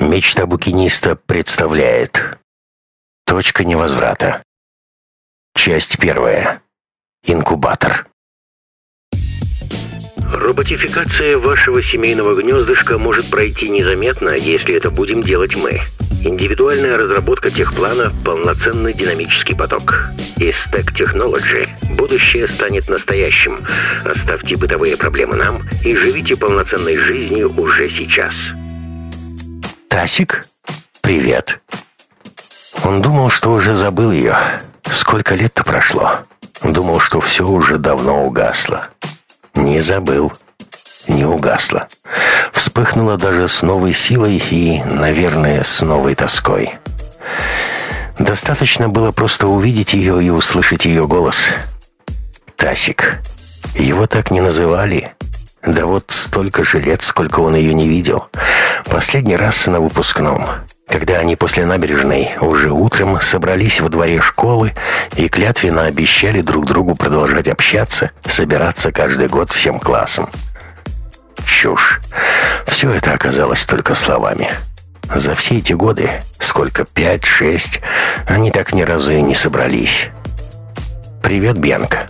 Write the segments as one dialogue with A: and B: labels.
A: Мечта букиниста представляет Точка невозврата Часть первая Инкубатор
B: Роботификация вашего семейного гнездышка может пройти незаметно, если это будем делать мы. Индивидуальная разработка техплана – полноценный динамический поток. Из Stack Technology будущее станет настоящим. Оставьте бытовые проблемы нам и живите полноценной жизнью уже сейчас.
A: Тасик? Привет. Он думал, что уже забыл ее. Сколько лет-то прошло? Думал, что все уже давно угасло. Не забыл. Не угасло. Вспыхнуло даже с новой силой и, наверное, с новой тоской. Достаточно было просто увидеть ее и услышать ее голос. Тасик. Его так не называли. Да вот столько же лет, сколько он ее не видел. Последний раз на выпускном когда они после набережной уже утром собрались во дворе школы и клятвенно обещали друг другу продолжать общаться, собираться каждый год всем классом. Чушь. Все это оказалось только словами. За все эти годы, сколько, пять, шесть, они так ни разу и не собрались. «Привет, Бьянка».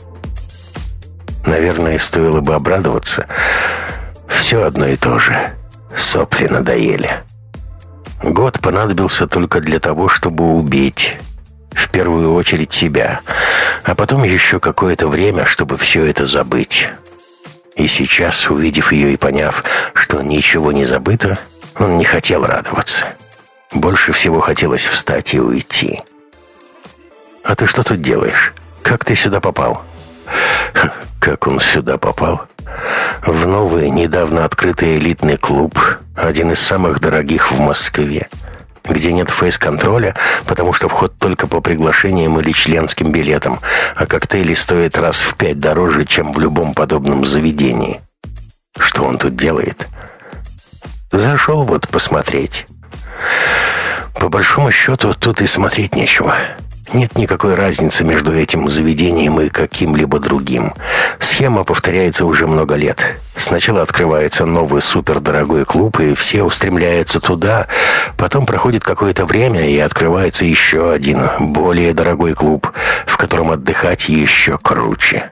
A: Наверное, стоило бы обрадоваться. Все одно и то же. Сопли надоели. Год понадобился только для того, чтобы убить. В первую очередь себя. А потом еще какое-то время, чтобы все это забыть. И сейчас, увидев ее и поняв, что ничего не забыто, он не хотел радоваться. Больше всего хотелось встать и уйти. «А ты что тут делаешь? Как ты сюда попал?» Как он сюда попал? В новый, недавно открытый элитный клуб, один из самых дорогих в Москве, где нет фейс-контроля, потому что вход только по приглашениям или членским билетам, а коктейли стоят раз в пять дороже, чем в любом подобном заведении. Что он тут делает? Зашел вот посмотреть. По большому счету, тут и смотреть нечего. Нет никакой разницы между этим заведением и каким-либо другим. Схема повторяется уже много лет. Сначала открывается новый супердорогой клуб, и все устремляются туда. Потом проходит какое-то время, и открывается еще один, более дорогой клуб, в котором отдыхать еще круче.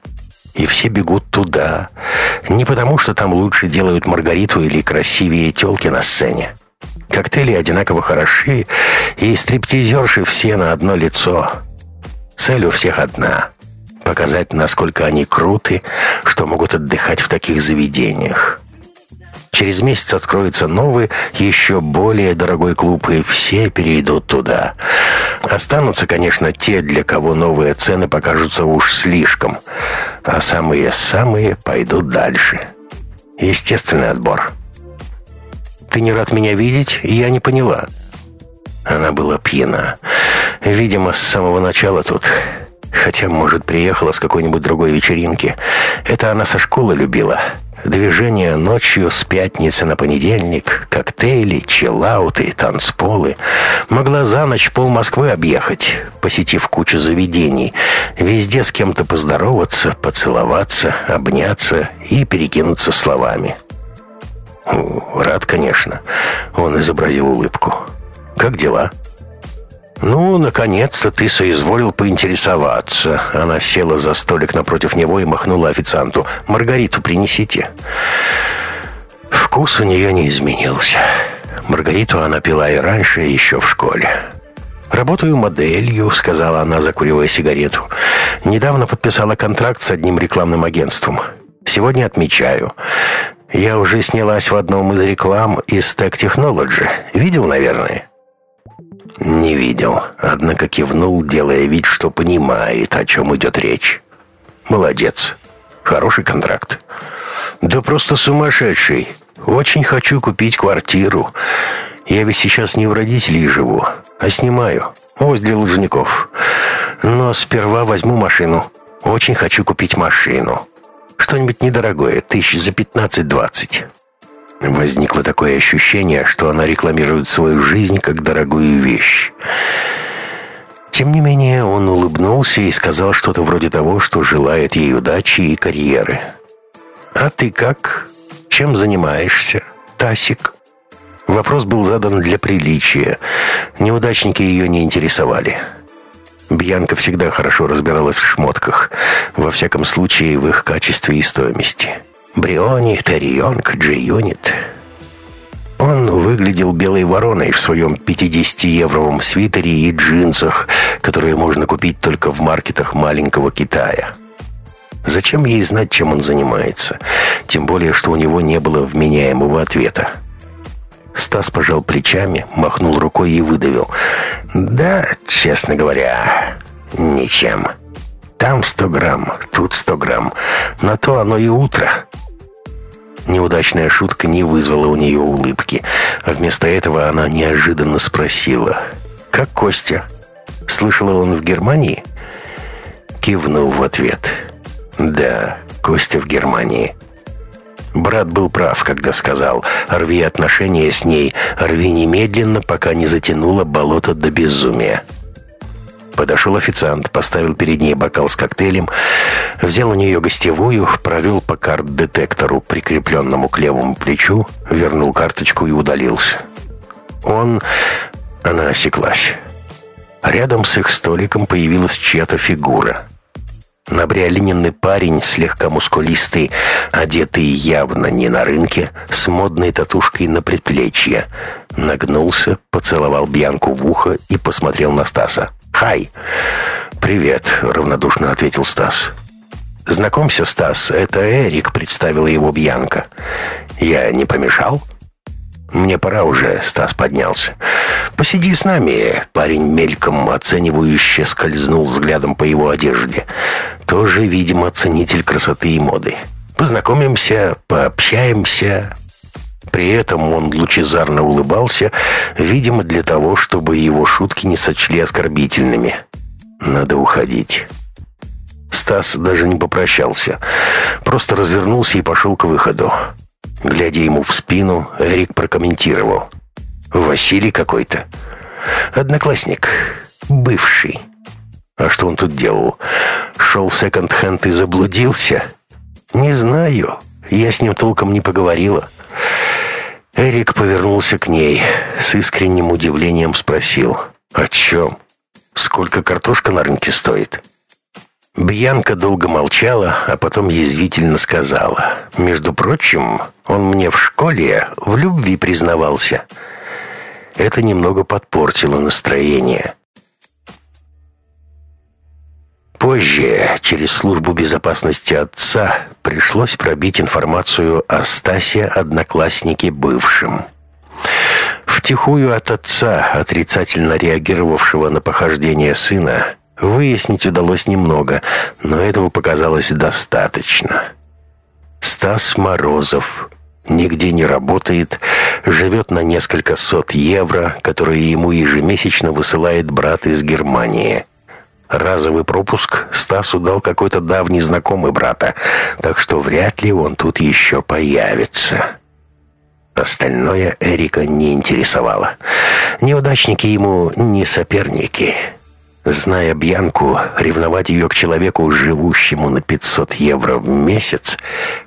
A: И все бегут туда. Не потому, что там лучше делают Маргариту или красивее телки на сцене. Коктейли одинаково хороши, и стриптизерши все на одно лицо. Цель у всех одна — показать, насколько они круты, что могут отдыхать в таких заведениях. Через месяц откроется новый, еще более дорогой клуб, и все перейдут туда. Останутся, конечно, те, для кого новые цены покажутся уж слишком, а самые-самые пойдут дальше. Естественный отбор — ты не рад меня видеть? Я не поняла». Она была пьяна. Видимо, с самого начала тут. Хотя, может, приехала с какой-нибудь другой вечеринки. Это она со школы любила. Движение ночью с пятницы на понедельник, коктейли, чиллауты, танцполы. Могла за ночь пол Москвы объехать, посетив кучу заведений. Везде с кем-то поздороваться, поцеловаться, обняться и перекинуться словами. «Рад, конечно». Он изобразил улыбку. «Как дела?» «Ну, наконец-то ты соизволил поинтересоваться». Она села за столик напротив него и махнула официанту. «Маргариту принесите». Вкус у нее не изменился. Маргариту она пила и раньше, еще в школе. «Работаю моделью», — сказала она, закуривая сигарету. «Недавно подписала контракт с одним рекламным агентством. Сегодня отмечаю. Я уже снялась в одном из реклам из Tech Technology. Видел, наверное?» «Не видел, однако кивнул, делая вид, что понимает, о чем идет речь. Молодец. Хороший контракт. Да просто сумасшедший. Очень хочу купить квартиру. Я ведь сейчас не в родителей живу, а снимаю. Возле Лужников. Но сперва возьму машину. Очень хочу купить машину. Что-нибудь недорогое, тысяч за 15-20. Возникло такое ощущение, что она рекламирует свою жизнь как дорогую вещь. Тем не менее, он улыбнулся и сказал что-то вроде того, что желает ей удачи и карьеры. «А ты как? Чем занимаешься, Тасик?» Вопрос был задан для приличия. Неудачники ее не интересовали. Бьянка всегда хорошо разбиралась в шмотках, во всяком случае в их качестве и стоимости. Бриони, Террионг, Джи-Юнит. Он выглядел белой вороной в своем 50-евровом свитере и джинсах, которые можно купить только в маркетах маленького Китая. Зачем ей знать, чем он занимается? Тем более, что у него не было вменяемого ответа. Стас пожал плечами, махнул рукой и выдавил. «Да, честно говоря, ничем. Там сто грамм, тут сто грамм. На то оно и утро». Неудачная шутка не вызвала у нее улыбки, а вместо этого она неожиданно спросила. «Как Костя? Слышала он в Германии?» Кивнул в ответ. «Да, Костя в Германии». Брат был прав, когда сказал «рви отношения с ней, рви немедленно, пока не затянуло болото до безумия». Подошел официант, поставил перед ней бокал с коктейлем, взял у нее гостевую, провел по карт-детектору, прикрепленному к левому плечу, вернул карточку и удалился. Он... Она осеклась. Рядом с их столиком появилась чья-то фигура. Набриолиненный парень, слегка мускулистый, одетый явно не на рынке, с модной татушкой на предплечье. Нагнулся, поцеловал Бьянку в ухо и посмотрел на Стаса. «Хай!» «Привет», — равнодушно ответил Стас. «Знакомься, Стас, это Эрик», — представила его Бьянка. «Я не помешал?» «Мне пора уже», — Стас поднялся. «Посиди с нами», — парень мельком оценивающе скользнул взглядом по его одежде. «Тоже, видимо, ценитель красоты и моды. Познакомимся, пообщаемся». При этом он лучезарно улыбался, видимо, для того, чтобы его шутки не сочли оскорбительными. «Надо уходить». Стас даже не попрощался, просто развернулся и пошел к выходу. Глядя ему в спину, Эрик прокомментировал. «Василий какой-то. Одноклассник. Бывший. А что он тут делал? Шел в секонд-хенд и заблудился? Не знаю. Я с ним толком не поговорила». Эрик повернулся к ней, с искренним удивлением спросил. «О чем? Сколько картошка на рынке стоит?» Бьянка долго молчала, а потом язвительно сказала. «Между прочим, он мне в школе в любви признавался». Это немного подпортило настроение. Позже, через службу безопасности отца, пришлось пробить информацию о Стасе, однокласснике бывшем. Втихую от отца, отрицательно реагировавшего на похождение сына, выяснить удалось немного, но этого показалось достаточно. Стас Морозов нигде не работает, живет на несколько сот евро, которые ему ежемесячно высылает брат из Германии – Разовый пропуск Стасу дал какой-то давний знакомый брата, так что вряд ли он тут еще появится. Остальное Эрика не интересовало. Неудачники ему не соперники. Зная Бьянку, ревновать ее к человеку, живущему на 500 евро в месяц,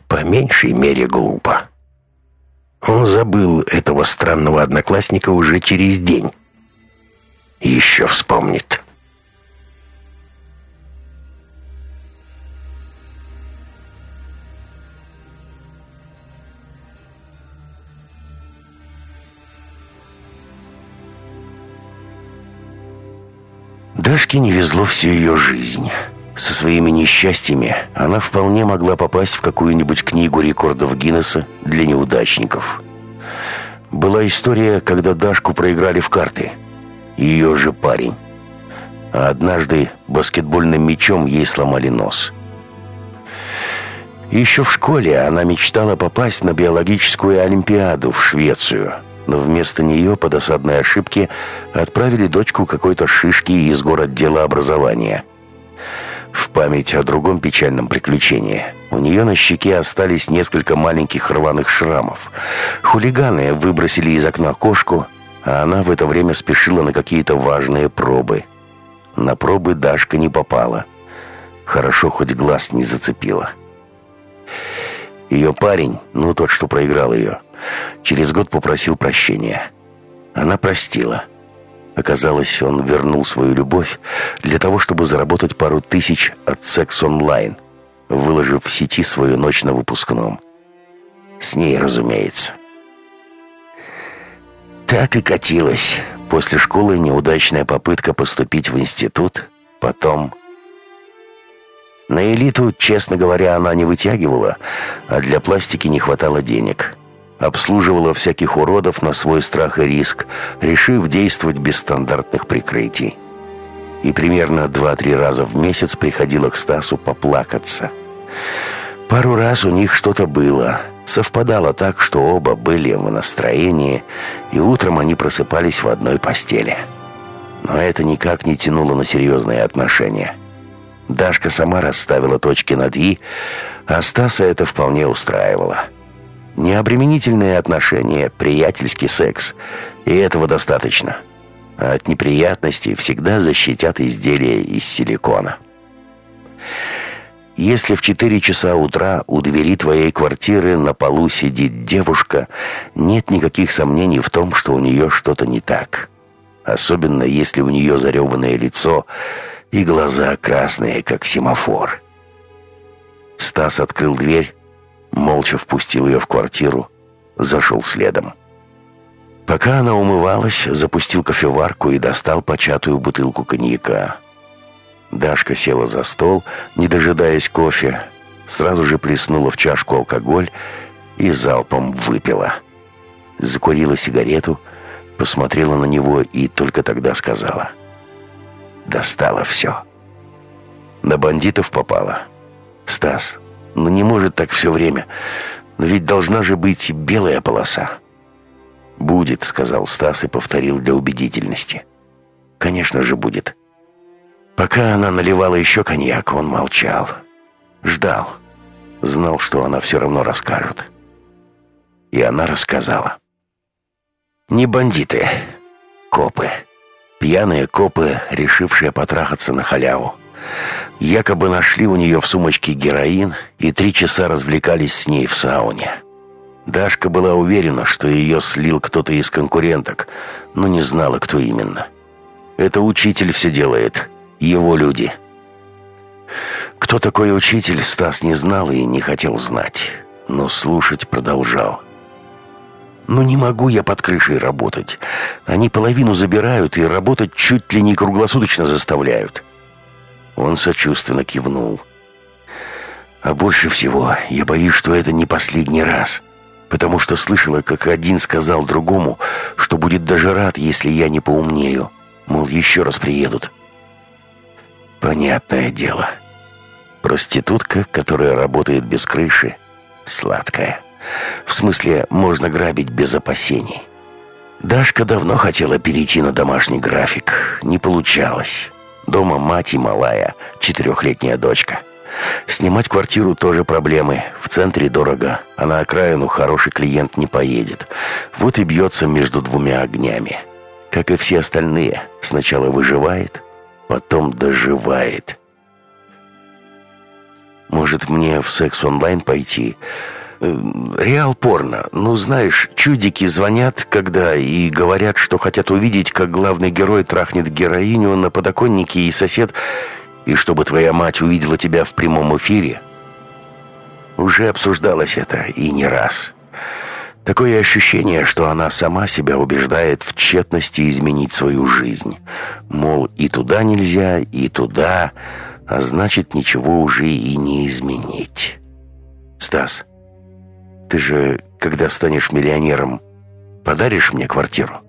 A: по меньшей мере глупо. Он забыл этого странного одноклассника уже через день. Еще вспомнит. Дашке не везло всю ее жизнь. Со своими несчастьями она вполне могла попасть в какую-нибудь книгу рекордов Гиннесса для неудачников. Была история, когда Дашку проиграли в карты. Ее же парень. А однажды баскетбольным мячом ей сломали нос. Еще в школе она мечтала попасть на биологическую олимпиаду в Швецию – но вместо нее по досадной ошибке отправили дочку какой-то шишки из городдела образования. В память о другом печальном приключении у нее на щеке остались несколько маленьких рваных шрамов. Хулиганы выбросили из окна кошку, а она в это время спешила на какие-то важные пробы. На пробы Дашка не попала. Хорошо, хоть глаз не зацепила. Ее парень, ну тот, что проиграл ее, Через год попросил прощения. Она простила. Оказалось, он вернул свою любовь для того, чтобы заработать пару тысяч от секс онлайн, выложив в сети свою ночь на выпускном. С ней, разумеется. Так и катилась. После школы неудачная попытка поступить в институт, потом... На элиту, честно говоря, она не вытягивала, а для пластики не хватало денег. Обслуживала всяких уродов на свой страх и риск, решив действовать без стандартных прикрытий. И примерно два-три раза в месяц приходила к Стасу поплакаться. Пару раз у них что-то было — Совпадало так, что оба были в настроении, и утром они просыпались в одной постели. Но это никак не тянуло на серьезные отношения. Дашка сама расставила точки над «и», а Стаса это вполне устраивало. Необременительные отношения, приятельский секс, и этого достаточно. А от неприятностей всегда защитят изделия из силикона. Если в 4 часа утра у двери твоей квартиры на полу сидит девушка, нет никаких сомнений в том, что у нее что-то не так. Особенно если у нее зареванное лицо и глаза красные, как семафор. Стас открыл дверь, молча впустил ее в квартиру, зашел следом. Пока она умывалась, запустил кофеварку и достал початую бутылку коньяка. Дашка села за стол, не дожидаясь кофе, сразу же плеснула в чашку алкоголь и залпом выпила. Закурила сигарету, посмотрела на него и только тогда сказала. «Достала все». На бандитов попала. «Стас, ну не может так все время. Но ведь должна же быть белая полоса». «Будет», — сказал Стас и повторил для убедительности. «Конечно же будет. Пока она наливала еще коньяк, он молчал. Ждал. Знал, что она все равно расскажет. И она рассказала. Не бандиты, копы. Пьяные копы, решившие потрахаться на халяву. Якобы нашли у нее в сумочке героин и три часа развлекались с ней в сауне. Дашка была уверена, что ее слил кто-то из конкуренток, но не знала, кто именно. Это учитель все делает его люди. Кто такой учитель, Стас не знал и не хотел знать, но слушать продолжал. «Ну не могу я под крышей работать. Они половину забирают и работать чуть ли не круглосуточно заставляют». Он сочувственно кивнул. «А больше всего я боюсь, что это не последний раз» потому что слышала, как один сказал другому, что будет даже рад, если я не поумнею. Мол, еще раз приедут. Понятное дело. Проститутка, которая работает без крыши, сладкая. В смысле, можно грабить без опасений. Дашка давно хотела перейти на домашний график. Не получалось. Дома мать и малая, четырехлетняя дочка. Снимать квартиру тоже проблемы. В центре дорого, а на окраину хороший клиент не поедет. Вот и бьется между двумя огнями. Как и все остальные, сначала выживает, потом доживает. Может, мне в секс онлайн пойти? Эм, реал порно. Ну, знаешь, чудики звонят, когда и говорят, что хотят увидеть, как главный герой трахнет героиню на подоконнике и сосед, и чтобы твоя мать увидела тебя в прямом эфире. Уже обсуждалось это и не раз. Такое ощущение, что она сама себя убеждает в тщетности изменить свою жизнь. Мол, и туда нельзя, и туда, а значит, ничего уже и не изменить. Стас, ты же, когда станешь миллионером, подаришь мне квартиру?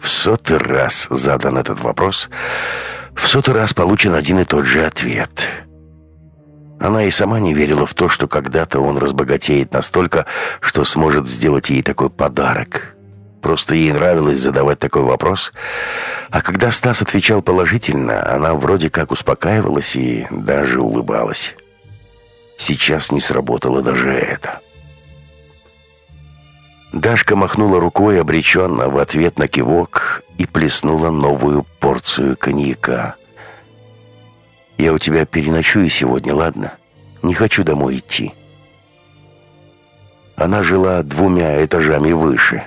A: В сотый раз задан этот вопрос, в сотый раз получен один и тот же ответ – она и сама не верила в то, что когда-то он разбогатеет настолько, что сможет сделать ей такой подарок. Просто ей нравилось задавать такой вопрос. А когда Стас отвечал положительно, она вроде как успокаивалась и даже улыбалась. Сейчас не сработало даже это. Дашка махнула рукой обреченно в ответ на кивок и плеснула новую порцию коньяка. Я у тебя переночую сегодня, ладно? Не хочу домой идти». Она жила двумя этажами выше.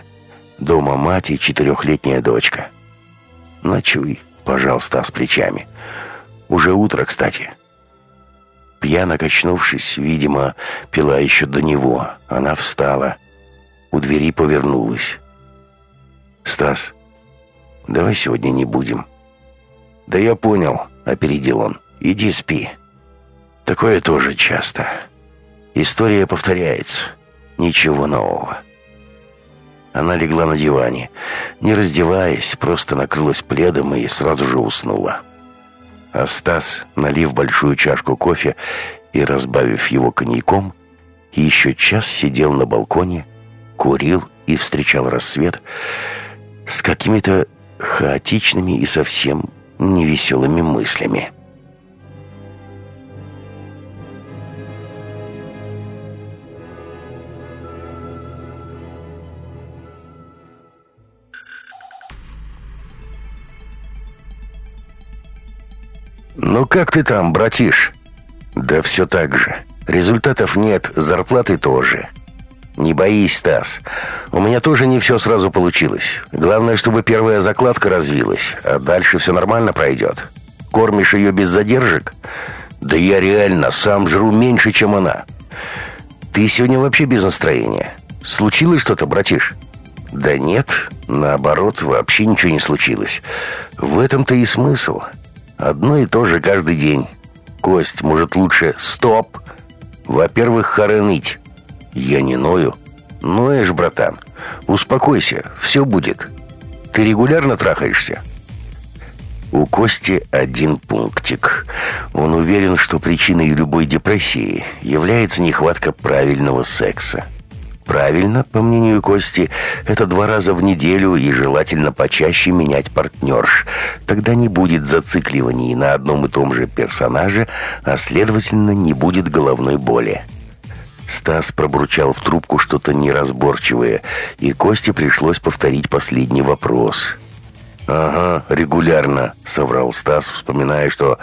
A: Дома мать и четырехлетняя дочка. «Ночуй», — пожалуйста, с плечами. «Уже утро, кстати». Пьяно качнувшись, видимо, пила еще до него. Она встала. У двери повернулась. «Стас, давай сегодня не будем». «Да я понял», — опередил он. «Иди спи». Такое тоже часто. История повторяется. Ничего нового. Она легла на диване, не раздеваясь, просто накрылась пледом и сразу же уснула. А Стас, налив большую чашку кофе и разбавив его коньяком, еще час сидел на балконе, курил и встречал рассвет с какими-то хаотичными и совсем невеселыми мыслями. «Ну как ты там, братиш?» «Да все так же. Результатов нет, зарплаты тоже». «Не боись, Стас. У меня тоже не все сразу получилось. Главное, чтобы первая закладка развилась, а дальше все нормально пройдет. Кормишь ее без задержек?» «Да я реально сам жру меньше, чем она». «Ты сегодня вообще без настроения? Случилось что-то, братиш?» «Да нет, наоборот, вообще ничего не случилось. В этом-то и смысл». Одно и то же каждый день. Кость, может, лучше стоп? Во-первых, хоронить. Я не ною. Ноешь, братан. Успокойся, все будет. Ты регулярно трахаешься? У Кости один пунктик. Он уверен, что причиной любой депрессии является нехватка правильного секса. Правильно, по мнению Кости, это два раза в неделю и желательно почаще менять партнерш. Тогда не будет зацикливаний на одном и том же персонаже, а следовательно не будет головной боли. Стас пробурчал в трубку что-то неразборчивое, и Косте пришлось повторить последний вопрос. «Ага, регулярно», — соврал Стас, вспоминая, что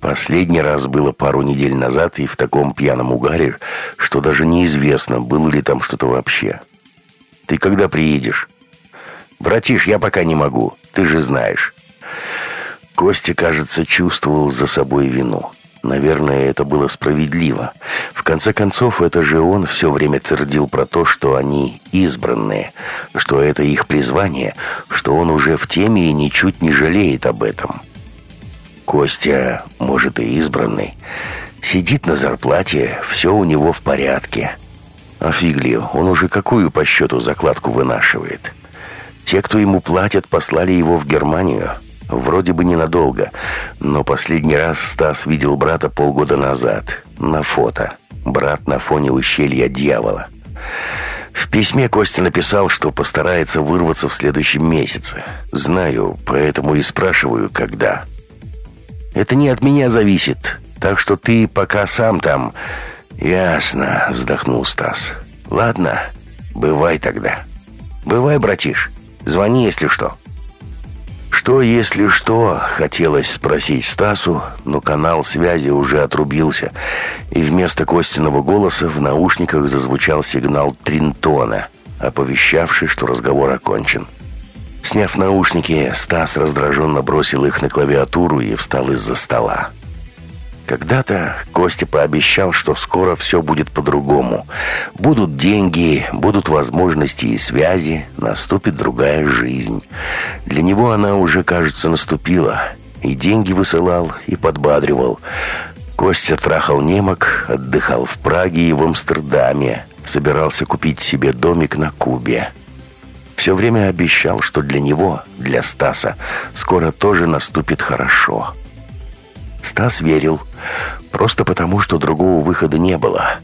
A: последний раз было пару недель назад и в таком пьяном угаре, что даже неизвестно, было ли там что-то вообще. «Ты когда приедешь?» «Братиш, я пока не могу, ты же знаешь». Костя, кажется, чувствовал за собой вину. Наверное, это было справедливо. В конце концов, это же он все время твердил про то, что они избранные, что это их призвание, что он уже в теме и ничуть не жалеет об этом. Костя, может, и избранный, сидит на зарплате, все у него в порядке. А фигли, он уже какую по счету закладку вынашивает? Те, кто ему платят, послали его в Германию – Вроде бы ненадолго, но последний раз Стас видел брата полгода назад. На фото. Брат на фоне ущелья дьявола. В письме Костя написал, что постарается вырваться в следующем месяце. Знаю, поэтому и спрашиваю, когда. Это не от меня зависит, так что ты пока сам там... Ясно, вздохнул Стас. Ладно, бывай тогда. Бывай, братиш. Звони, если что. Что, если что, хотелось спросить Стасу, но канал связи уже отрубился, и вместо Костиного голоса в наушниках зазвучал сигнал Тринтона, оповещавший, что разговор окончен. Сняв наушники, Стас раздраженно бросил их на клавиатуру и встал из-за стола. Когда-то Костя пообещал, что скоро все будет по-другому. Будут деньги, будут возможности и связи, наступит другая жизнь. Для него она уже, кажется, наступила. И деньги высылал, и подбадривал. Костя трахал немок, отдыхал в Праге и в Амстердаме. Собирался купить себе домик на Кубе. Все время обещал, что для него, для Стаса, скоро тоже наступит хорошо. Стас верил, просто потому, что другого выхода не было.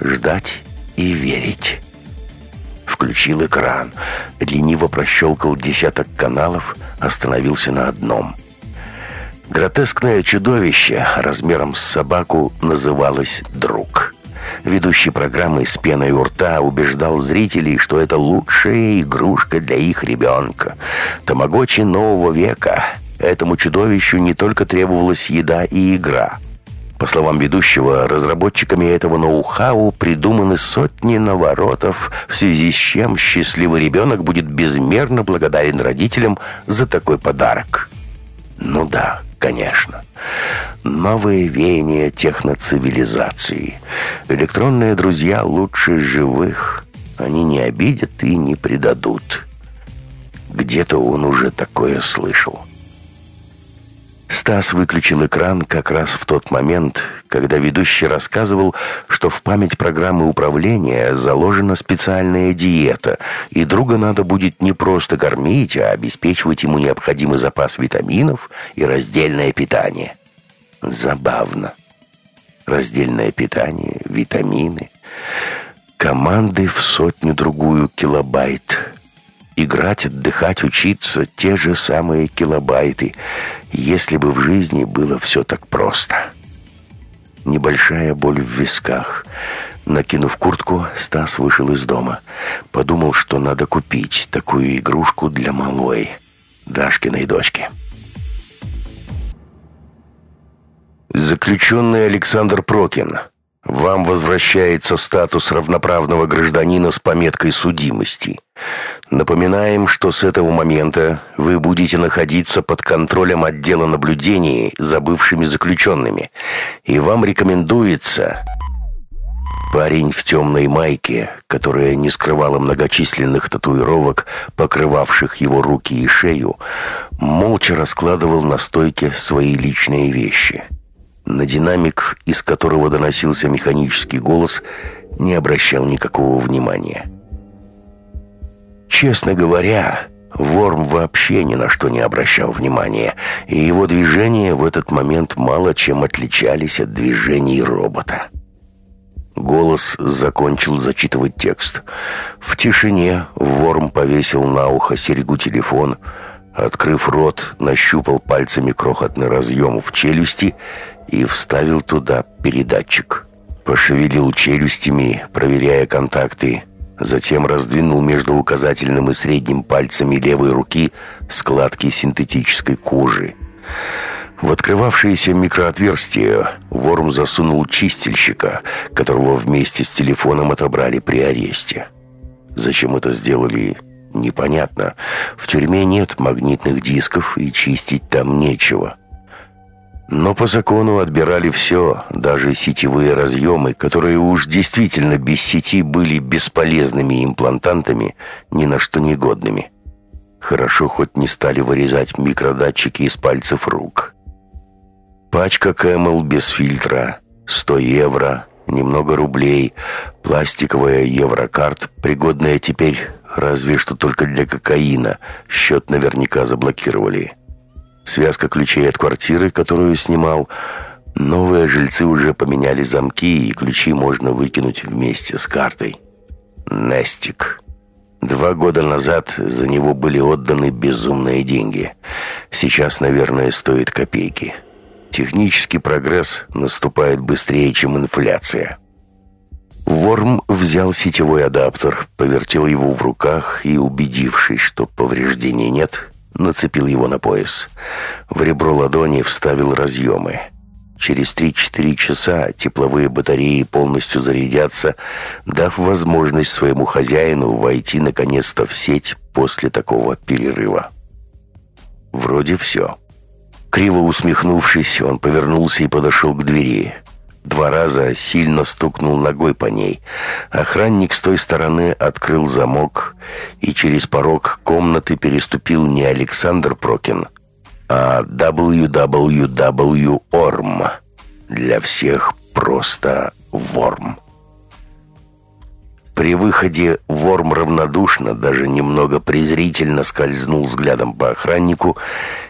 A: Ждать и верить. Включил экран, лениво прощелкал десяток каналов, остановился на одном. Гротескное чудовище размером с собаку называлось «Друг». Ведущий программы с пеной у рта убеждал зрителей, что это лучшая игрушка для их ребенка. Тамагочи нового века — Этому чудовищу не только требовалась еда и игра. По словам ведущего, разработчиками этого ноу-хау придуманы сотни наворотов, в связи с чем счастливый ребенок будет безмерно благодарен родителям за такой подарок. Ну да, конечно. Новые веяния техноцивилизации. Электронные друзья лучше живых. Они не обидят и не предадут. Где-то он уже такое слышал. Стас выключил экран как раз в тот момент, когда ведущий рассказывал, что в память программы управления заложена специальная диета, и друга надо будет не просто кормить, а обеспечивать ему необходимый запас витаминов и раздельное питание. Забавно. Раздельное питание, витамины, команды в сотню-другую килобайт – Играть, отдыхать, учиться — те же самые килобайты, если бы в жизни было все так просто. Небольшая боль в висках. Накинув куртку, Стас вышел из дома. Подумал, что надо купить такую игрушку для малой, Дашкиной дочки. Заключенный Александр Прокин. Вам возвращается статус равноправного гражданина с пометкой судимости. Напоминаем, что с этого момента вы будете находиться под контролем отдела наблюдений за бывшими заключенными, и вам рекомендуется... Парень в темной майке, которая не скрывала многочисленных татуировок, покрывавших его руки и шею, молча раскладывал на стойке свои личные вещи. На динамик, из которого доносился механический голос, не обращал никакого внимания. Честно говоря, Ворм вообще ни на что не обращал внимания, и его движения в этот момент мало чем отличались от движений робота. Голос закончил зачитывать текст. В тишине Ворм повесил на ухо серьгу телефон, открыв рот, нащупал пальцами крохотный разъем в челюсти и вставил туда передатчик. Пошевелил челюстями, проверяя контакты, Затем раздвинул между указательным и средним пальцами левой руки складки синтетической кожи. В открывавшееся микроотверстие Ворм засунул чистильщика, которого вместе с телефоном отобрали при аресте. Зачем это сделали, непонятно. В тюрьме нет магнитных дисков и чистить там нечего. Но по закону отбирали все, даже сетевые разъемы, которые уж действительно без сети были бесполезными имплантантами, ни на что негодными. Хорошо хоть не стали вырезать микродатчики из пальцев рук. Пачка Camel без фильтра, 100 евро, немного рублей, пластиковая еврокарт, пригодная теперь разве что только для кокаина, счет наверняка заблокировали связка ключей от квартиры, которую снимал. Новые жильцы уже поменяли замки, и ключи можно выкинуть вместе с картой. Нестик. Два года назад за него были отданы безумные деньги. Сейчас, наверное, стоит копейки. Технический прогресс наступает быстрее, чем инфляция. Ворм взял сетевой адаптер, повертел его в руках и, убедившись, что повреждений нет, нацепил его на пояс. В ребро ладони вставил разъемы. Через 3-4 часа тепловые батареи полностью зарядятся, дав возможность своему хозяину войти наконец-то в сеть после такого перерыва. Вроде все. Криво усмехнувшись, он повернулся и подошел к двери. Два раза сильно стукнул ногой по ней. Охранник с той стороны открыл замок, и через порог комнаты переступил не Александр Прокин, а WWW Орм. Для всех просто Ворм. При выходе Ворм равнодушно, даже немного презрительно скользнул взглядом по охраннику,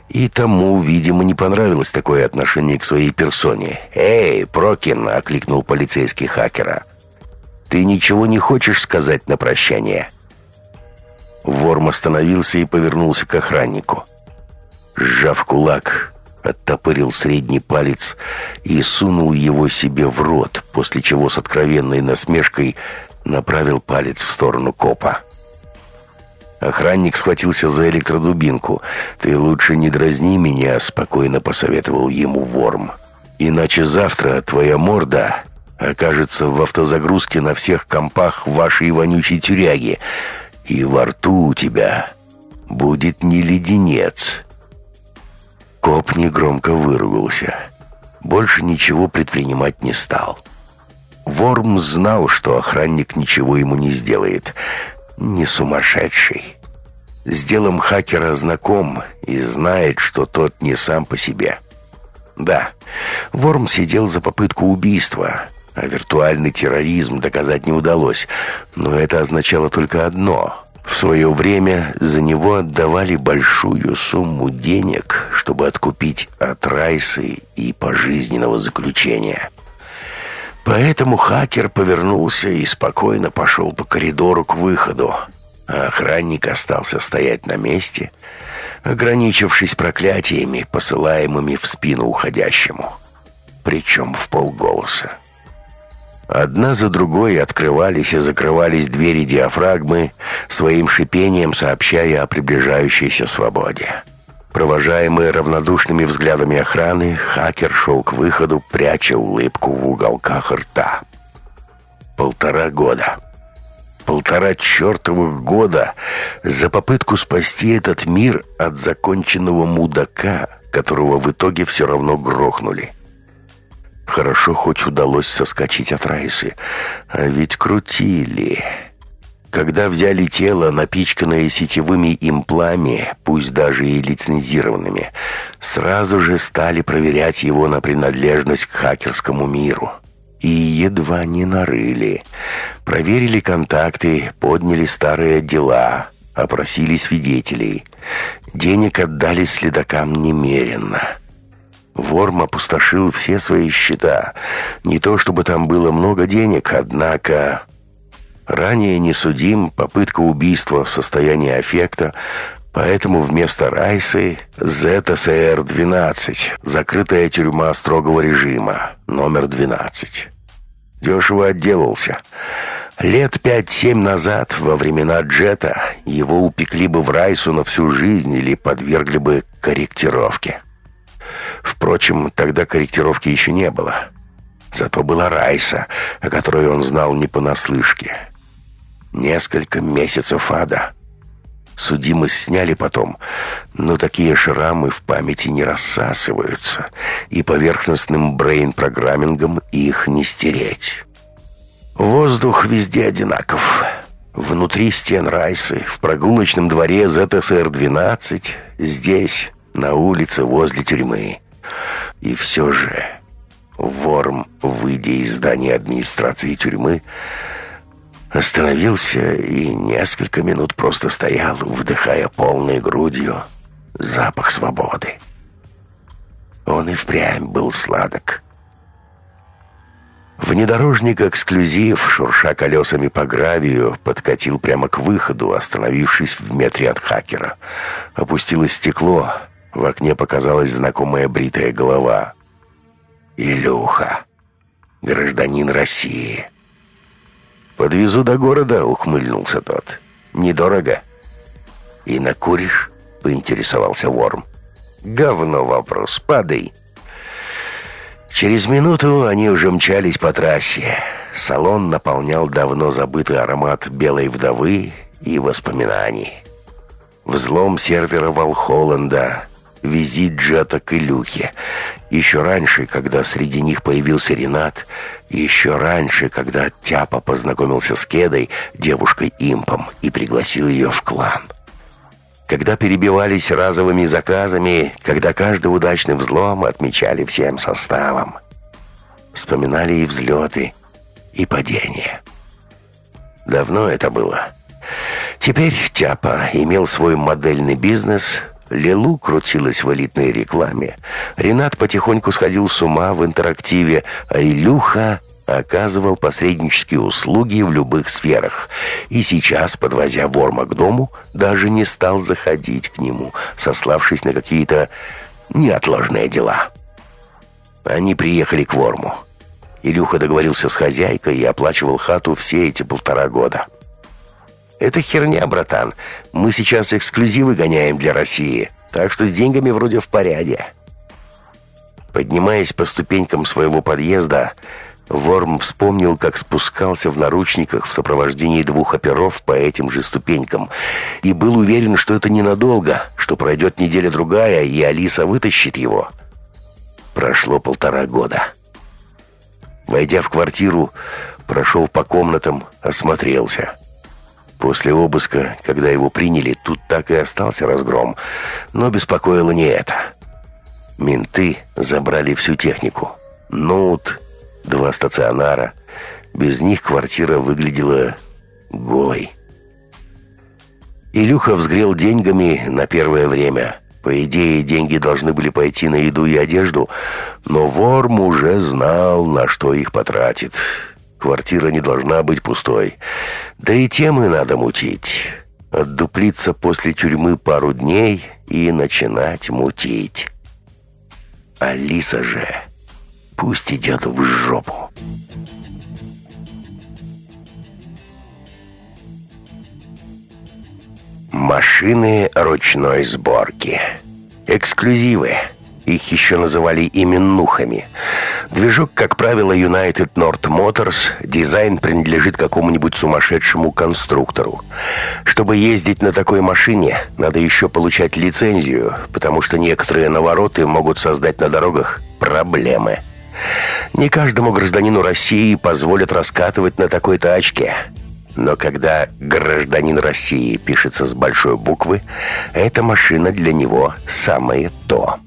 A: и тому, видимо, не понравилось такое отношение к своей персоне. «Эй, Прокин!» — окликнул полицейский хакера. «Ты ничего не хочешь сказать на прощание?» Ворм остановился и повернулся к охраннику. Сжав кулак, оттопырил средний палец и сунул его себе в рот, после чего с откровенной насмешкой направил палец в сторону копа. Охранник схватился за электродубинку. «Ты лучше не дразни меня», — спокойно посоветовал ему Ворм. Иначе завтра твоя морда окажется в автозагрузке на всех компах вашей вонючей тюряги, и во рту у тебя будет не леденец». Коп негромко выругался. Больше ничего предпринимать не стал. Ворм знал, что охранник ничего ему не сделает. Не сумасшедший. С делом хакера знаком и знает, что тот не сам по себе. Да, Ворм сидел за попытку убийства, а виртуальный терроризм доказать не удалось. Но это означало только одно. В свое время за него отдавали большую сумму денег, чтобы откупить от Райсы и пожизненного заключения. Поэтому хакер повернулся и спокойно пошел по коридору к выходу, а охранник остался стоять на месте, ограничившись проклятиями, посылаемыми в спину уходящему, причем в полголоса. Одна за другой открывались и закрывались двери диафрагмы, своим шипением сообщая о приближающейся свободе. Провожаемый равнодушными взглядами охраны, хакер шел к выходу, пряча улыбку в уголках рта. Полтора года. Полтора чертовых года за попытку спасти этот мир от законченного мудака, которого в итоге все равно грохнули. Хорошо хоть удалось соскочить от Райсы. А ведь крутили. Когда взяли тело, напичканное сетевыми имплами, пусть даже и лицензированными, сразу же стали проверять его на принадлежность к хакерскому миру. И едва не нарыли. Проверили контакты, подняли старые дела, опросили свидетелей. Денег отдали следакам немеренно. Ворм опустошил все свои счета. Не то чтобы там было много денег, однако... Ранее не судим, попытка убийства в состоянии аффекта, поэтому вместо Райсы ЗСР-12, закрытая тюрьма строгого режима, номер 12. Дешево отделался. Лет пять-семь назад, во времена Джета, его упекли бы в Райсу на всю жизнь или подвергли бы корректировке. Впрочем, тогда корректировки еще не было. Зато была Райса, о которой он знал не понаслышке. Несколько месяцев ада. Судимость сняли потом, но такие шрамы в памяти не рассасываются, и поверхностным брейн-программингом их не стереть. Воздух везде одинаков. Внутри стен Райсы, в прогулочном дворе ЗТСР-12, здесь, на улице возле тюрьмы. И все же Ворм, выйдя из здания администрации тюрьмы, остановился и несколько минут просто стоял, вдыхая полной грудью запах свободы. Он и впрямь был сладок. Внедорожник «Эксклюзив», шурша колесами по гравию, подкатил прямо к выходу, остановившись в метре от хакера. Опустилось стекло — в окне показалась знакомая бритая голова. «Илюха, гражданин России». «Подвезу до города», — ухмыльнулся тот. «Недорого». «И накуришь?» — поинтересовался Ворм. «Говно вопрос, падай». Через минуту они уже мчались по трассе. Салон наполнял давно забытый аромат белой вдовы и воспоминаний. Взлом сервера Волхолланда, визит Джета к Илюхе. Еще раньше, когда среди них появился Ренат, еще раньше, когда Тяпа познакомился с Кедой, девушкой-импом, и пригласил ее в клан. Когда перебивались разовыми заказами, когда каждый удачный взлом отмечали всем составом. Вспоминали и взлеты, и падения. Давно это было. Теперь Тяпа имел свой модельный бизнес – Лилу крутилась в элитной рекламе. Ренат потихоньку сходил с ума в интерактиве, а Илюха оказывал посреднические услуги в любых сферах. И сейчас, подвозя Борма к дому, даже не стал заходить к нему, сославшись на какие-то неотложные дела. Они приехали к Ворму. Илюха договорился с хозяйкой и оплачивал хату все эти полтора года. «Это херня, братан. Мы сейчас эксклюзивы гоняем для России, так что с деньгами вроде в порядке». Поднимаясь по ступенькам своего подъезда, Ворм вспомнил, как спускался в наручниках в сопровождении двух оперов по этим же ступенькам, и был уверен, что это ненадолго, что пройдет неделя-другая, и Алиса вытащит его. Прошло полтора года. Войдя в квартиру, прошел по комнатам, осмотрелся. После обыска, когда его приняли, тут так и остался разгром, но беспокоило не это. Менты забрали всю технику. Ноут, два стационара. Без них квартира выглядела голой. Илюха взгрел деньгами на первое время. По идее, деньги должны были пойти на еду и одежду, но Ворм уже знал, на что их потратит. Квартира не должна быть пустой. Да и темы надо мутить. Отдуплиться после тюрьмы пару дней и начинать мутить. Алиса же пусть идет в жопу. Машины ручной сборки. Эксклюзивы. Их еще называли именухами. Движок, как правило, United North Motors, дизайн принадлежит какому-нибудь сумасшедшему конструктору. Чтобы ездить на такой машине, надо еще получать лицензию, потому что некоторые навороты могут создать на дорогах проблемы. Не каждому гражданину России позволят раскатывать на такой тачке. Но когда «гражданин России» пишется с большой буквы, эта машина для него самое то –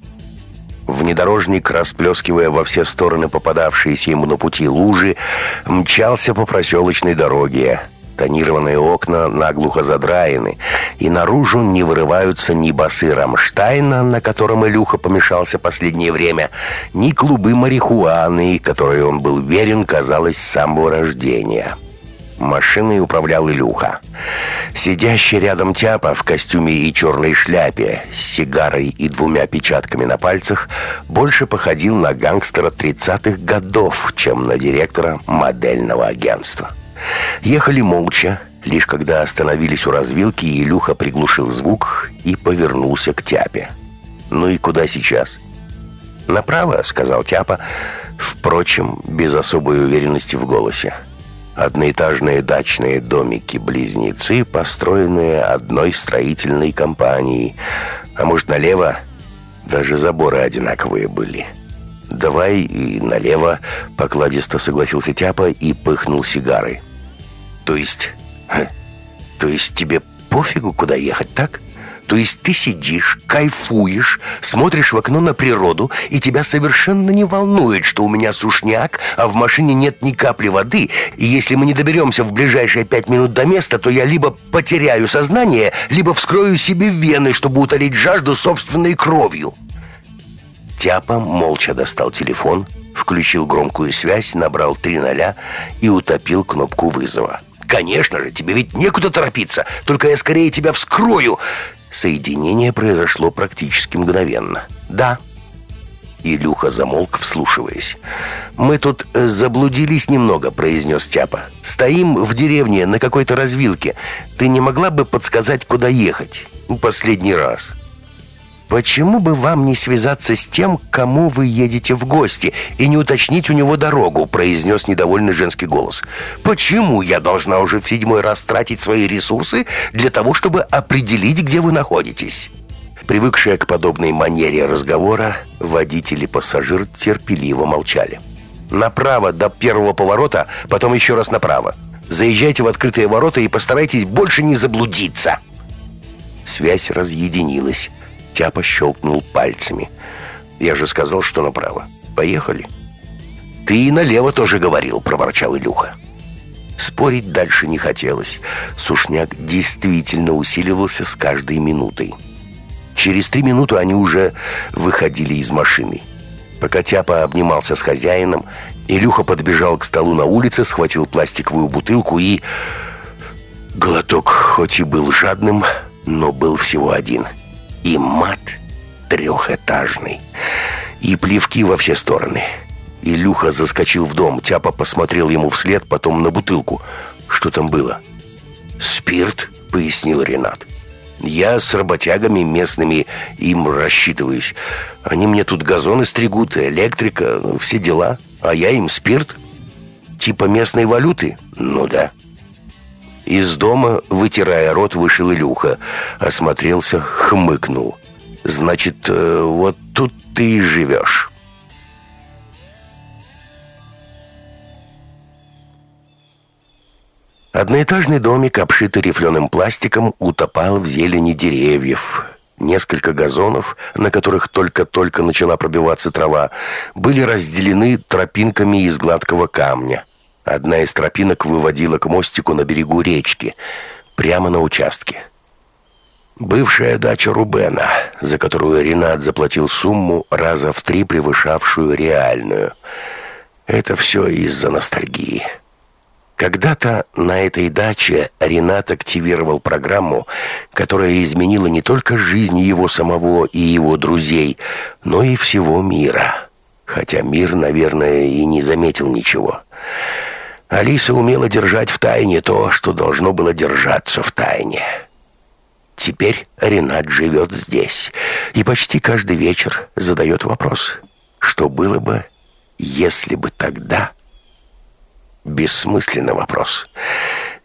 A: Внедорожник, расплескивая во все стороны попадавшиеся ему на пути лужи, мчался по проселочной дороге. Тонированные окна наглухо задраены, и наружу не вырываются ни басы Рамштайна, на котором Илюха помешался последнее время, ни клубы марихуаны, которой он был верен, казалось, с самого рождения. Машиной управлял Илюха. Сидящий рядом Тяпа в костюме и черной шляпе с сигарой и двумя печатками на пальцах больше походил на гангстера 30-х годов, чем на директора модельного агентства. Ехали молча, лишь когда остановились у развилки, Илюха приглушил звук и повернулся к Тяпе. «Ну и куда сейчас?» «Направо», — сказал Тяпа, впрочем, без особой уверенности в голосе. Одноэтажные дачные домики-близнецы, построенные одной строительной компанией. А может, налево? Даже заборы одинаковые были. «Давай и налево», — покладисто согласился Тяпа и пыхнул сигарой. «То есть... То есть тебе пофигу, куда ехать, так?» То есть ты сидишь, кайфуешь, смотришь в окно на природу, и тебя совершенно не волнует, что у меня сушняк, а в машине нет ни капли воды, и если мы не доберемся в ближайшие пять минут до места, то я либо потеряю сознание, либо вскрою себе вены, чтобы утолить жажду собственной кровью. Тяпа молча достал телефон, включил громкую связь, набрал три ноля и утопил кнопку вызова. «Конечно же, тебе ведь некуда торопиться, только я скорее тебя вскрою!» Соединение произошло практически мгновенно. «Да». Илюха замолк, вслушиваясь. «Мы тут заблудились немного», — произнес Тяпа. «Стоим в деревне на какой-то развилке. Ты не могла бы подсказать, куда ехать?» «Последний раз». Почему бы вам не связаться с тем, к кому вы едете в гости, и не уточнить у него дорогу?» произнес недовольный женский голос. «Почему я должна уже в седьмой раз тратить свои ресурсы для того, чтобы определить, где вы находитесь?» Привыкшие к подобной манере разговора, водитель и пассажир терпеливо молчали. «Направо до первого поворота, потом еще раз направо. Заезжайте в открытые ворота и постарайтесь больше не заблудиться!» Связь разъединилась. Тяпа щелкнул пальцами. «Я же сказал, что направо. Поехали». «Ты и налево тоже говорил», — проворчал Илюха. Спорить дальше не хотелось. Сушняк действительно усиливался с каждой минутой. Через три минуты они уже выходили из машины. Пока Тяпа обнимался с хозяином, Илюха подбежал к столу на улице, схватил пластиковую бутылку и... Глоток хоть и был жадным, но был всего один — и мат трехэтажный. И плевки во все стороны. Илюха заскочил в дом. Тяпа посмотрел ему вслед, потом на бутылку. Что там было? «Спирт», — пояснил Ренат. Я с работягами местными им рассчитываюсь. Они мне тут газоны стригут, электрика, все дела. А я им спирт. Типа местной валюты? Ну да. Из дома, вытирая рот, вышел Илюха. Осмотрелся, хмыкнул. Значит, э, вот тут ты и живешь. Одноэтажный домик, обшитый рифленым пластиком, утопал в зелени деревьев. Несколько газонов, на которых только-только начала пробиваться трава, были разделены тропинками из гладкого камня. Одна из тропинок выводила к мостику на берегу речки, прямо на участке. Бывшая дача Рубена, за которую Ренат заплатил сумму, раза в три превышавшую реальную. Это все из-за ностальгии. Когда-то на этой даче Ренат активировал программу, которая изменила не только жизнь его самого и его друзей, но и всего мира. Хотя мир, наверное, и не заметил ничего. Алиса умела держать в тайне то, что должно было держаться в тайне. Теперь Ренат живет здесь и почти каждый вечер задает вопрос, что было бы, если бы тогда... Бессмысленный вопрос.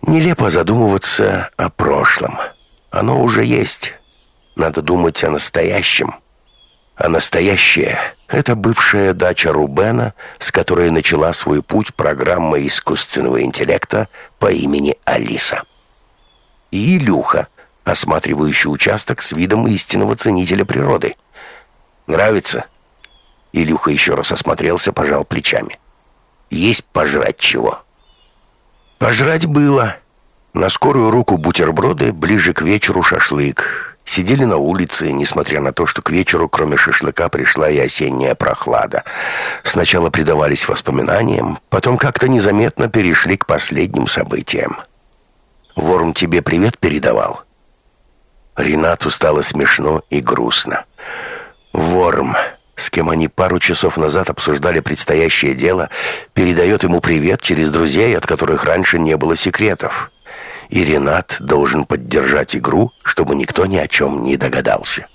A: Нелепо задумываться о прошлом. Оно уже есть. Надо думать о настоящем. А настоящее — это бывшая дача Рубена, с которой начала свой путь программа искусственного интеллекта по имени Алиса. И Илюха, осматривающий участок с видом истинного ценителя природы. «Нравится?» Илюха еще раз осмотрелся, пожал плечами. Есть пожрать чего?» Пожрать было. На скорую руку бутерброды, ближе к вечеру шашлык. Сидели на улице, несмотря на то, что к вечеру, кроме шашлыка, пришла и осенняя прохлада. Сначала предавались воспоминаниям, потом как-то незаметно перешли к последним событиям. «Ворм тебе привет передавал?» Ренату стало смешно и грустно. «Ворм...» с кем они пару часов назад обсуждали предстоящее дело, передает ему привет через друзей, от которых раньше не было секретов. И Ренат должен поддержать игру, чтобы никто ни о чем не догадался.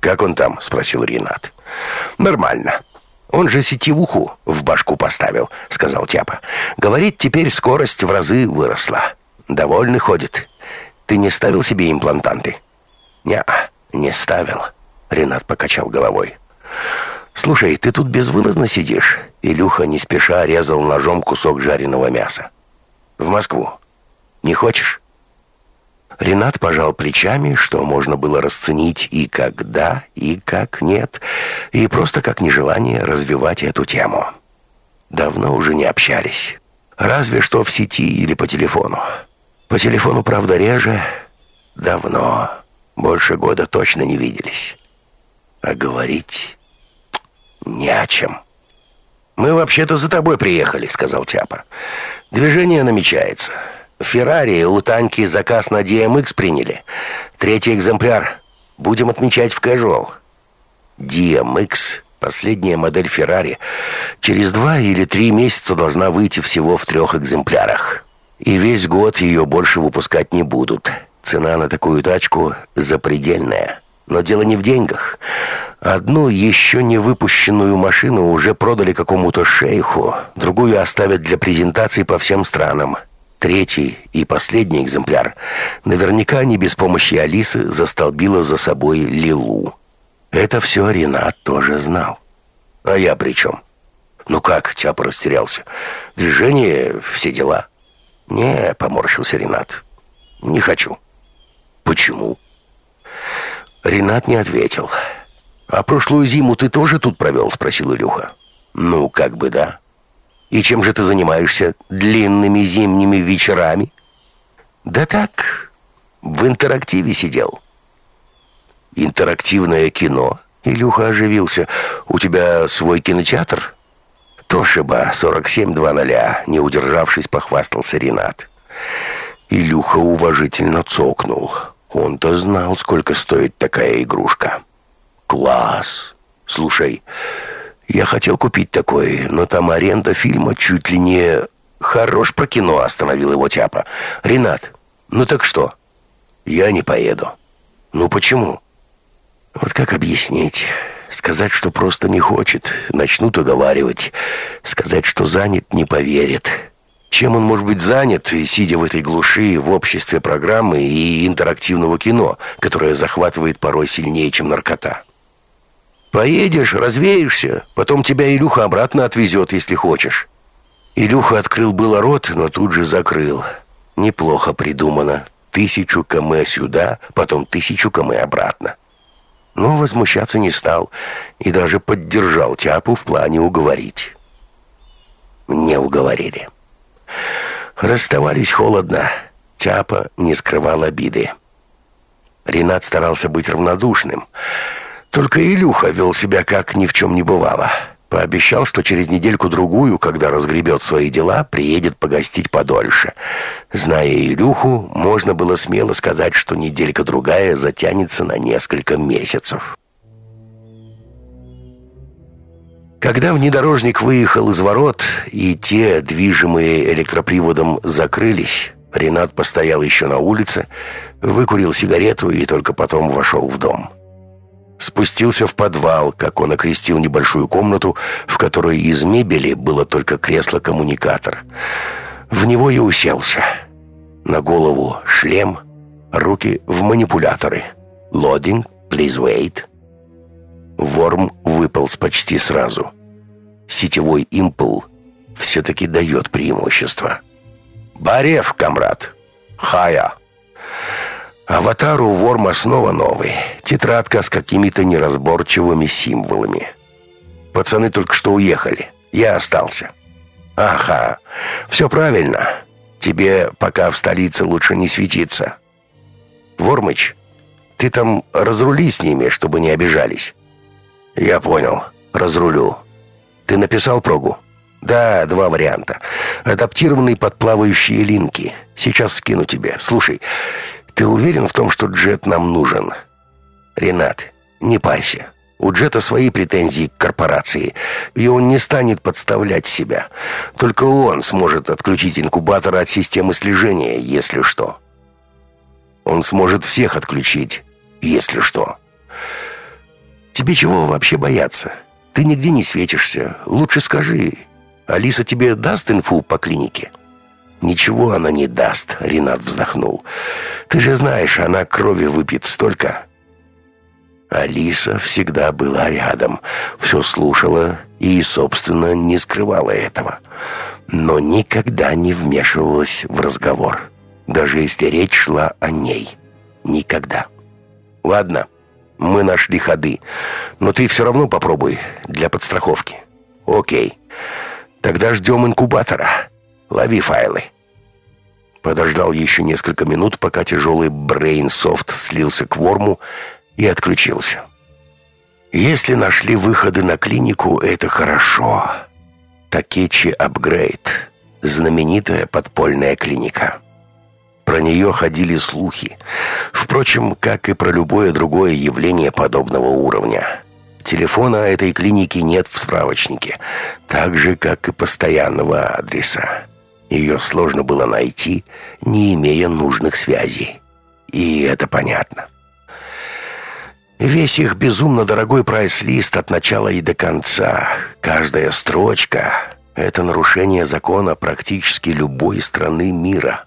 A: «Как он там?» — спросил Ренат. «Нормально. Он же сетевуху в башку поставил», — сказал Тяпа. «Говорит, теперь скорость в разы выросла. Довольный ходит. Ты не ставил себе имплантанты?» «Не, не ставил», — Ренат покачал головой. «Слушай, ты тут безвылазно сидишь?» Илюха не спеша резал ножом кусок жареного мяса. «В Москву. Не хочешь?» Ренат пожал плечами, что можно было расценить и как да, и как нет, и просто как нежелание развивать эту тему. Давно уже не общались. Разве что в сети или по телефону. По телефону, правда, реже. Давно. Больше года точно не виделись. А говорить не о чем. «Мы вообще-то за тобой приехали», — сказал Тяпа. «Движение намечается. Феррари у Таньки заказ на DMX приняли. Третий экземпляр. Будем отмечать в Casual». DMX — последняя модель Феррари. Через два или три месяца должна выйти всего в трех экземплярах. И весь год ее больше выпускать не будут. Цена на такую тачку запредельная. Но дело не в деньгах. Одну еще не выпущенную машину уже продали какому-то шейху, другую оставят для презентации по всем странам. Третий и последний экземпляр наверняка не без помощи Алисы застолбила за собой Лилу. Это все Ренат тоже знал. А я при чем? Ну как, Тяпа растерялся. Движение, все дела. Не, поморщился Ренат. Не хочу. Почему? Ренат не ответил. «А прошлую зиму ты тоже тут провел?» — спросил Илюха. «Ну, как бы да». «И чем же ты занимаешься длинными зимними вечерами?» «Да так, в интерактиве сидел». «Интерактивное кино?» — Илюха оживился. «У тебя свой кинотеатр?» «Тошиба, 47-2-0», — не удержавшись, похвастался Ренат. Илюха уважительно цокнул. Он-то знал, сколько стоит такая игрушка. Класс. Слушай, я хотел купить такой, но там аренда фильма чуть ли не... Хорош про кино, остановил его Тяпа. Ренат, ну так что? Я не поеду. Ну почему? Вот как объяснить? Сказать, что просто не хочет, начнут уговаривать. Сказать, что занят, не поверит. Чем он может быть занят, сидя в этой глуши, в обществе программы и интерактивного кино, которое захватывает порой сильнее, чем наркота? Поедешь, развеешься, потом тебя Илюха обратно отвезет, если хочешь. Илюха открыл было рот, но тут же закрыл. Неплохо придумано. Тысячу км сюда, потом тысячу км обратно. Но возмущаться не стал и даже поддержал Тяпу в плане уговорить. Не уговорили. Расставались холодно. Тяпа не скрывал обиды. Ренат старался быть равнодушным. Только Илюха вел себя как ни в чем не бывало. Пообещал, что через недельку-другую, когда разгребет свои дела, приедет погостить подольше. Зная Илюху, можно было смело сказать, что неделька-другая затянется на несколько месяцев. Когда внедорожник выехал из ворот, и те, движимые электроприводом, закрылись, Ренат постоял еще на улице, выкурил сигарету и только потом вошел в дом. Спустился в подвал, как он окрестил небольшую комнату, в которой из мебели было только кресло-коммуникатор. В него и уселся. На голову шлем, руки в манипуляторы. «Лодинг, please wait». Ворм выполз почти сразу. Сетевой импул все-таки дает преимущество. «Барев, комрад! Хая!» Аватар у Ворма снова новый. Тетрадка с какими-то неразборчивыми символами. Пацаны только что уехали. Я остался. Ага, все правильно. Тебе пока в столице лучше не светиться. Вормыч, ты там разрули с ними, чтобы не обижались. Я понял. Разрулю. Ты написал прогу? Да, два варианта. Адаптированный под плавающие линки. Сейчас скину тебе. Слушай, ты уверен в том, что Джет нам нужен? Ренат, не парься. У Джета свои претензии к корпорации, и он не станет подставлять себя. Только он сможет отключить инкубатор от системы слежения, если что. Он сможет всех отключить, если что. Тебе чего вообще бояться? Ты нигде не светишься. Лучше скажи, Алиса тебе даст инфу по клинике?» «Ничего она не даст», — Ренат вздохнул. «Ты же знаешь, она крови выпьет столько». Алиса всегда была рядом, все слушала и, собственно, не скрывала этого. Но никогда не вмешивалась в разговор, даже если речь шла о ней. Никогда. «Ладно, мы нашли ходы, но ты все равно попробуй для подстраховки». «Окей. Тогда ждем инкубатора». Лови файлы». Подождал еще несколько минут, пока тяжелый brainsoft слился к ворму и отключился. Если нашли выходы на клинику, это хорошо. Такечи Апгрейд. Знаменитая подпольная клиника. Про нее ходили слухи. Впрочем, как и про любое другое явление подобного уровня. Телефона этой клиники нет в справочнике, так же, как и постоянного адреса. Ее сложно было найти, не имея нужных связей. И это понятно. Весь их безумно дорогой прайс-лист от начала и до конца, каждая строчка — это нарушение закона практически любой страны мира.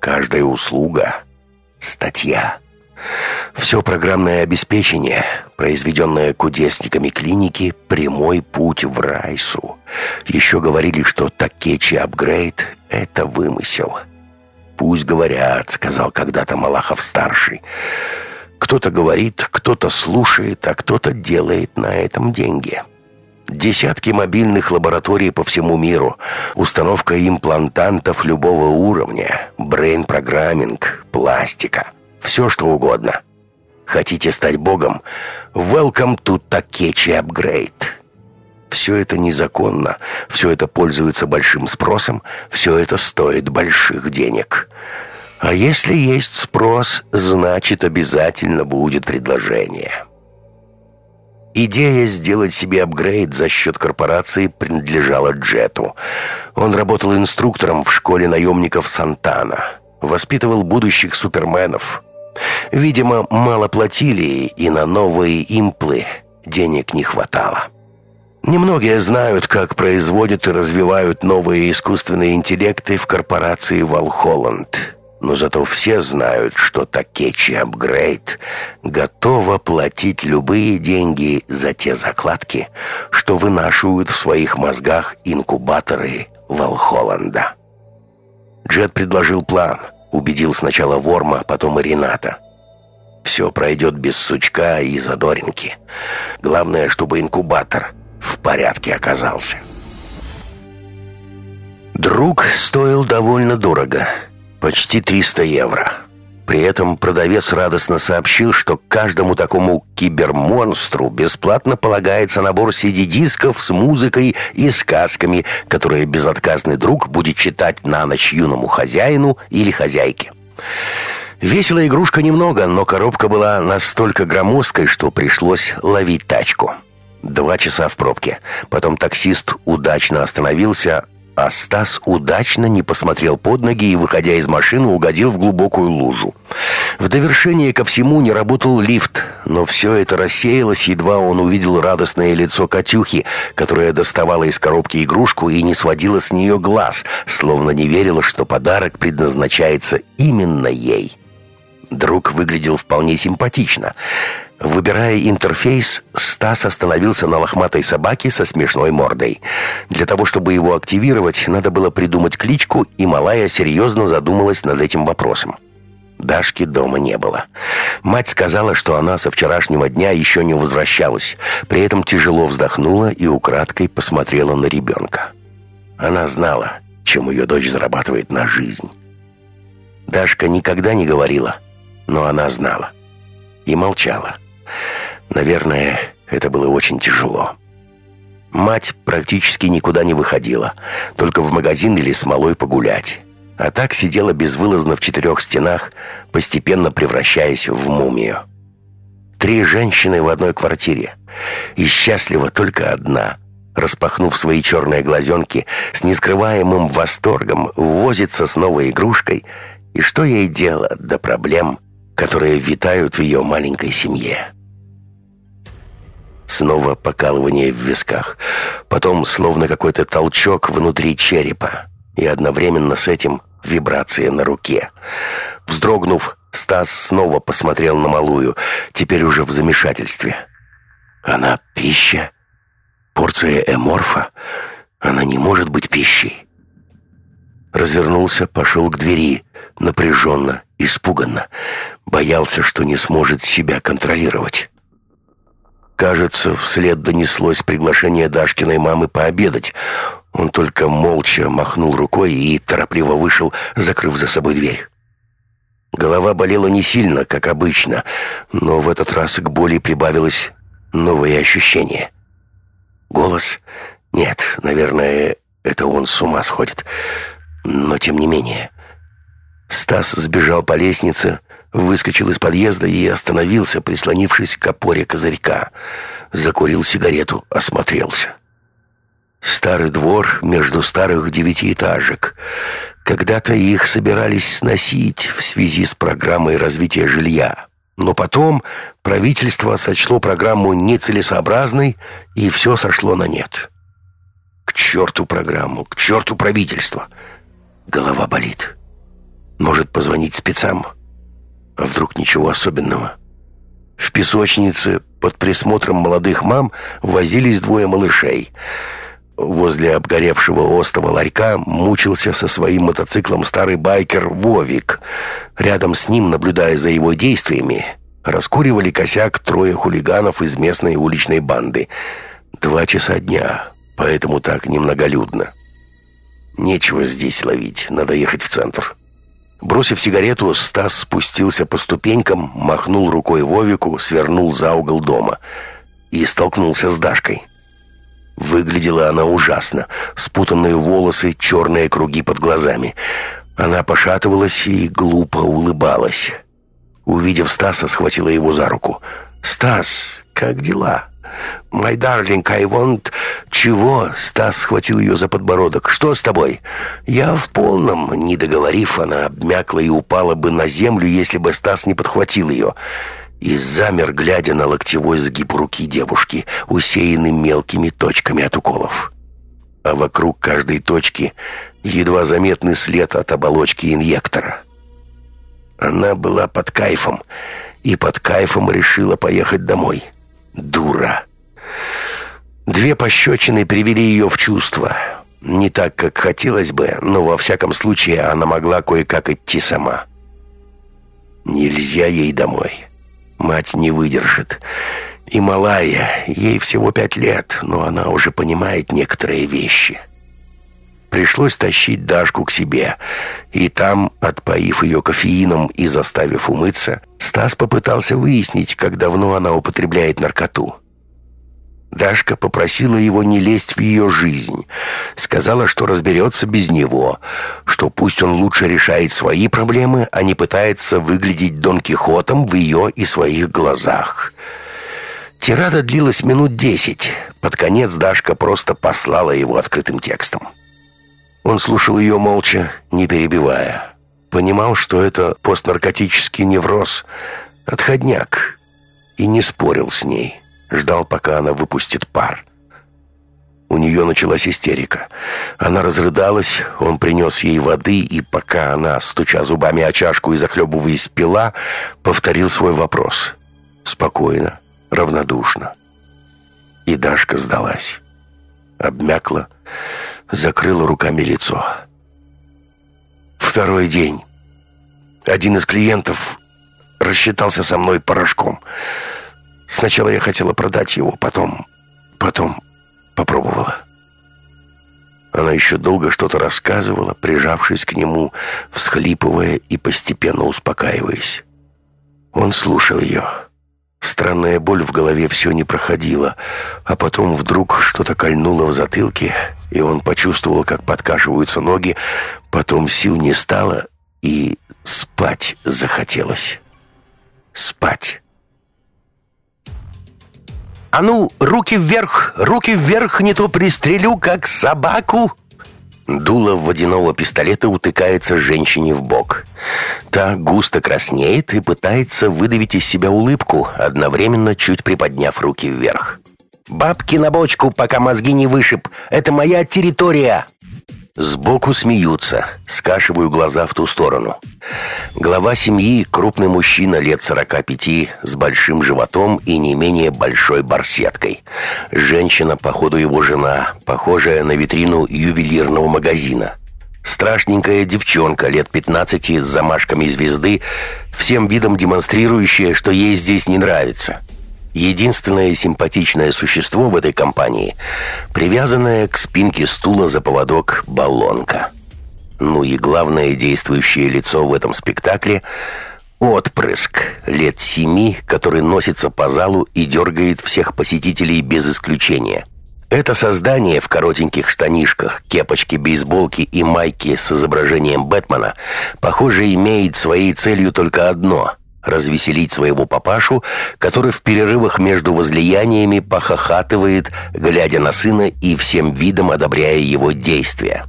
A: Каждая услуга — статья. Все программное обеспечение, произведенное кудесниками клиники, прямой путь в Райсу. Еще говорили, что Такечи апгрейд — это вымысел. «Пусть говорят», — сказал когда-то Малахов-старший. «Кто-то говорит, кто-то слушает, а кто-то делает на этом деньги». Десятки мобильных лабораторий по всему миру, установка имплантантов любого уровня, brain-programming, пластика — все что угодно. Хотите стать богом? Welcome to Takechi Upgrade. Все это незаконно, все это пользуется большим спросом, все это стоит больших денег. А если есть спрос, значит обязательно будет предложение. Идея сделать себе апгрейд за счет корпорации принадлежала Джету. Он работал инструктором в школе наемников Сантана. Воспитывал будущих суперменов – Видимо, мало платили, и на новые имплы денег не хватало. Немногие знают, как производят и развивают новые искусственные интеллекты в корпорации «Валхолланд». Но зато все знают, что Такечи Апгрейд готова платить любые деньги за те закладки, что вынашивают в своих мозгах инкубаторы Валхолланда. Джет предложил план, убедил сначала Ворма, потом и Рената. Все пройдет без сучка и задоринки. Главное, чтобы инкубатор в порядке оказался. Друг стоил довольно дорого – Почти 300 евро. При этом продавец радостно сообщил, что каждому такому кибермонстру бесплатно полагается набор CD-дисков с музыкой и сказками, которые безотказный друг будет читать на ночь юному хозяину или хозяйке. Весила игрушка немного, но коробка была настолько громоздкой, что пришлось ловить тачку. Два часа в пробке. Потом таксист удачно остановился, а Стас удачно не посмотрел под ноги и, выходя из машины, угодил в глубокую лужу. В довершение ко всему не работал лифт, но все это рассеялось, едва он увидел радостное лицо Катюхи, которая доставала из коробки игрушку и не сводила с нее глаз, словно не верила, что подарок предназначается именно ей. Друг выглядел вполне симпатично – Выбирая интерфейс, Стас остановился на лохматой собаке со смешной мордой. Для того, чтобы его активировать, надо было придумать кличку, и Малая серьезно задумалась над этим вопросом. Дашки дома не было. Мать сказала, что она со вчерашнего дня еще не возвращалась. При этом тяжело вздохнула и украдкой посмотрела на ребенка. Она знала, чем ее дочь зарабатывает на жизнь. Дашка никогда не говорила, но она знала. И молчала. Наверное, это было очень тяжело. Мать практически никуда не выходила, только в магазин или смолой погулять. А так сидела безвылазно в четырех стенах, постепенно превращаясь в мумию. Три женщины в одной квартире. И счастлива только одна. Распахнув свои черные глазенки, с нескрываемым восторгом возится с новой игрушкой. И что ей дело до проблем, которые витают в ее маленькой семье? Снова покалывание в висках. Потом словно какой-то толчок внутри черепа. И одновременно с этим вибрация на руке. Вздрогнув, Стас снова посмотрел на малую, теперь уже в замешательстве. Она пища? Порция эморфа? Она не может быть пищей. Развернулся, пошел к двери, напряженно, испуганно. Боялся, что не сможет себя контролировать. Кажется, вслед донеслось приглашение Дашкиной мамы пообедать. Он только молча махнул рукой и торопливо вышел, закрыв за собой дверь. Голова болела не сильно, как обычно, но в этот раз к боли прибавилось новое ощущение. Голос? Нет, наверное, это он с ума сходит. Но тем не менее. Стас сбежал по лестнице, выскочил из подъезда и остановился, прислонившись к опоре козырька. Закурил сигарету, осмотрелся. Старый двор между старых девятиэтажек. Когда-то их собирались сносить в связи с программой развития жилья. Но потом правительство сочло программу нецелесообразной, и все сошло на нет. К черту программу, к черту правительство. Голова болит. Может, позвонить спецам? А вдруг ничего особенного? В песочнице под присмотром молодых мам возились двое малышей. Возле обгоревшего остова ларька мучился со своим мотоциклом старый байкер Вовик. Рядом с ним, наблюдая за его действиями, раскуривали косяк трое хулиганов из местной уличной банды. Два часа дня, поэтому так немноголюдно. Нечего здесь ловить, надо ехать в центр. Бросив сигарету, Стас спустился по ступенькам, махнул рукой Вовику, свернул за угол дома и столкнулся с Дашкой. Выглядела она ужасно. Спутанные волосы, черные круги под глазами. Она пошатывалась и глупо улыбалась. Увидев Стаса, схватила его за руку. «Стас, как дела?» «My darling, I want «Чего?» — Стас схватил ее за подбородок. «Что с тобой?» «Я в полном». Не договорив, она обмякла и упала бы на землю, если бы Стас не подхватил ее. И замер, глядя на локтевой сгиб руки девушки, усеянный мелкими точками от уколов. А вокруг каждой точки едва заметный след от оболочки инъектора. Она была под кайфом, и под кайфом решила поехать домой. Дура. Две пощечины привели ее в чувство. Не так, как хотелось бы, но во всяком случае она могла кое-как идти сама. Нельзя ей домой. Мать не выдержит. И малая, ей всего пять лет, но она уже понимает некоторые вещи. Пришлось тащить Дашку к себе. И там, отпоив ее кофеином и заставив умыться, Стас попытался выяснить, как давно она употребляет наркоту. Дашка попросила его не лезть в ее жизнь. Сказала, что разберется без него, что пусть он лучше решает свои проблемы, а не пытается выглядеть Дон Кихотом в ее и своих глазах. Тирада длилась минут десять. Под конец Дашка просто послала его открытым текстом. Он слушал ее молча, не перебивая. Понимал, что это постнаркотический невроз, отходняк, и не спорил с ней ждал, пока она выпустит пар. У нее началась истерика. Она разрыдалась, он принес ей воды, и пока она, стуча зубами о чашку и захлебываясь пила, повторил свой вопрос. Спокойно, равнодушно. И Дашка сдалась. Обмякла, закрыла руками лицо. Второй день. Один из клиентов рассчитался со мной порошком — Сначала я хотела продать его, потом... потом попробовала. Она еще долго что-то рассказывала, прижавшись к нему, всхлипывая и постепенно успокаиваясь. Он слушал ее. Странная боль в голове все не проходила, а потом вдруг что-то кольнуло в затылке, и он почувствовал, как подкашиваются ноги, потом сил не стало, и спать захотелось. Спать. «А ну, руки вверх, руки вверх, не то пристрелю, как собаку!» Дуло водяного пистолета утыкается женщине в бок. Та густо краснеет и пытается выдавить из себя улыбку, одновременно чуть приподняв руки вверх. «Бабки на бочку, пока мозги не вышиб! Это моя территория!» Сбоку смеются, скашиваю глаза в ту сторону. Глава семьи – крупный мужчина лет 45 с большим животом и не менее большой барсеткой. Женщина, походу его жена, похожая на витрину ювелирного магазина. Страшненькая девчонка лет 15 с замашками звезды, всем видом демонстрирующая, что ей здесь не нравится – единственное симпатичное существо в этой компании, привязанное к спинке стула за поводок баллонка. Ну и главное действующее лицо в этом спектакле – отпрыск лет семи, который носится по залу и дергает всех посетителей без исключения. Это создание в коротеньких штанишках, кепочке бейсболке и майке с изображением Бэтмена, похоже, имеет своей целью только одно – развеселить своего папашу, который в перерывах между возлияниями похохатывает, глядя на сына и всем видом одобряя его действия.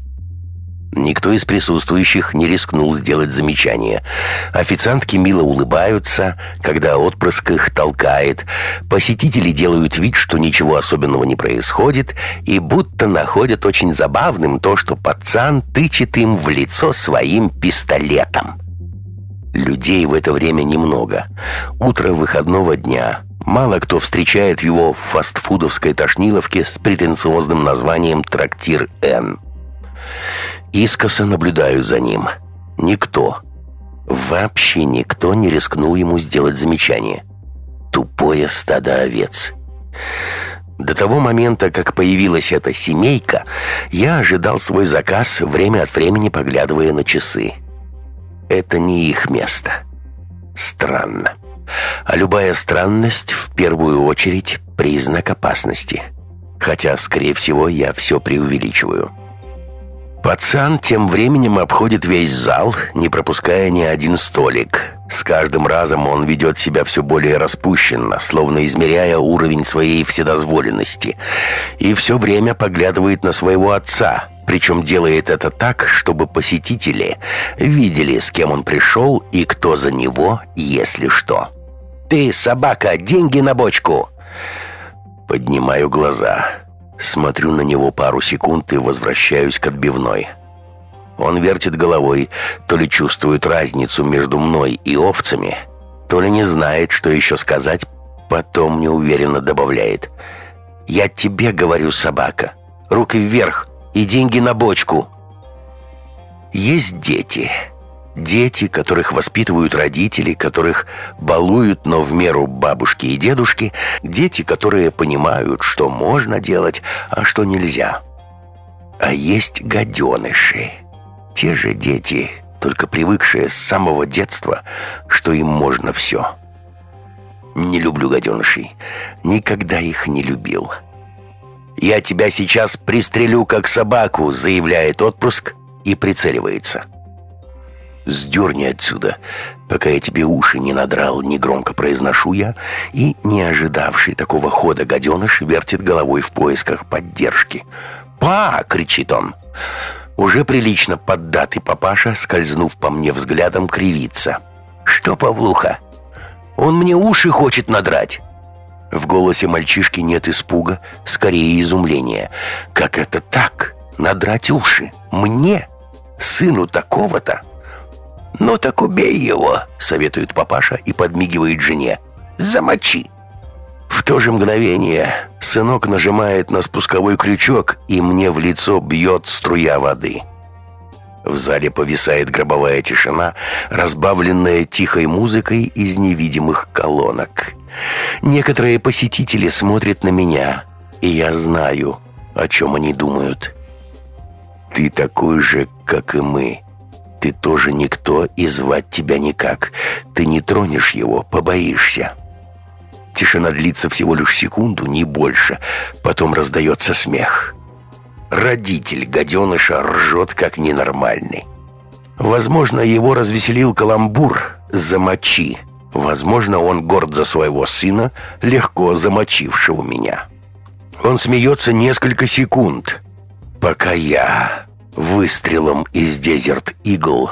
A: Никто из присутствующих не рискнул сделать замечание. Официантки мило улыбаются, когда отпрыск их толкает. Посетители делают вид, что ничего особенного не происходит, и будто находят очень забавным то, что пацан тычет им в лицо своим пистолетом. Людей в это время немного. Утро выходного дня. Мало кто встречает его в фастфудовской тошниловке с претенциозным названием «Трактир Н». Искоса наблюдаю за ним. Никто, вообще никто не рискнул ему сделать замечание. Тупое стадо овец. До того момента, как появилась эта семейка, я ожидал свой заказ, время от времени поглядывая на часы. Это не их место. Странно. А любая странность, в первую очередь, признак опасности. Хотя, скорее всего, я все преувеличиваю. Пацан тем временем обходит весь зал, не пропуская ни один столик. С каждым разом он ведет себя все более распущенно, словно измеряя уровень своей вседозволенности. И все время поглядывает на своего отца, причем делает это так, чтобы посетители видели, с кем он пришел и кто за него, если что. «Ты, собака, деньги на бочку!» Поднимаю глаза. Смотрю на него пару секунд и возвращаюсь к отбивной. Он вертит головой, то ли чувствует разницу между мной и овцами, то ли не знает, что еще сказать, потом неуверенно добавляет. «Я тебе говорю, собака. Руки вверх и деньги на бочку». Есть дети. Дети, которых воспитывают родители, которых балуют, но в меру бабушки и дедушки. Дети, которые понимают, что можно делать, а что нельзя. А есть гаденыши. Те же дети, только привыкшие с самого детства, что им можно все. Не люблю гаденышей. Никогда их не любил. «Я тебя сейчас пристрелю, как собаку», — заявляет отпуск и прицеливается. «Сдерни отсюда, пока я тебе уши не надрал», — негромко произношу я, и, не ожидавший такого хода гаденыш, вертит головой в поисках поддержки. «Па!» — кричит он. Уже прилично поддатый папаша, скользнув по мне взглядом, кривится. «Что, Павлуха? Он мне уши хочет надрать!» В голосе мальчишки нет испуга, скорее изумления. «Как это так? Надрать уши? Мне? Сыну такого-то?» «Ну так убей его!» — советует папаша и подмигивает жене. «Замочи!» В то же мгновение сынок нажимает на спусковой крючок, и мне в лицо бьет струя воды. В зале повисает гробовая тишина, разбавленная тихой музыкой из невидимых колонок. Некоторые посетители смотрят на меня, и я знаю, о чем они думают. «Ты такой же, как и мы. Ты тоже никто, и звать тебя никак. Ты не тронешь его, побоишься». Тишина длится всего лишь секунду, не больше. Потом раздается смех. Родитель гаденыша ржет, как ненормальный. Возможно, его развеселил каламбур «замочи». Возможно, он горд за своего сына, легко замочившего меня. Он смеется несколько секунд, пока я выстрелом из Дезерт Игл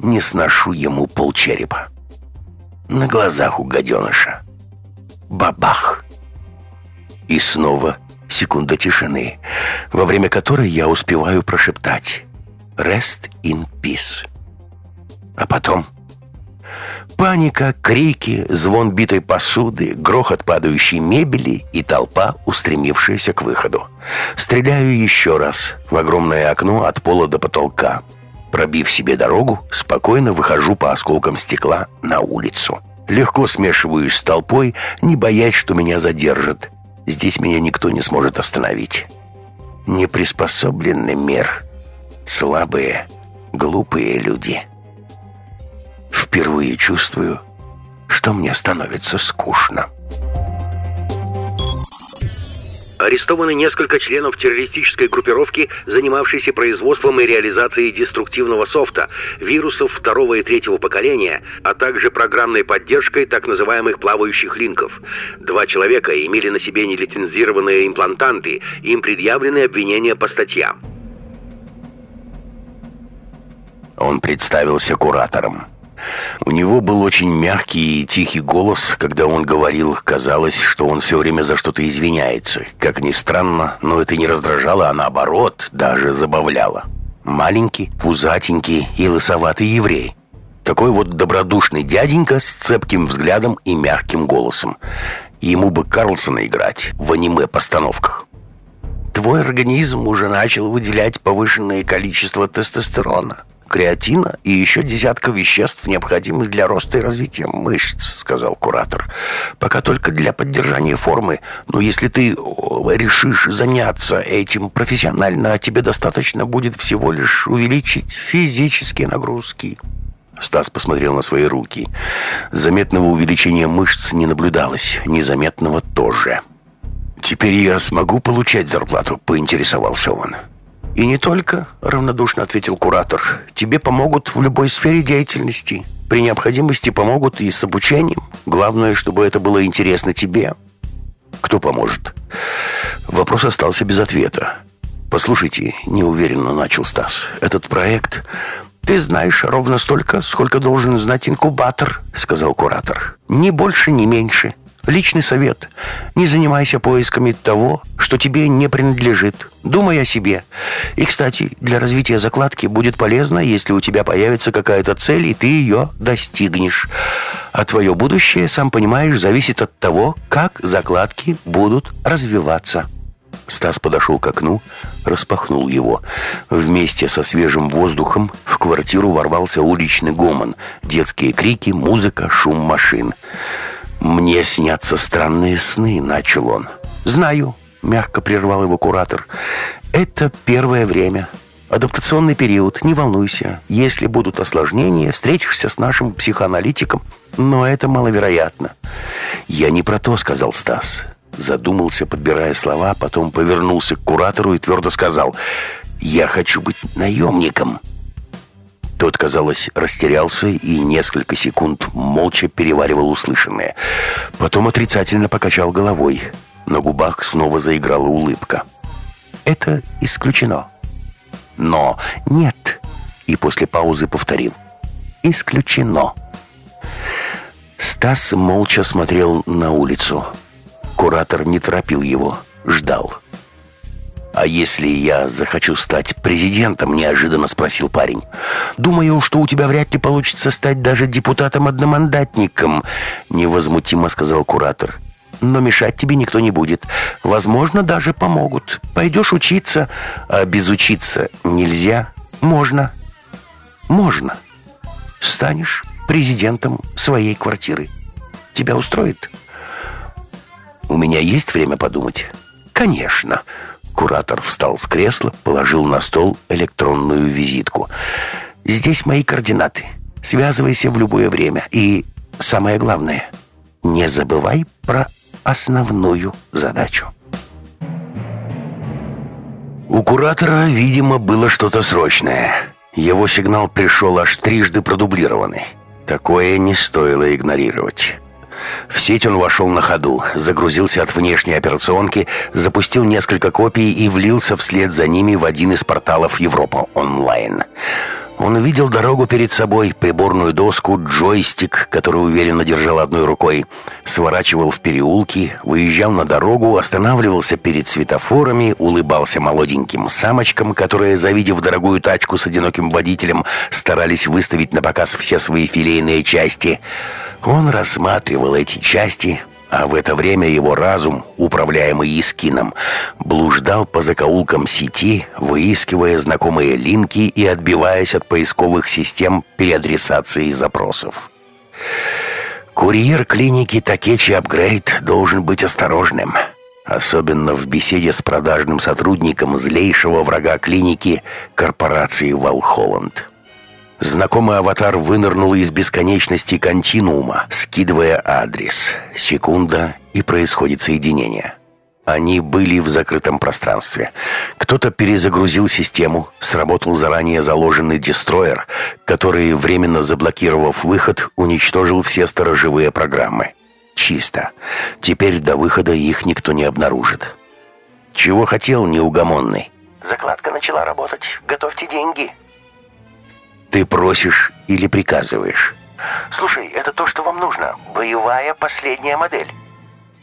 A: не сношу ему полчерепа. На глазах у гаденыша. Бабах! И снова секунда тишины, во время которой я успеваю прошептать «Rest in peace». А потом паника, крики, звон битой посуды, грохот падающей мебели и толпа, устремившаяся к выходу. Стреляю еще раз в огромное окно от пола до потолка. Пробив себе дорогу, спокойно выхожу по осколкам стекла на улицу. Легко смешиваюсь с толпой, не боясь, что меня задержат. Здесь меня никто не сможет остановить. Неприспособленный мир. Слабые, глупые люди. Впервые чувствую, что мне становится скучно.
B: Арестованы несколько членов террористической группировки, занимавшейся производством и реализацией деструктивного софта, вирусов второго и третьего поколения, а также программной поддержкой так называемых плавающих линков. Два человека имели на себе нелицензированные имплантанты, им предъявлены обвинения по статьям.
A: Он представился куратором. У него был очень мягкий и тихий голос, когда он говорил, казалось, что он все время за что-то извиняется. Как ни странно, но это не раздражало, а наоборот, даже забавляло. Маленький, пузатенький и лысоватый еврей. Такой вот добродушный дяденька с цепким взглядом и мягким голосом. Ему бы Карлсона играть в аниме-постановках. Твой организм уже начал выделять повышенное количество тестостерона креатина и еще десятка веществ, необходимых для роста и развития мышц», — сказал куратор. «Пока только для поддержания формы. Но если ты решишь заняться этим профессионально, тебе достаточно будет всего лишь увеличить физические нагрузки». Стас посмотрел на свои руки. Заметного увеличения мышц не наблюдалось, незаметного тоже. «Теперь я смогу получать зарплату?» — поинтересовался он. «И не только», — равнодушно ответил куратор. «Тебе помогут в любой сфере деятельности. При необходимости помогут и с обучением. Главное, чтобы это было интересно тебе». «Кто поможет?» Вопрос остался без ответа. «Послушайте», — неуверенно начал Стас, — «этот проект...» «Ты знаешь ровно столько, сколько должен знать инкубатор», — сказал куратор. «Ни больше, ни меньше. Личный совет. Не занимайся поисками того, что тебе не принадлежит. Думай о себе. И, кстати, для развития закладки будет полезно, если у тебя появится какая-то цель, и ты ее достигнешь. А твое будущее, сам понимаешь, зависит от того, как закладки будут развиваться. Стас подошел к окну, распахнул его. Вместе со свежим воздухом в квартиру ворвался уличный гомон. Детские крики, музыка, шум машин. «Мне снятся странные сны», — начал он. «Знаю», — мягко прервал его куратор. «Это первое время. Адаптационный период. Не волнуйся. Если будут осложнения, встретишься с нашим психоаналитиком. Но это маловероятно». «Я не про то», — сказал Стас. Задумался, подбирая слова, потом повернулся к куратору и твердо сказал «Я хочу быть наемником». Тот, казалось, растерялся и несколько секунд молча переваривал услышанное. Потом отрицательно покачал головой. На губах снова заиграла улыбка. «Это исключено». «Но нет». И после паузы повторил. «Исключено». Стас молча смотрел на улицу. Куратор не торопил его, ждал. «А если я захочу стать президентом?» – неожиданно спросил парень. «Думаю, что у тебя вряд ли получится стать даже депутатом-одномандатником», – невозмутимо сказал куратор. «Но мешать тебе никто не будет. Возможно, даже помогут. Пойдешь учиться, а без учиться нельзя. Можно. Можно. Станешь президентом своей квартиры. Тебя устроит?» «У меня есть время подумать?» «Конечно». Куратор встал с кресла, положил на стол электронную визитку. «Здесь мои координаты. Связывайся в любое время. И самое главное, не забывай про основную задачу». У куратора, видимо, было что-то срочное. Его сигнал пришел аж трижды продублированный. Такое не стоило игнорировать. В сеть он вошел на ходу, загрузился от внешней операционки, запустил несколько копий и влился вслед за ними в один из порталов Европа онлайн. Он увидел дорогу перед собой, приборную доску, джойстик, который уверенно держал одной рукой, сворачивал в переулки, выезжал на дорогу, останавливался перед светофорами, улыбался молоденьким самочкам, которые, завидев дорогую тачку с одиноким водителем, старались выставить на показ все свои филейные части – он рассматривал эти части, а в это время его разум, управляемый Искином, блуждал по закоулкам сети, выискивая знакомые линки и отбиваясь от поисковых систем переадресации запросов. Курьер клиники Такечи Апгрейд должен быть осторожным, особенно в беседе с продажным сотрудником злейшего врага клиники корпорации Валхолланд. Знакомый аватар вынырнул из бесконечности континуума, скидывая адрес. Секунда, и происходит соединение. Они были в закрытом пространстве. Кто-то перезагрузил систему, сработал заранее заложенный дестроер, который, временно заблокировав выход, уничтожил все сторожевые программы. Чисто. Теперь до выхода их никто не обнаружит. Чего хотел неугомонный?
C: Закладка начала работать. Готовьте деньги.
A: Ты просишь или приказываешь?
C: Слушай, это то, что вам нужно. Боевая последняя модель.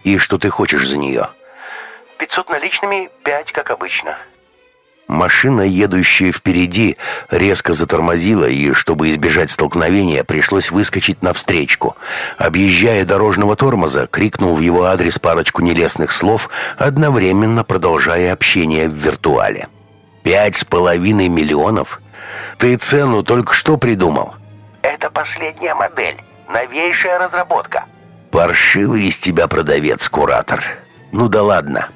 A: И что ты хочешь за нее?
C: 500 наличными, 5 как обычно.
A: Машина, едущая впереди, резко затормозила, и, чтобы избежать столкновения, пришлось выскочить навстречку. Объезжая дорожного тормоза, крикнул в его адрес парочку нелестных слов, одновременно продолжая общение в виртуале. «Пять с половиной миллионов? Ты цену только что придумал?
C: Это последняя модель. Новейшая разработка.
A: Паршивый из тебя продавец, куратор. Ну да ладно.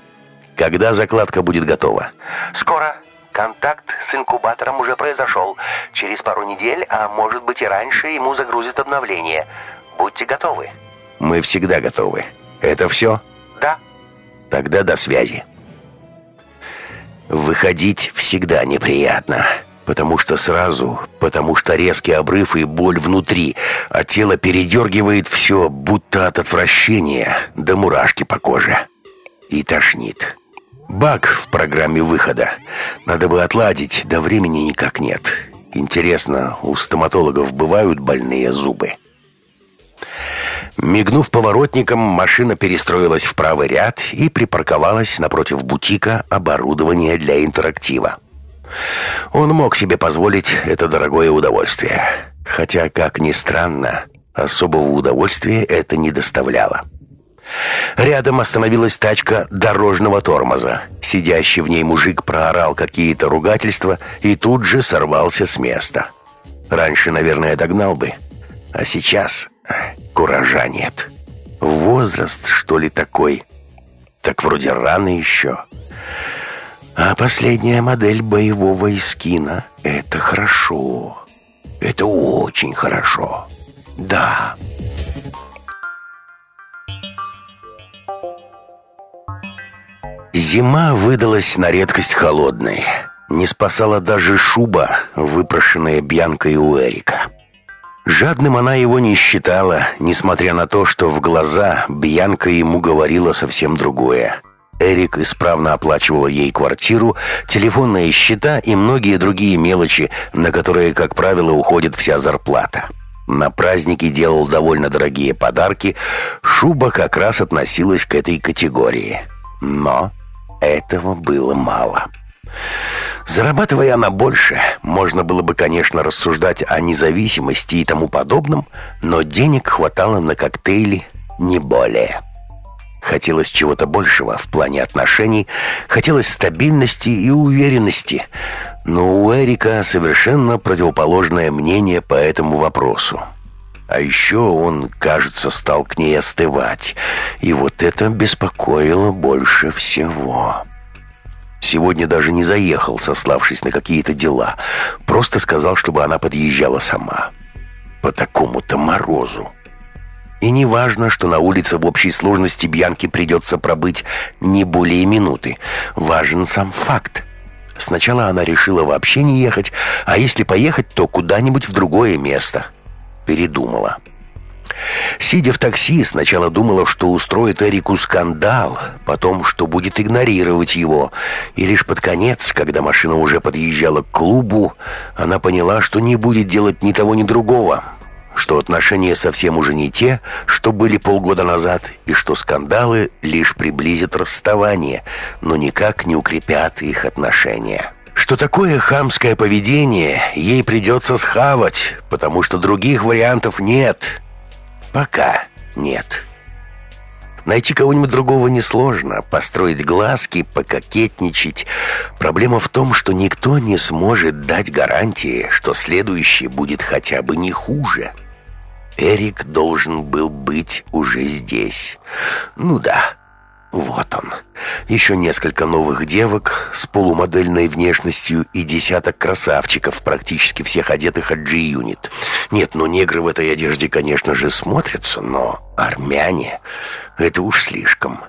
A: Когда закладка будет готова?
C: Скоро. Контакт с инкубатором уже произошел. Через пару недель, а может быть и раньше, ему загрузят обновление. Будьте готовы.
A: Мы всегда готовы. Это все?
C: Да.
A: Тогда до связи. Выходить всегда неприятно. Потому что сразу, потому что резкий обрыв и боль внутри, а тело передергивает все, будто от отвращения, до мурашки по коже. И тошнит. Баг в программе выхода. Надо бы отладить, да времени никак нет. Интересно, у стоматологов бывают больные зубы? Мигнув поворотником, машина перестроилась в правый ряд и припарковалась напротив бутика оборудования для интерактива. Он мог себе позволить это дорогое удовольствие. Хотя, как ни странно, особого удовольствия это не доставляло. Рядом остановилась тачка дорожного тормоза. Сидящий в ней мужик проорал какие-то ругательства и тут же сорвался с места. Раньше, наверное, догнал бы. А сейчас куража нет. Возраст, что ли, такой? Так вроде рано еще. А последняя модель боевого эскина — это хорошо. Это очень хорошо. Да. Зима выдалась на редкость холодной. Не спасала даже шуба, выпрошенная Бьянкой у Эрика. Жадным она его не считала, несмотря на то, что в глаза Бьянка ему говорила совсем другое. Эрик исправно оплачивал ей квартиру, телефонные счета и многие другие мелочи, на которые, как правило, уходит вся зарплата. На праздники делал довольно дорогие подарки, шуба как раз относилась к этой категории. Но этого было мало. Зарабатывая она больше, можно было бы, конечно, рассуждать о независимости и тому подобном, но денег хватало на коктейли не более. Хотелось чего-то большего в плане отношений, хотелось стабильности и уверенности, но у Эрика совершенно противоположное мнение по этому вопросу. А еще он, кажется, стал к ней остывать, и вот это беспокоило больше всего. Сегодня даже не заехал, сославшись на какие-то дела. Просто сказал, чтобы она подъезжала сама. По такому-то морозу. И не важно, что на улице в общей сложности Бьянке придется пробыть не более минуты. Важен сам факт. Сначала она решила вообще не ехать, а если поехать, то куда-нибудь в другое место. Передумала. Сидя в такси, сначала думала, что устроит Эрику скандал, потом, что будет игнорировать его. И лишь под конец, когда машина уже подъезжала к клубу, она поняла, что не будет делать ни того, ни другого. Что отношения совсем уже не те, что были полгода назад, и что скандалы лишь приблизят расставание, но никак не укрепят их отношения что такое хамское поведение ей придется схавать, потому что других вариантов нет. Пока нет. Найти кого-нибудь другого несложно, построить глазки, пококетничать. Проблема в том, что никто не сможет дать гарантии, что следующий будет хотя бы не хуже. Эрик должен был быть уже здесь. Ну да, вот он. Еще несколько новых девок с полумодельной внешностью и десяток красавчиков, практически всех одетых от G-Unit. Нет, ну негры в этой одежде, конечно же, смотрятся, но армяне — это уж слишком.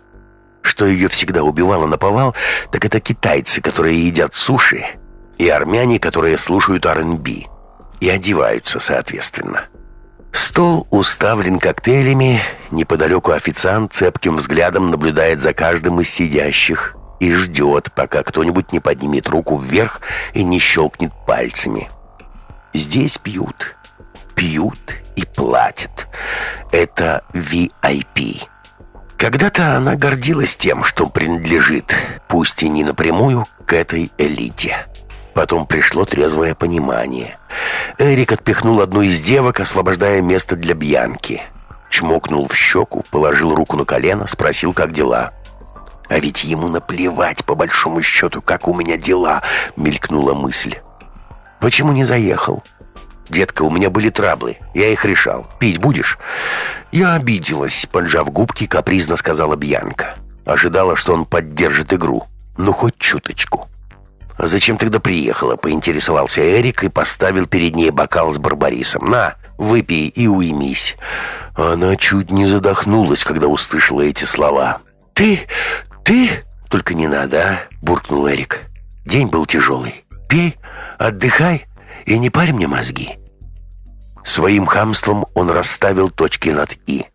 A: Что ее всегда убивало на повал, так это китайцы, которые едят суши, и армяне, которые слушают R&B и одеваются соответственно. Стол уставлен коктейлями, неподалеку официант цепким взглядом наблюдает за каждым из сидящих и ждет, пока кто-нибудь не поднимет руку вверх и не щелкнет пальцами. Здесь пьют, пьют и платят. Это VIP. Когда-то она гордилась тем, что принадлежит, пусть и не напрямую, к этой элите. Потом пришло трезвое понимание. Эрик отпихнул одну из девок, освобождая место для Бьянки. Чмокнул в щеку, положил руку на колено, спросил, как дела. «А ведь ему наплевать, по большому счету, как у меня дела», — мелькнула мысль. «Почему не заехал?» «Детка, у меня были траблы. Я их решал. Пить будешь?» «Я обиделась», — поджав губки, капризно сказала Бьянка. Ожидала, что он поддержит игру. Ну, хоть чуточку. А «Зачем тогда приехала?» — поинтересовался Эрик и поставил перед ней бокал с барбарисом. «На, выпей и уймись». Она чуть не задохнулась, когда услышала эти слова. «Ты... ты...» «Только не надо, а?» — буркнул Эрик. День был тяжелый. Пей, отдыхай и не парь мне мозги». Своим хамством он расставил точки над «и».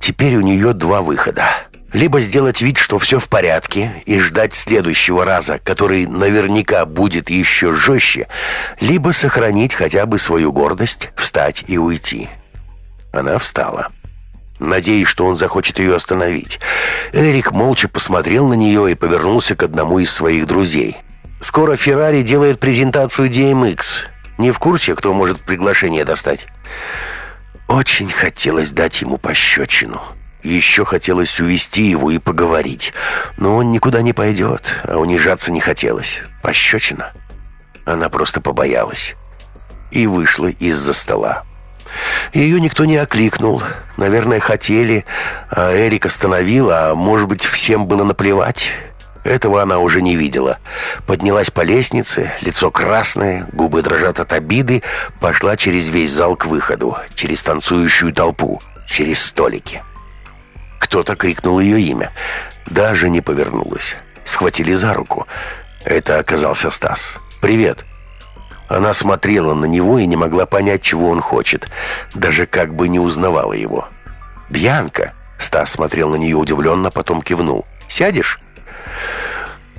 A: Теперь у нее два выхода. Либо сделать вид, что все в порядке, и ждать следующего раза, который наверняка будет еще жестче, либо сохранить хотя бы свою гордость, встать и уйти. Она встала. Надеясь, что он захочет ее остановить. Эрик молча посмотрел на нее и повернулся к одному из своих друзей. «Скоро Феррари делает презентацию DMX. Не в курсе, кто может приглашение достать?» Очень хотелось дать ему пощечину. Еще хотелось увести его и поговорить. Но он никуда не пойдет, а унижаться не хотелось. Пощечина. Она просто побоялась. И вышла из-за стола. Ее никто не окликнул. Наверное, хотели, а Эрик остановил, а может быть, всем было наплевать. Этого она уже не видела. Поднялась по лестнице, лицо красное, губы дрожат от обиды, пошла через весь зал к выходу, через танцующую толпу, через столики. Кто-то крикнул ее имя. Даже не повернулась. Схватили за руку. Это оказался Стас. «Привет». Она смотрела на него и не могла понять, чего он хочет. Даже как бы не узнавала его. «Бьянка!» Стас смотрел на нее удивленно, потом кивнул. «Сядешь?»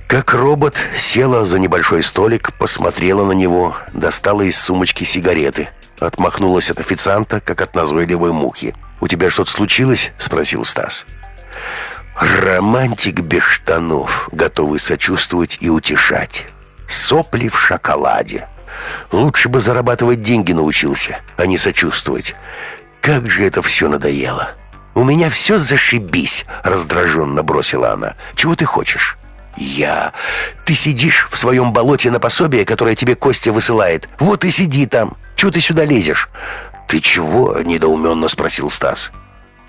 A: Как робот села за небольшой столик, посмотрела на него, достала из сумочки сигареты. Отмахнулась от официанта, как от назойливой мухи. «У тебя что-то случилось?» — спросил Стас. «Романтик без штанов, готовый сочувствовать и утешать. Сопли в шоколаде. Лучше бы зарабатывать деньги научился, а не сочувствовать. Как же это все надоело!» «У меня все зашибись!» — раздраженно бросила она. «Чего ты хочешь?» «Я. Ты сидишь в своем болоте на пособие, которое тебе Костя высылает. Вот и сиди там. Чего ты сюда лезешь?» «Ты чего?» — недоуменно спросил Стас.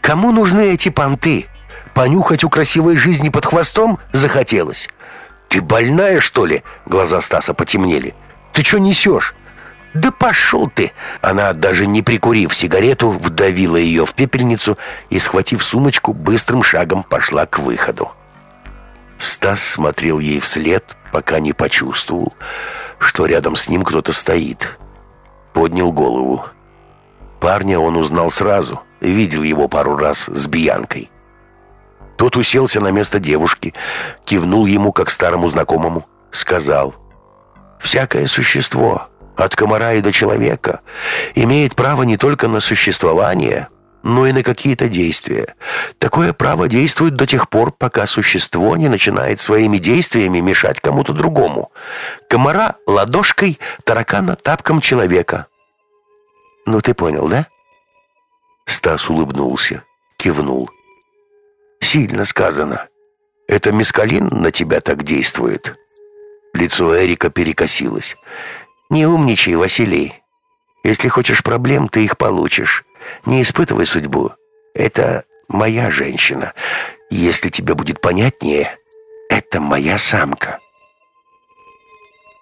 A: «Кому нужны эти понты? Понюхать у красивой жизни под хвостом захотелось?» «Ты больная, что ли?» — глаза Стаса потемнели. «Ты что несешь?» «Да пошел ты!» Она, даже не прикурив сигарету, вдавила ее в пепельницу и, схватив сумочку, быстрым шагом пошла к выходу. Стас смотрел ей вслед, пока не почувствовал, что рядом с ним кто-то стоит. Поднял голову. Парня он узнал сразу, видел его пару раз с Биянкой. Тот уселся на место девушки, кивнул ему, как старому знакомому, сказал «Всякое существо, от комара и до человека, имеет право не только на существование, но и на какие-то действия. Такое право действует до тех пор, пока существо не начинает своими действиями мешать кому-то другому. Комара — ладошкой, таракана — тапком человека. Ну, ты понял, да? Стас улыбнулся, кивнул. Сильно сказано. Это мискалин на тебя так действует? Лицо Эрика перекосилось. Не умничай, Василий. Если хочешь проблем, ты их получишь. Не испытывай судьбу. Это моя женщина. Если тебе будет понятнее, это моя самка.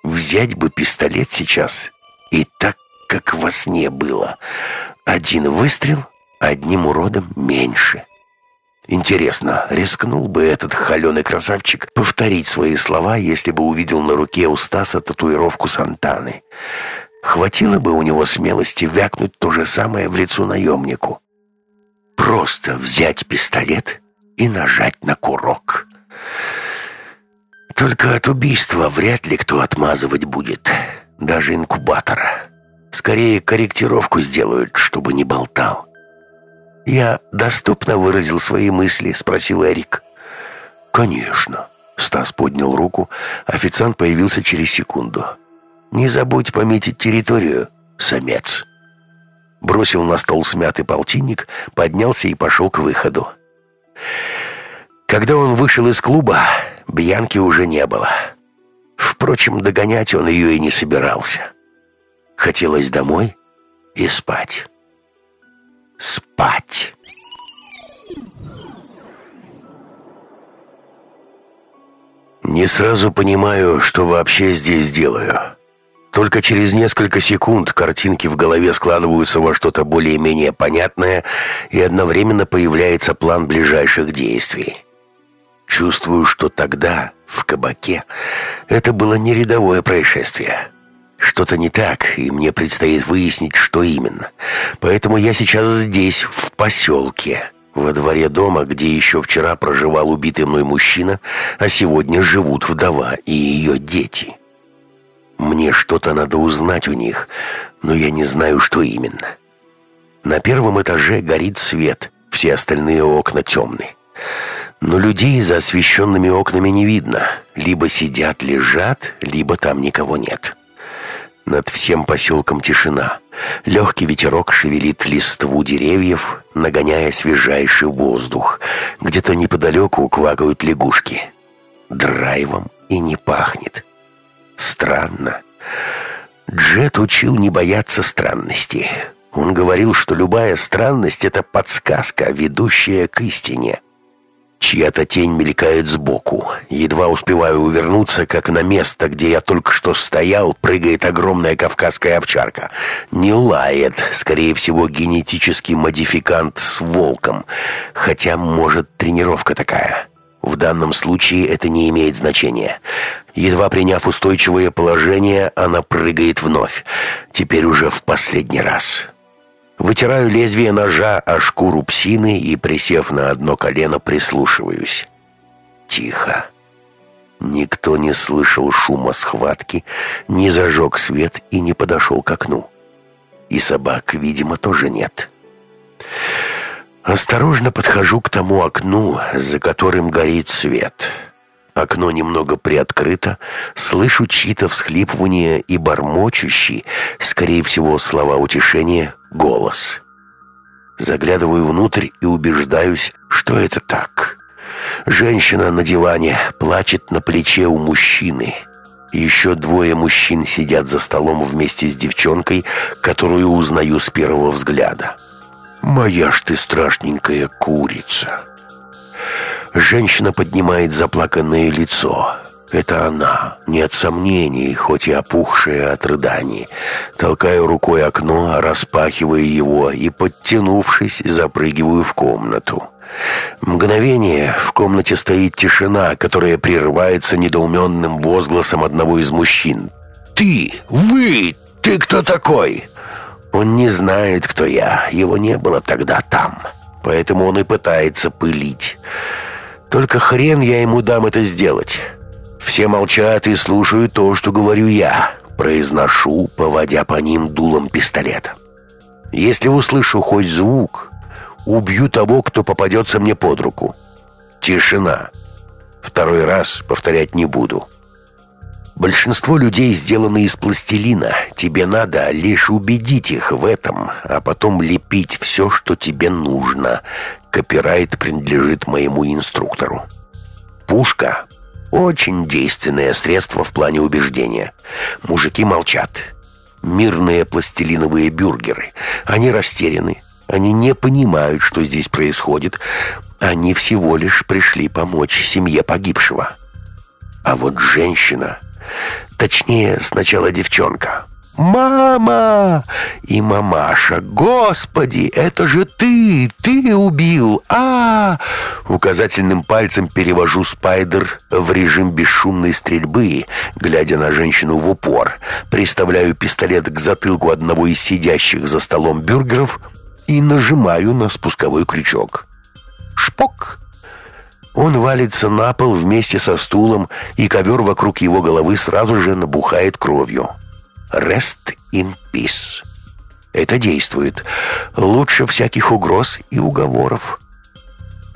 A: Взять бы пистолет сейчас и так, как во сне было. Один выстрел, одним уродом меньше. Интересно, рискнул бы этот холеный красавчик повторить свои слова, если бы увидел на руке у Стаса татуировку Сантаны? Хватило бы у него смелости вякнуть то же самое в лицо наемнику. Просто взять пистолет и нажать на курок. Только от убийства вряд ли кто отмазывать будет, даже инкубатора. Скорее корректировку сделают, чтобы не болтал. «Я доступно выразил свои мысли?» — спросил Эрик. «Конечно». Стас поднял руку, официант появился через секунду. Не забудь пометить территорию, самец. Бросил на стол смятый полтинник, поднялся и пошел к выходу. Когда он вышел из клуба, Бьянки уже не было. Впрочем, догонять он ее и не собирался. Хотелось домой и спать. Спать. Не сразу понимаю, что вообще здесь делаю. Только через несколько секунд картинки в голове складываются во что-то более-менее понятное, и одновременно появляется план ближайших действий. Чувствую, что тогда, в кабаке, это было не рядовое происшествие. Что-то не так, и мне предстоит выяснить, что именно. Поэтому я сейчас здесь, в поселке, во дворе дома, где еще вчера проживал убитый мной мужчина, а сегодня живут вдова и ее дети. Мне что-то надо узнать у них, но я не знаю, что именно. На первом этаже горит свет, все остальные окна темны. Но людей за освещенными окнами не видно. Либо сидят, лежат, либо там никого нет. Над всем поселком тишина. Легкий ветерок шевелит листву деревьев, нагоняя свежайший воздух. Где-то неподалеку квакают лягушки. Драйвом и не пахнет. Странно. Джет учил не бояться странностей. Он говорил, что любая странность — это подсказка, ведущая к истине. Чья-то тень мелькает сбоку. Едва успеваю увернуться, как на место, где я только что стоял, прыгает огромная кавказская овчарка. Не лает, скорее всего, генетический модификант с волком. Хотя, может, тренировка такая. В данном случае это не имеет значения. Едва приняв устойчивое положение, она прыгает вновь. Теперь уже в последний раз. Вытираю лезвие ножа о шкуру псины и, присев на одно колено, прислушиваюсь. Тихо. Никто не слышал шума схватки, не зажег свет и не подошел к окну. И собак, видимо, тоже нет. Осторожно подхожу к тому окну, за которым горит свет. Окно немного приоткрыто, слышу чьи-то всхлипывания и бормочущий, скорее всего, слова утешения, голос. Заглядываю внутрь и убеждаюсь, что это так. Женщина на диване плачет на плече у мужчины. Еще двое мужчин сидят за столом вместе с девчонкой, которую узнаю с первого взгляда. «Моя ж ты страшненькая курица!» Женщина поднимает заплаканное лицо. Это она, нет сомнений, хоть и опухшая от рыданий. Толкаю рукой окно, распахиваю его и, подтянувшись, запрыгиваю в комнату. Мгновение в комнате стоит тишина, которая прерывается недоуменным возгласом одного из мужчин. «Ты! Вы! Ты кто такой?» Он не знает, кто я. Его не было тогда там. Поэтому он и пытается пылить. Только хрен я ему дам это сделать. Все молчат и слушают то, что говорю я. Произношу, поводя по ним дулом пистолета. Если услышу хоть звук, убью того, кто попадется мне под руку. Тишина. Второй раз повторять не буду. Большинство людей сделаны из пластилина. Тебе надо лишь убедить их в этом, а потом лепить все, что тебе нужно. Копирайт принадлежит моему инструктору. Пушка — очень действенное средство в плане убеждения. Мужики молчат. Мирные пластилиновые бюргеры. Они растеряны. Они не понимают, что здесь происходит. Они всего лишь пришли помочь семье погибшего. А вот женщина Точнее, сначала девчонка. «Мама!» И мамаша. «Господи, это же ты! Ты убил! а, Указательным пальцем перевожу спайдер в режим бесшумной стрельбы, глядя на женщину в упор. Приставляю пистолет к затылку одного из сидящих за столом бюргеров и нажимаю на спусковой крючок. Шпок! Он валится на пол вместе со стулом, и ковер вокруг его головы сразу же набухает кровью. «Rest in peace». Это действует. Лучше всяких угроз и уговоров.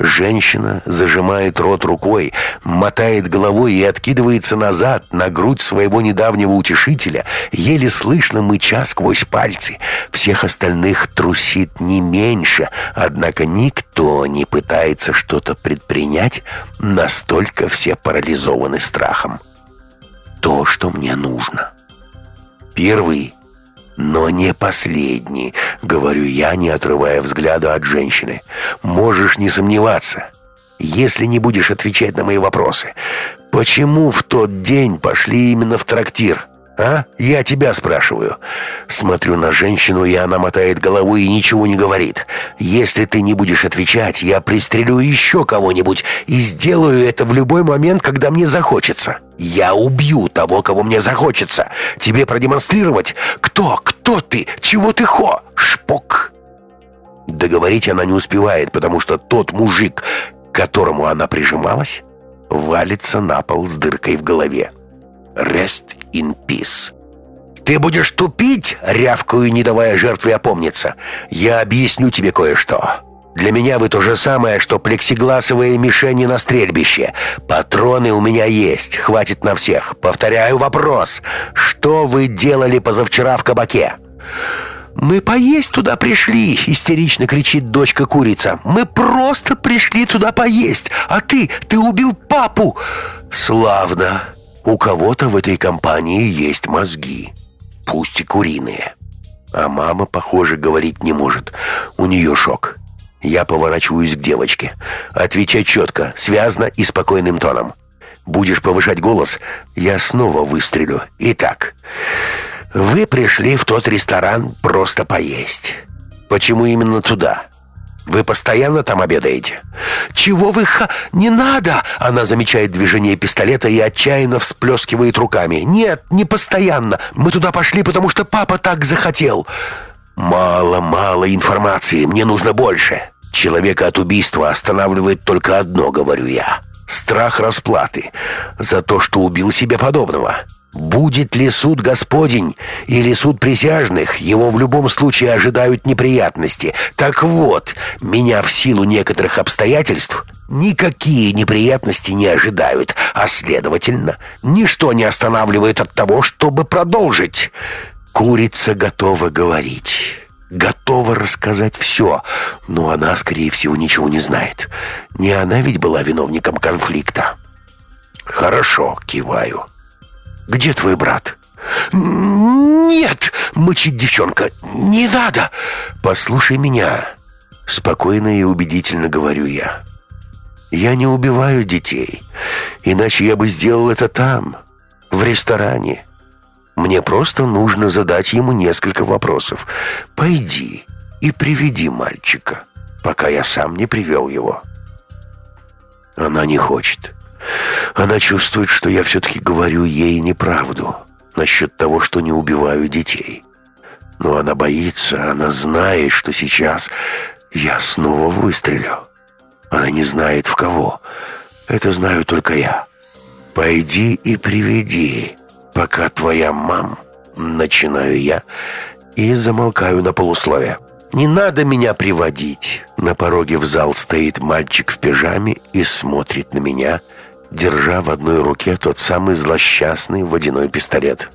A: Женщина зажимает рот рукой, мотает головой и откидывается назад на грудь своего недавнего утешителя, еле слышно мыча сквозь пальцы. Всех остальных трусит не меньше, однако никто не пытается что-то предпринять, настолько все парализованы страхом. То, что мне нужно. Первый но не последний, говорю я, не отрывая взгляда от женщины. Можешь не сомневаться, если не будешь отвечать на мои вопросы. Почему в тот день пошли именно в трактир? А? Я тебя спрашиваю. Смотрю на женщину, и она мотает головой и ничего не говорит. Если ты не будешь отвечать, я пристрелю еще кого-нибудь и сделаю это в любой момент, когда мне захочется. Я убью того, кого мне захочется. Тебе продемонстрировать? Кто? Кто ты? Чего ты хо? Шпок. Договорить она не успевает, потому что тот мужик, к которому она прижималась, валится на пол с дыркой в голове. Rest in peace. «Ты будешь тупить?» — рявкаю, не давая жертве опомниться. «Я объясню тебе кое-что. Для меня вы то же самое, что плексигласовые мишени на стрельбище. Патроны у меня есть, хватит на всех. Повторяю вопрос. Что вы делали позавчера в кабаке?» «Мы поесть туда пришли!» — истерично кричит дочка-курица. «Мы просто пришли туда поесть! А ты, ты убил папу!» «Славно! У кого-то в этой компании есть мозги, пусть и куриные. А мама, похоже, говорить не может. У нее шок. Я поворачиваюсь к девочке. Отвечай четко, связно и спокойным тоном. Будешь повышать голос, я снова выстрелю. Итак, вы пришли в тот ресторан просто поесть. Почему именно туда? Вы постоянно там обедаете? Чего вы ха... Не надо! Она замечает движение пистолета и отчаянно всплескивает руками. Нет, не постоянно. Мы туда пошли, потому что папа так захотел. Мало-мало информации. Мне нужно больше. Человека от убийства останавливает только одно, говорю я. Страх расплаты за то, что убил себе подобного. Будет ли суд Господень или суд присяжных, его в любом случае ожидают неприятности. Так вот, меня в силу некоторых обстоятельств никакие неприятности не ожидают, а следовательно, ничто не останавливает от того, чтобы продолжить. Курица готова говорить, готова рассказать все, но она, скорее всего, ничего не знает. Не она ведь была виновником конфликта. «Хорошо», — киваю. Где твой брат?» «Нет!» — мычит девчонка. «Не надо!» «Послушай меня!» Спокойно и убедительно говорю я. «Я не убиваю детей, иначе я бы сделал это там, в ресторане. Мне просто нужно задать ему несколько вопросов. Пойди и приведи мальчика, пока я сам не привел его». Она не хочет. Она чувствует, что я все-таки говорю ей неправду насчет того, что не убиваю детей. Но она боится, она знает, что сейчас я снова выстрелю. Она не знает в кого. Это знаю только я. Пойди и приведи, пока твоя мам, начинаю я и замолкаю на полусловие. «Не надо меня приводить!» На пороге в зал стоит мальчик в пижаме и смотрит на меня, держа в одной руке тот самый злосчастный водяной пистолет.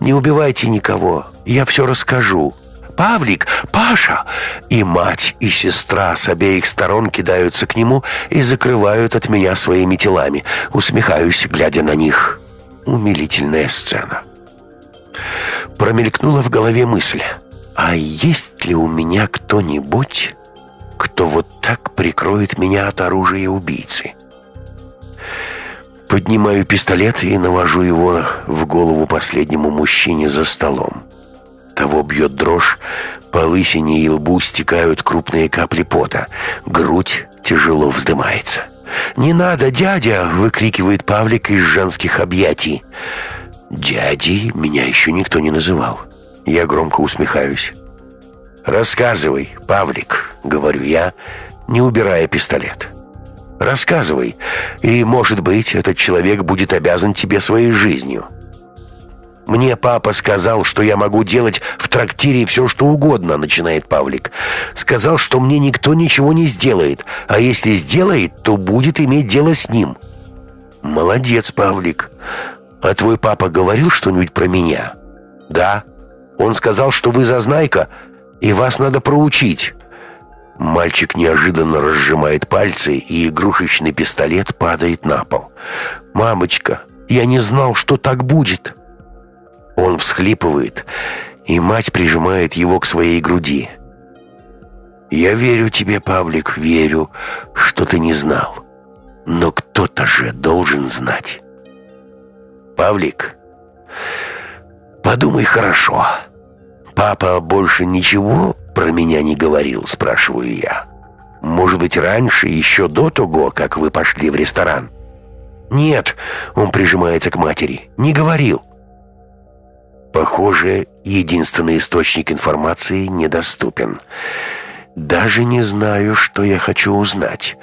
A: «Не убивайте никого, я все расскажу». «Павлик! Паша!» И мать, и сестра с обеих сторон кидаются к нему и закрывают от меня своими телами. Усмехаюсь, глядя на них. Умилительная сцена. Промелькнула в голове мысль. «А есть ли у меня кто-нибудь, кто вот так прикроет меня от оружия убийцы?» Поднимаю пистолет и навожу его в голову последнему мужчине за столом. Того бьет дрожь, по лысине и лбу стекают крупные капли пота. Грудь тяжело вздымается. «Не надо, дядя!» — выкрикивает Павлик из женских объятий. «Дядей меня еще никто не называл». Я громко усмехаюсь. «Рассказывай, Павлик», — говорю я, не убирая пистолет. Рассказывай, и, может быть, этот человек будет обязан тебе своей жизнью. Мне папа сказал, что я могу делать в трактире все, что угодно, начинает Павлик. Сказал, что мне никто ничего не сделает, а если сделает, то будет иметь дело с ним. Молодец, Павлик. А твой папа говорил что-нибудь про меня? Да. Он сказал, что вы зазнайка, и вас надо проучить. Мальчик неожиданно разжимает пальцы, и игрушечный пистолет падает на пол. «Мамочка, я не знал, что так будет!» Он всхлипывает, и мать прижимает его к своей груди. «Я верю тебе, Павлик, верю, что ты не знал. Но кто-то же должен знать». «Павлик, подумай хорошо. Папа больше ничего про меня не говорил, спрашиваю я. Может быть, раньше, еще до того, как вы пошли в ресторан? Нет, он прижимается к матери. Не говорил. Похоже, единственный источник информации недоступен. Даже не знаю, что я хочу узнать.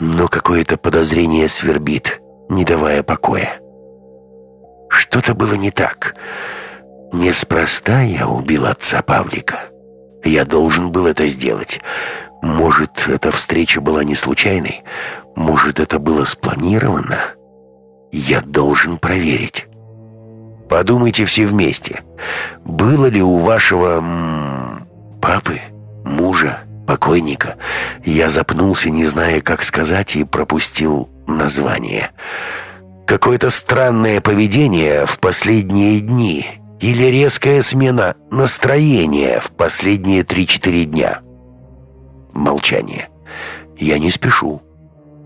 A: Но какое-то подозрение свербит, не давая покоя. Что-то было не так. Неспроста я убил отца Павлика. Я должен был это сделать. Может, эта встреча была не случайной? Может, это было спланировано? Я должен проверить. Подумайте все вместе. Было ли у вашего... Папы, мужа, покойника? Я запнулся, не зная, как сказать, и пропустил название. Какое-то странное поведение в последние дни или резкая смена настроения в последние 3-4 дня. Молчание. Я не спешу.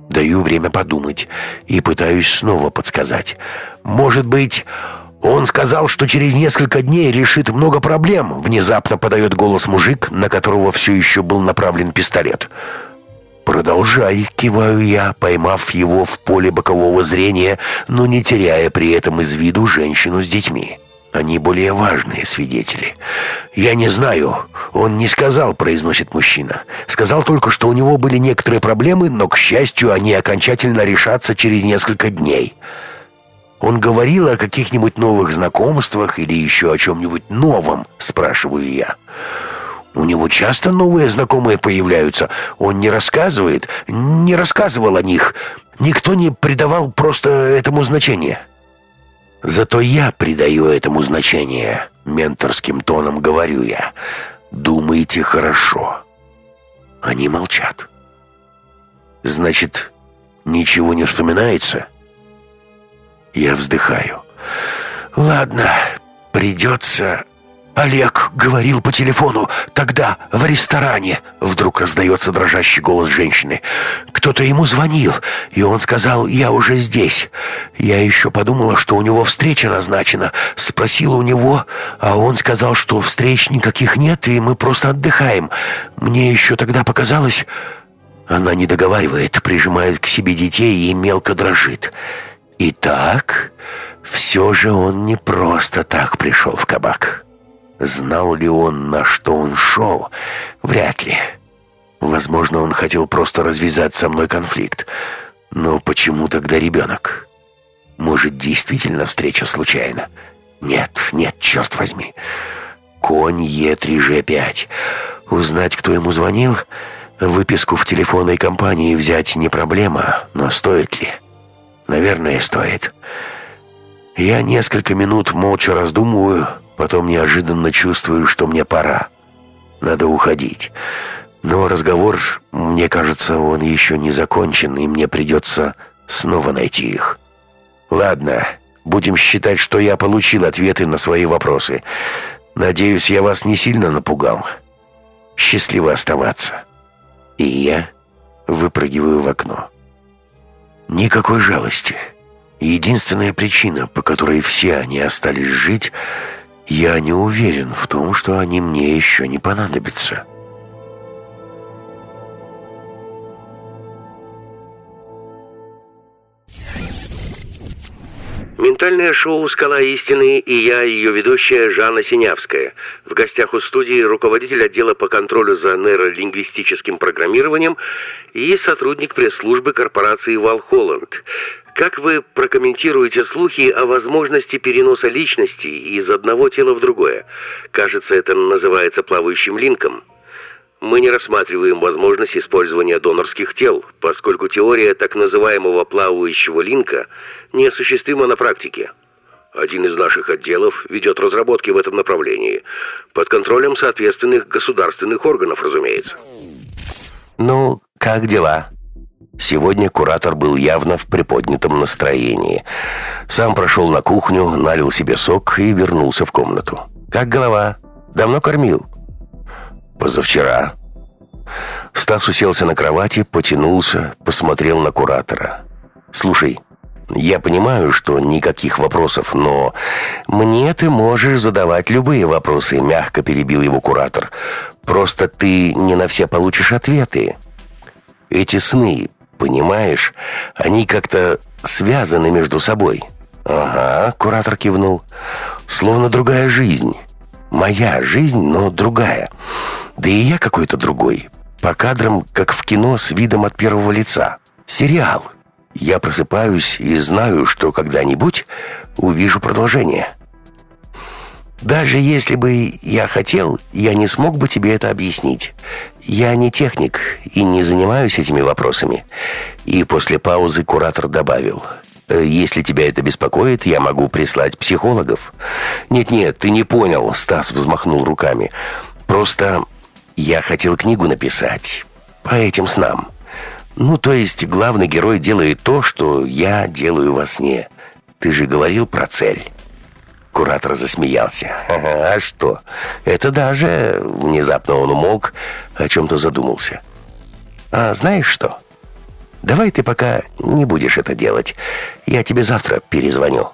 A: Даю время подумать и пытаюсь снова подсказать. Может быть, он сказал, что через несколько дней решит много проблем. Внезапно подает голос мужик, на которого все еще был направлен пистолет. «Продолжай», — киваю я, поймав его в поле бокового зрения, но не теряя при этом из виду женщину с детьми. Они более важные свидетели. «Я не знаю. Он не сказал», — произносит мужчина. «Сказал только, что у него были некоторые проблемы, но, к счастью, они окончательно решатся через несколько дней». «Он говорил о каких-нибудь новых знакомствах или еще о чем-нибудь новом?» — спрашиваю я. «У него часто новые знакомые появляются. Он не рассказывает, не рассказывал о них. Никто не придавал просто этому значения». Зато я придаю этому значение, менторским тоном говорю я. Думайте хорошо. Они молчат. Значит, ничего не вспоминается? Я вздыхаю. Ладно, придется Олег говорил по телефону тогда в ресторане. Вдруг раздается дрожащий голос женщины. Кто-то ему звонил, и он сказал, я уже здесь. Я еще подумала, что у него встреча назначена. Спросила у него, а он сказал, что встреч никаких нет, и мы просто отдыхаем. Мне еще тогда показалось... Она не договаривает, прижимает к себе детей и мелко дрожит. Итак, все же он не просто так пришел в кабак. Знал ли он, на что он шел? Вряд ли. Возможно, он хотел просто развязать со мной конфликт. Но почему тогда ребенок? Может, действительно встреча случайна? Нет, нет, черт возьми. Конь Е3Ж5. Узнать, кто ему звонил? Выписку в телефонной компании взять не проблема, но стоит ли? Наверное, стоит. Я несколько минут молча раздумываю, Потом неожиданно чувствую, что мне пора. Надо уходить. Но разговор, мне кажется, он еще не закончен, и мне придется снова найти их. Ладно, будем считать, что я получил ответы на свои вопросы. Надеюсь, я вас не сильно напугал. Счастливо оставаться. И я выпрыгиваю в окно. Никакой жалости. Единственная причина, по которой все они остались жить — я не уверен в том, что они мне еще не понадобятся.
B: Ментальное шоу «Скала истины» и я, ее ведущая Жанна Синявская. В гостях у студии руководитель отдела по контролю за нейролингвистическим программированием и сотрудник пресс-службы корпорации «Валхолланд». Как вы прокомментируете слухи о возможности переноса личности из одного тела в другое? Кажется, это называется плавающим линком. Мы не рассматриваем возможность использования донорских тел, поскольку теория так называемого плавающего линка неосуществима на практике. Один из наших отделов ведет разработки в этом направлении, под контролем соответственных государственных органов, разумеется.
A: «Ну, как дела?» Сегодня куратор был явно в приподнятом настроении. Сам прошел на кухню, налил себе сок и вернулся в комнату. «Как голова? Давно кормил?» «Позавчера». Стас уселся на кровати, потянулся, посмотрел на куратора. «Слушай, Я понимаю, что никаких вопросов, но мне ты можешь задавать любые вопросы, мягко перебил его куратор. Просто ты не на все получишь ответы. Эти сны, понимаешь, они как-то связаны между собой. Ага, куратор кивнул. Словно другая жизнь. Моя жизнь, но другая. Да и я какой-то другой. По кадрам, как в кино с видом от первого лица. Сериал. Я просыпаюсь и знаю, что когда-нибудь увижу продолжение. Даже если бы я хотел, я не смог бы тебе это объяснить. Я не техник и не занимаюсь этими вопросами. И после паузы куратор добавил: «Э, если тебя это беспокоит, я могу прислать психологов. Нет-нет, ты не понял, Стас взмахнул руками. Просто я хотел книгу написать по этим снам. Ну, то есть главный герой делает то, что я делаю во сне. Ты же говорил про цель. Куратор засмеялся. «А что? Это даже...» Внезапно он умолк, о чем-то задумался. «А знаешь что? Давай ты пока не будешь это делать. Я тебе завтра перезвоню».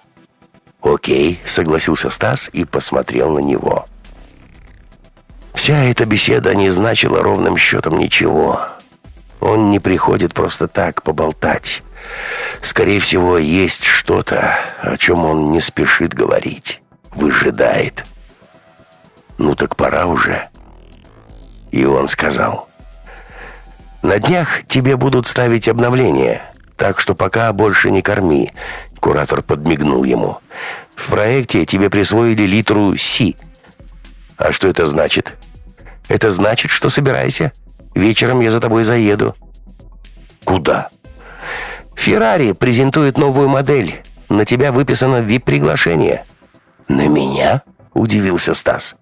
A: «Окей», — согласился Стас и посмотрел на него. Вся эта беседа не значила ровным счетом ничего. Он не приходит просто так поболтать. Скорее всего, есть что-то, о чем он не спешит говорить, выжидает. Ну так пора уже. И он сказал: "На днях тебе будут ставить обновление, так что пока больше не корми". Куратор подмигнул ему. "В проекте тебе присвоили литру Си. А что это значит? Это значит, что собирайся. Вечером я за тобой заеду». «Куда?» «Феррари презентует новую модель. На тебя выписано VIP-приглашение». «На меня?» – удивился Стас.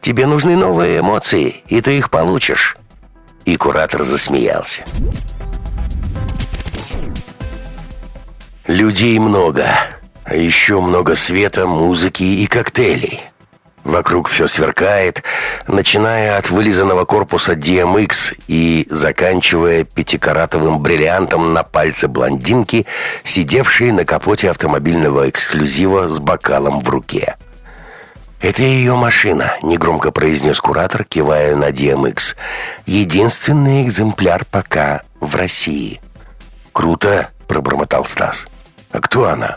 A: «Тебе нужны новые эмоции, и ты их получишь». И куратор засмеялся. Людей много, а еще много света, музыки и коктейлей. Вокруг все сверкает, начиная от вылизанного корпуса DMX и заканчивая пятикаратовым бриллиантом на пальце блондинки, сидевшей на капоте автомобильного эксклюзива с бокалом в руке. «Это ее машина», — негромко произнес куратор, кивая на DMX. «Единственный экземпляр пока в России». «Круто», — пробормотал Стас. «А кто она?»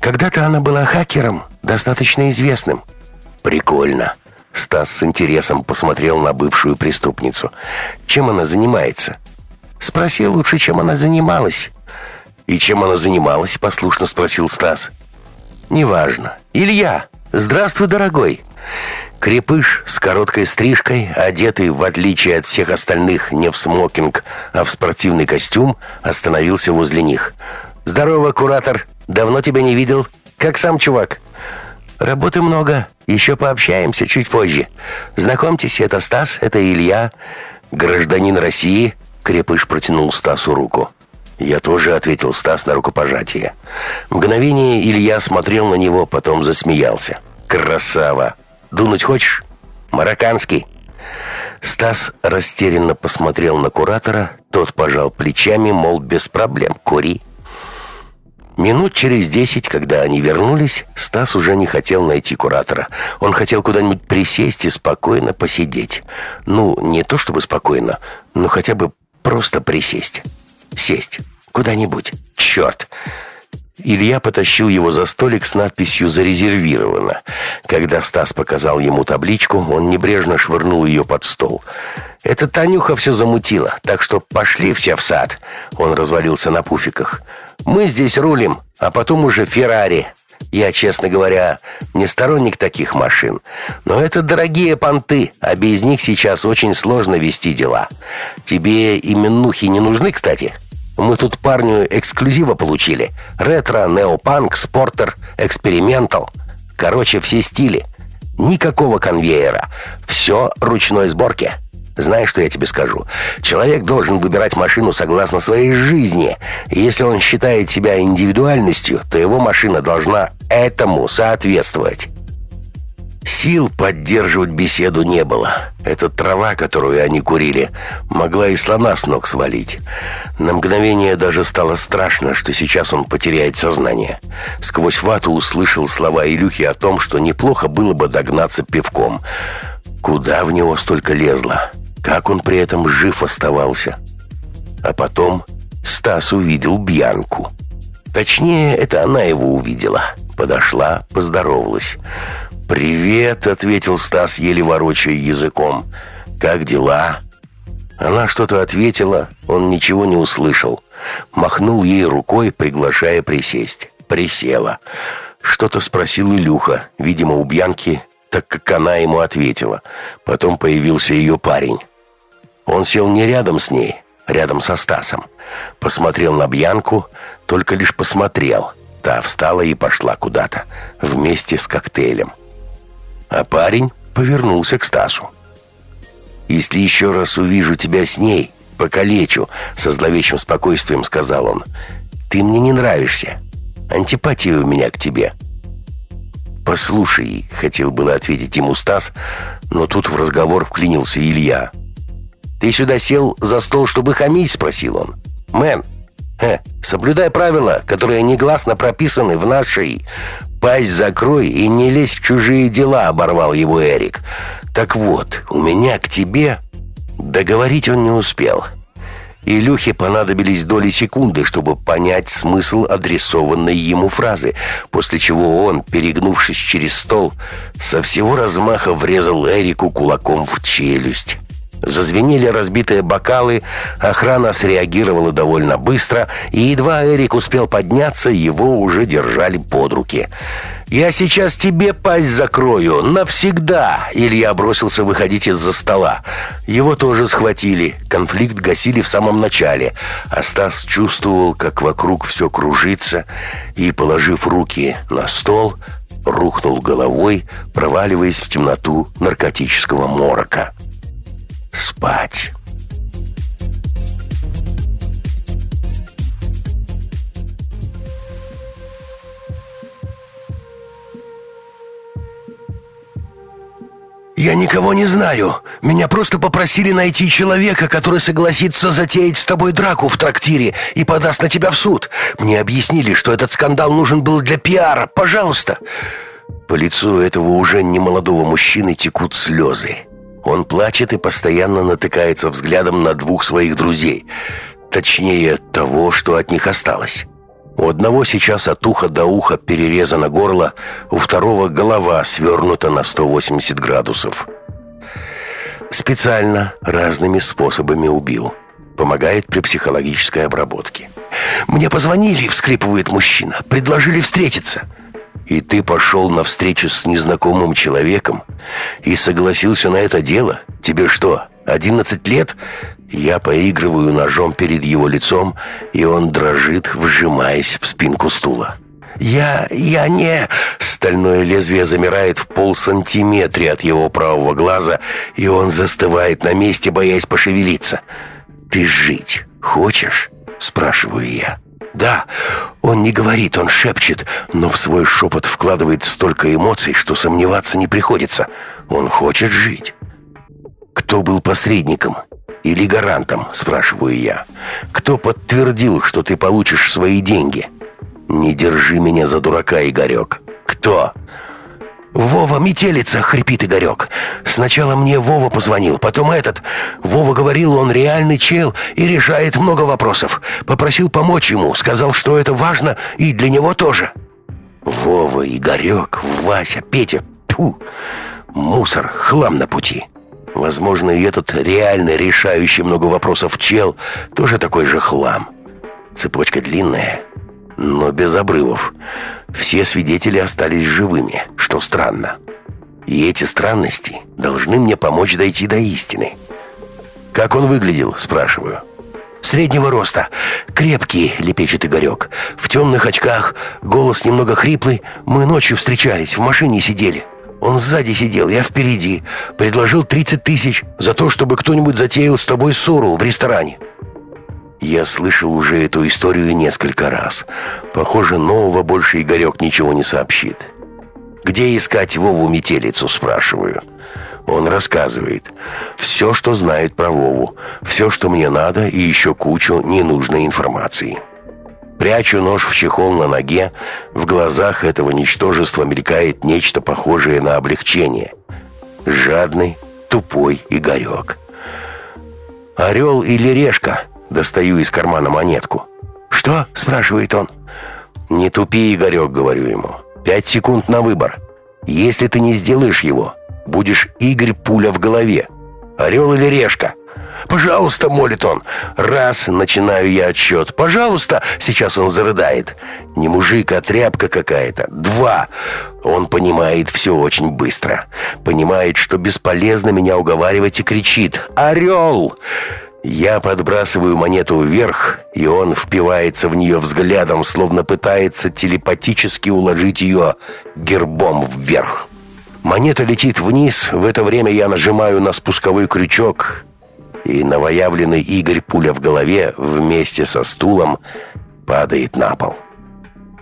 A: «Когда-то она была хакером, достаточно известным». «Прикольно». Стас с интересом посмотрел на бывшую преступницу. «Чем она занимается?» «Спроси лучше, чем она занималась». «И чем она занималась?» — послушно спросил Стас. «Неважно. Илья, здравствуй, дорогой». Крепыш с короткой стрижкой, одетый, в отличие от всех остальных, не в смокинг, а в спортивный костюм, остановился возле них. «Здорово, куратор. Давно тебя не видел. Как сам чувак?» Работы много. Еще пообщаемся чуть позже. Знакомьтесь, это Стас, это Илья, гражданин России. Крепыш протянул Стасу руку. Я тоже ответил Стас на рукопожатие. Мгновение Илья смотрел на него, потом засмеялся. Красава. Дунуть хочешь? Марокканский. Стас растерянно посмотрел на куратора, тот пожал плечами, мол, без проблем, кури. Минут через десять, когда они вернулись, Стас уже не хотел найти куратора. Он хотел куда-нибудь присесть и спокойно посидеть. Ну, не то чтобы спокойно, но хотя бы просто присесть. Сесть. Куда-нибудь. Черт. Илья потащил его за столик с надписью «Зарезервировано». Когда Стас показал ему табличку, он небрежно швырнул ее под стол. «Это Танюха все замутила, так что пошли все в сад». Он развалился на пуфиках. Мы здесь рулим, а потом уже Феррари. Я, честно говоря, не сторонник таких машин. Но это дорогие понты, а без них сейчас очень сложно вести дела. Тебе именухи не нужны, кстати? Мы тут парню эксклюзива получили. Ретро, неопанк, спортер, экспериментал. Короче, все стили. Никакого конвейера. Все ручной сборки. Знаешь, что я тебе скажу? Человек должен выбирать машину согласно своей жизни. Если он считает себя индивидуальностью, то его машина должна этому соответствовать. Сил поддерживать беседу не было. Эта трава, которую они курили, могла и слона с ног свалить. На мгновение даже стало страшно, что сейчас он потеряет сознание. Сквозь вату услышал слова Илюхи о том, что неплохо было бы догнаться пивком. Куда в него столько лезло? Как он при этом жив оставался? А потом Стас увидел Бьянку. Точнее, это она его увидела. Подошла, поздоровалась. «Привет», — ответил Стас, еле ворочая языком. «Как дела?» Она что-то ответила, он ничего не услышал. Махнул ей рукой, приглашая присесть. Присела. Что-то спросил Илюха, видимо, у Бьянки, так как она ему ответила. Потом появился ее парень. Он сел не рядом с ней, рядом со Стасом. Посмотрел на Бьянку, только лишь посмотрел. Та встала и пошла куда-то, вместе с коктейлем а парень повернулся к Стасу. «Если еще раз увижу тебя с ней, покалечу», — со зловещим спокойствием сказал он. «Ты мне не нравишься. Антипатия у меня к тебе». «Послушай», — хотел было ответить ему Стас, но тут в разговор вклинился Илья. «Ты сюда сел за стол, чтобы хамить?» — спросил он. «Мэн, э, соблюдай правила, которые негласно прописаны в нашей «Пасть закрой и не лезь в чужие дела», — оборвал его Эрик. «Так вот, у меня к тебе...» Договорить он не успел. Илюхе понадобились доли секунды, чтобы понять смысл адресованной ему фразы, после чего он, перегнувшись через стол, со всего размаха врезал Эрику кулаком в челюсть. Зазвенели разбитые бокалы, охрана среагировала довольно быстро, и едва Эрик успел подняться, его уже держали под руки. «Я сейчас тебе пасть закрою, навсегда!» Илья бросился выходить из-за стола. Его тоже схватили, конфликт гасили в самом начале, а Стас чувствовал, как вокруг все кружится, и, положив руки на стол, рухнул головой, проваливаясь в темноту наркотического морока спать. «Я никого не знаю. Меня просто попросили найти человека, который согласится затеять с тобой драку в трактире и подаст на тебя в суд. Мне объяснили, что этот скандал нужен был для пиара. Пожалуйста!» По лицу этого уже немолодого мужчины текут слезы. Он плачет и постоянно натыкается взглядом на двух своих друзей. Точнее, того, что от них осталось. У одного сейчас от уха до уха перерезано горло, у второго голова свернута на 180 градусов. Специально разными способами убил. Помогает при психологической обработке. «Мне позвонили», — вскрипывает мужчина. «Предложили встретиться». И ты пошел на встречу с незнакомым человеком и согласился на это дело? Тебе что, одиннадцать лет? Я поигрываю ножом перед его лицом, и он дрожит, вжимаясь в спинку стула. «Я... я не...» Стальное лезвие замирает в полсантиметре от его правого глаза, и он застывает на месте, боясь пошевелиться. «Ты жить хочешь?» — спрашиваю я. Да, он не говорит, он шепчет, но в свой шепот вкладывает столько эмоций, что сомневаться не приходится. Он хочет жить. Кто был посредником или гарантом, спрашиваю я. Кто подтвердил, что ты получишь свои деньги? Не держи меня за дурака, Игорек. Кто? «Вова, метелица!» — хрипит Игорек. «Сначала мне Вова позвонил, потом этот. Вова говорил, он реальный чел и решает много вопросов. Попросил помочь ему, сказал, что это важно и для него тоже». «Вова, Игорек, Вася, Петя, тьфу! Мусор, хлам на пути». Возможно, и этот реальный решающий много вопросов чел тоже такой же хлам. Цепочка длинная, но без обрывов. Все свидетели остались живыми, что странно. И эти странности должны мне помочь дойти до истины. «Как он выглядел?» – спрашиваю. «Среднего роста. Крепкий», – лепечет Игорек. «В темных очках, голос немного хриплый. Мы ночью встречались, в машине сидели». Он сзади сидел, я впереди. Предложил 30 тысяч за то, чтобы кто-нибудь затеял с тобой ссору в ресторане. Я слышал уже эту историю несколько раз. Похоже, нового больше Игорек ничего не сообщит. Где искать Вову Метелицу, спрашиваю. Он рассказывает. Все, что знает про Вову. Все, что мне надо, и еще кучу ненужной информации. Прячу нож в чехол на ноге. В глазах этого ничтожества мелькает нечто похожее на облегчение. Жадный, тупой Игорек. «Орел или решка?» Достаю из кармана монетку. «Что?» – спрашивает он. «Не тупи, Игорек», – говорю ему. «Пять секунд на выбор. Если ты не сделаешь его, будешь Игорь пуля в голове. Орел или решка?» «Пожалуйста», — молит он. «Раз», — начинаю я отсчет. «Пожалуйста», — сейчас он зарыдает. «Не мужик, а тряпка какая-то». «Два». Он понимает все очень быстро. Понимает, что бесполезно меня уговаривать и кричит. «Орел!» Я подбрасываю монету вверх, и он впивается в нее взглядом, словно пытается телепатически уложить ее гербом вверх. Монета летит вниз, в это время я нажимаю на спусковой крючок, и новоявленный Игорь пуля в голове вместе со стулом падает на пол.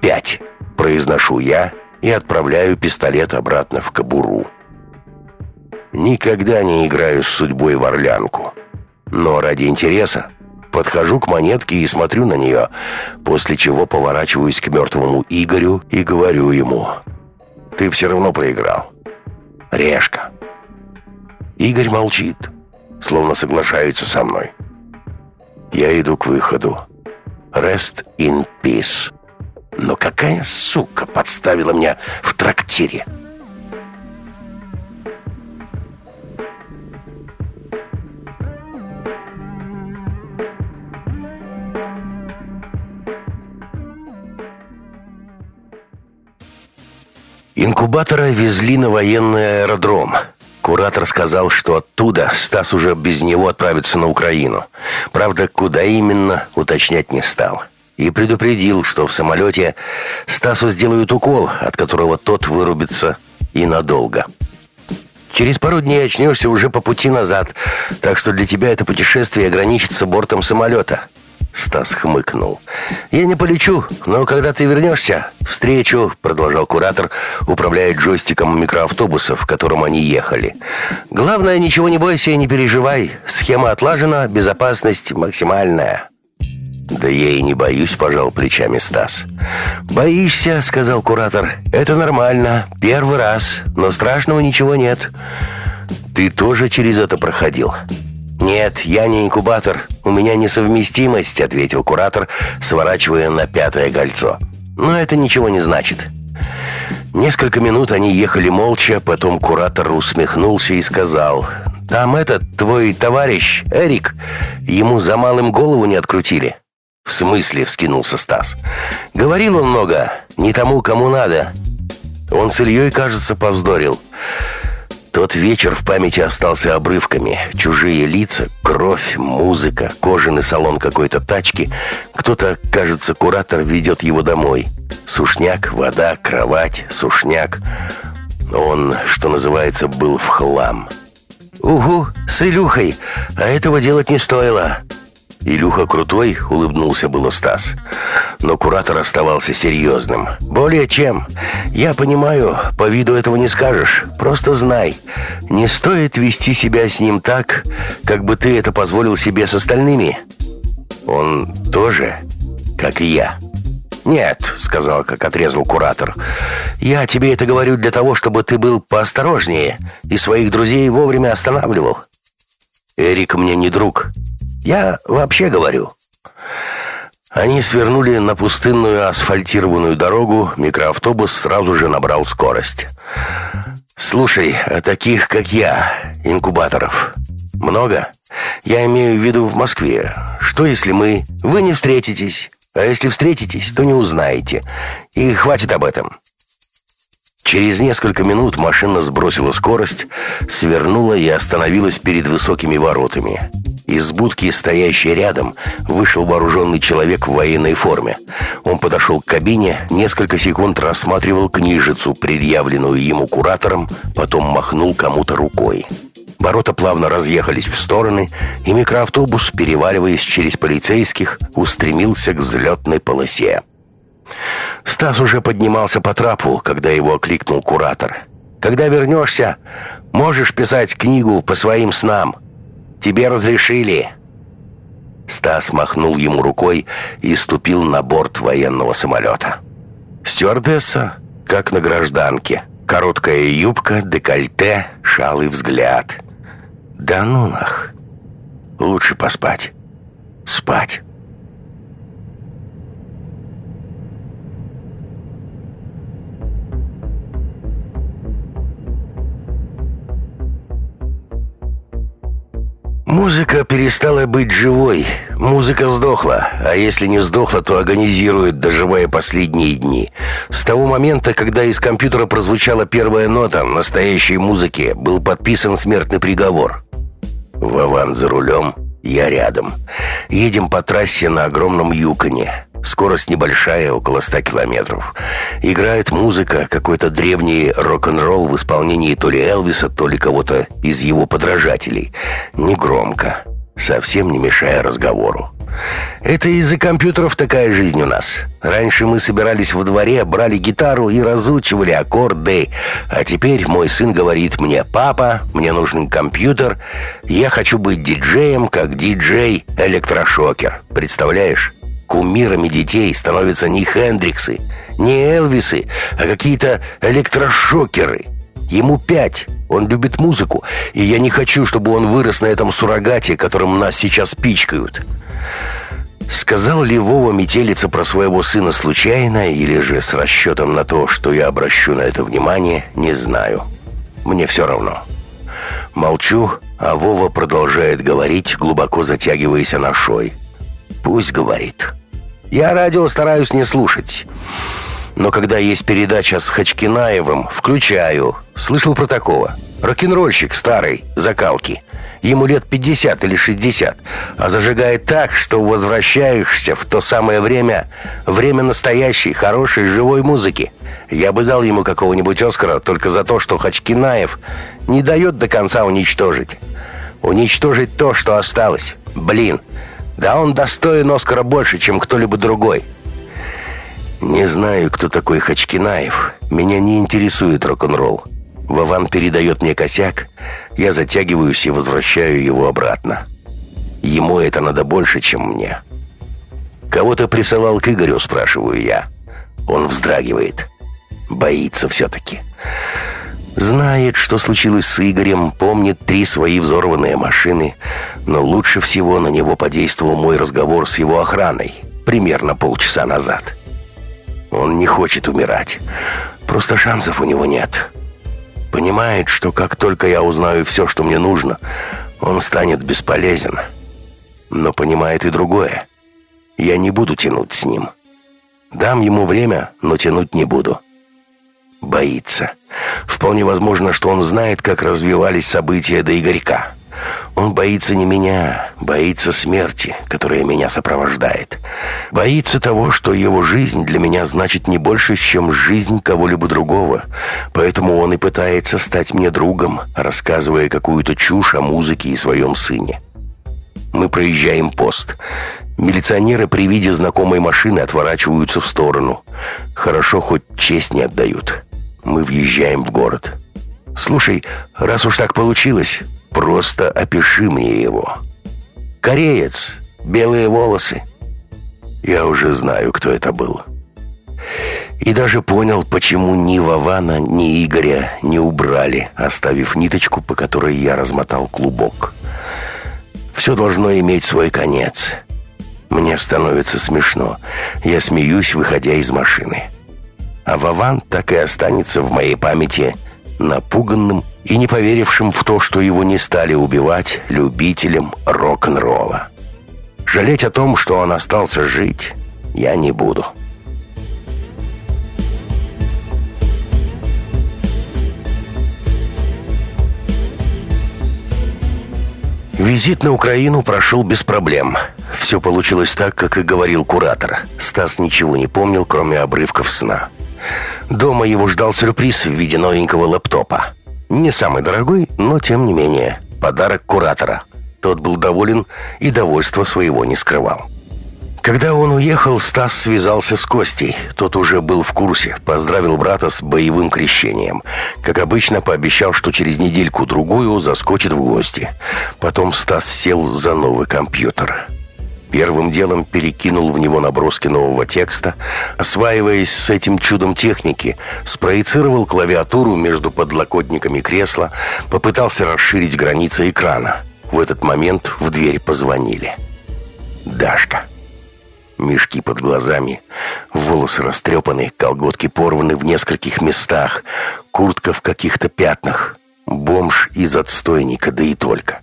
A: «Пять!» – произношу я и отправляю пистолет обратно в кобуру. Никогда не играю с судьбой в орлянку. Но ради интереса подхожу к монетке и смотрю на нее, после чего поворачиваюсь к мертвому Игорю и говорю ему «Ты все равно проиграл. Решка». Игорь молчит словно соглашаются со мной. Я иду к выходу. Rest in peace. Но какая сука подставила меня в трактире? Инкубатора везли на военный аэродром – Куратор сказал, что оттуда Стас уже без него отправится на Украину. Правда, куда именно, уточнять не стал. И предупредил, что в самолете Стасу сделают укол, от которого тот вырубится и надолго. Через пару дней очнешься уже по пути назад, так что для тебя это путешествие ограничится бортом самолета. Стас хмыкнул. «Я не полечу, но когда ты вернешься, встречу», — продолжал куратор, управляя джойстиком микроавтобуса, в котором они ехали. «Главное, ничего не бойся и не переживай. Схема отлажена, безопасность максимальная». «Да я и не боюсь», — пожал плечами Стас. «Боишься», — сказал куратор. «Это нормально. Первый раз. Но страшного ничего нет». «Ты тоже через это проходил?» «Нет, я не инкубатор. У меня несовместимость», — ответил куратор, сворачивая на пятое кольцо. «Но это ничего не значит». Несколько минут они ехали молча, потом куратор усмехнулся и сказал, «Там этот, твой товарищ, Эрик, ему за малым голову не открутили». «В смысле?» — вскинулся Стас. «Говорил он много, не тому, кому надо. Он с Ильей, кажется, повздорил. Тот вечер в памяти остался обрывками. Чужие лица, кровь, музыка, кожаный салон какой-то тачки. Кто-то, кажется, куратор ведет его домой. Сушняк, вода, кровать, сушняк. Он, что называется, был в хлам. «Угу, с Илюхой, а этого делать не стоило». «Илюха крутой?» — улыбнулся было Стас. Но куратор оставался серьезным. «Более чем. Я понимаю, по виду этого не скажешь. Просто знай, не стоит вести себя с ним так, как бы ты это позволил себе с остальными. Он тоже, как и я». «Нет», — сказал, как отрезал куратор. «Я тебе это говорю для того, чтобы ты был поосторожнее и своих друзей вовремя останавливал». «Эрик мне не друг. Я вообще говорю. Они свернули на пустынную асфальтированную дорогу, микроавтобус сразу же набрал скорость. «Слушай, а таких, как я, инкубаторов, много? Я имею в виду в Москве. Что, если мы... Вы не встретитесь, а если встретитесь, то не узнаете. И хватит об этом. Через несколько минут машина сбросила скорость, свернула и остановилась перед высокими воротами. Из будки, стоящей рядом, вышел вооруженный человек в военной форме. Он подошел к кабине, несколько секунд рассматривал книжицу, предъявленную ему куратором, потом махнул кому-то рукой. Ворота плавно разъехались в стороны, и микроавтобус, переваливаясь через полицейских, устремился к взлетной полосе. Стас уже поднимался по трапу, когда его окликнул куратор. «Когда вернешься, можешь писать книгу по своим снам. Тебе разрешили». Стас махнул ему рукой и ступил на борт военного самолета. Стюардесса, как на гражданке. Короткая юбка, декольте, шалый взгляд. Да ну нах. Лучше поспать. Спать. Музыка перестала быть живой. Музыка сдохла, а если не сдохла, то агонизирует, доживая последние дни. С того момента, когда из компьютера прозвучала первая нота настоящей музыки, был подписан смертный приговор. Вован за рулем, я рядом. Едем по трассе на огромном Юконе. Скорость небольшая, около 100 километров. Играет музыка, какой-то древний рок-н-ролл в исполнении то ли Элвиса, то ли кого-то из его подражателей. Негромко, совсем не мешая разговору. Это из-за компьютеров такая жизнь у нас. Раньше мы собирались во дворе, брали гитару и разучивали аккорды. А теперь мой сын говорит мне, папа, мне нужен компьютер. Я хочу быть диджеем, как диджей-электрошокер. Представляешь? Кумирами детей становятся не Хендриксы, не Элвисы, а какие-то электрошокеры. Ему пять, он любит музыку, и я не хочу, чтобы он вырос на этом суррогате, которым нас сейчас пичкают. Сказал ли Вова метелица про своего сына случайно или же с расчетом на то, что я обращу на это внимание, не знаю. Мне все равно. Молчу, а Вова продолжает говорить, глубоко затягиваясь анашой. Пусть говорит. Я радио стараюсь не слушать. Но когда есть передача с Хачкинаевым, включаю. Слышал про такого? Рок-н-ролльщик старый, закалки. Ему лет 50 или 60, а зажигает так, что возвращаешься в то самое время, время настоящей, хорошей, живой музыки. Я бы дал ему какого-нибудь Оскара только за то, что Хачкинаев не дает до конца уничтожить. Уничтожить то, что осталось. Блин, да он достоин Оскара больше, чем кто-либо другой. Не знаю, кто такой Хачкинаев. Меня не интересует рок-н-ролл. Вован передает мне косяк, я затягиваюсь и возвращаю его обратно. Ему это надо больше, чем мне. «Кого-то присылал к Игорю?» – спрашиваю я. Он вздрагивает. Боится все-таки. Знает, что случилось с Игорем, помнит три свои взорванные машины, но лучше всего на него подействовал мой разговор с его охраной примерно полчаса назад. Он не хочет умирать. Просто шансов у него нет. Понимает, что как только я узнаю все, что мне нужно, он станет бесполезен. Но понимает и другое. Я не буду тянуть с ним. Дам ему время, но тянуть не буду. Боится. Вполне возможно, что он знает, как развивались события до Игорька. Он боится не меня, боится смерти, которая меня сопровождает. Боится того, что его жизнь для меня значит не больше, чем жизнь кого-либо другого. Поэтому он и пытается стать мне другом, рассказывая какую-то чушь о музыке и своем сыне. Мы проезжаем пост. Милиционеры при виде знакомой машины отворачиваются в сторону. Хорошо, хоть честь не отдают. Мы въезжаем в город. «Слушай, раз уж так получилось, Просто опиши мне его. Кореец, белые волосы. Я уже знаю, кто это был. И даже понял, почему ни Вована, ни Игоря не убрали, оставив ниточку, по которой я размотал клубок. Все должно иметь свой конец. Мне становится смешно. Я смеюсь, выходя из машины. А Вован так и останется в моей памяти напуганным и не поверившим в то, что его не стали убивать любителем рок-н-ролла. Жалеть о том, что он остался жить, я не буду. Визит на Украину прошел без проблем. Все получилось так, как и говорил куратор. Стас ничего не помнил, кроме обрывков сна. Дома его ждал сюрприз в виде новенького лэптопа. Не самый дорогой, но тем не менее. Подарок куратора. Тот был доволен и довольство своего не скрывал. Когда он уехал, Стас связался с Костей. Тот уже был в курсе, поздравил брата с боевым крещением. Как обычно, пообещал, что через недельку-другую заскочит в гости. Потом Стас сел за новый компьютер. Первым делом перекинул в него наброски нового текста, осваиваясь с этим чудом техники, спроецировал клавиатуру между подлокотниками кресла, попытался расширить границы экрана. В этот момент в дверь позвонили. «Дашка». Мешки под глазами, волосы растрепаны, колготки порваны в нескольких местах, куртка в каких-то пятнах. Бомж из отстойника, да и только.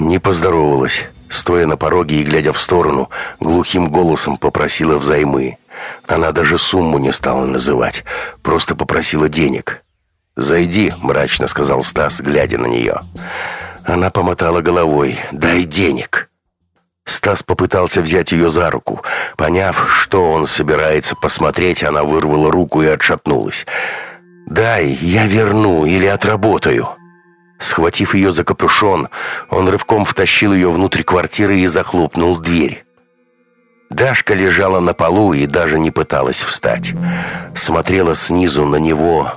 A: Не поздоровалась. Стоя на пороге и глядя в сторону, глухим голосом попросила взаймы. Она даже сумму не стала называть, просто попросила денег. «Зайди», — мрачно сказал Стас, глядя на нее. Она помотала головой. «Дай денег». Стас попытался взять ее за руку. Поняв, что он собирается посмотреть, она вырвала руку и отшатнулась. «Дай, я верну или отработаю». Схватив ее за капюшон, он рывком втащил ее внутрь квартиры и захлопнул дверь. Дашка лежала на полу и даже не пыталась встать. Смотрела снизу на него,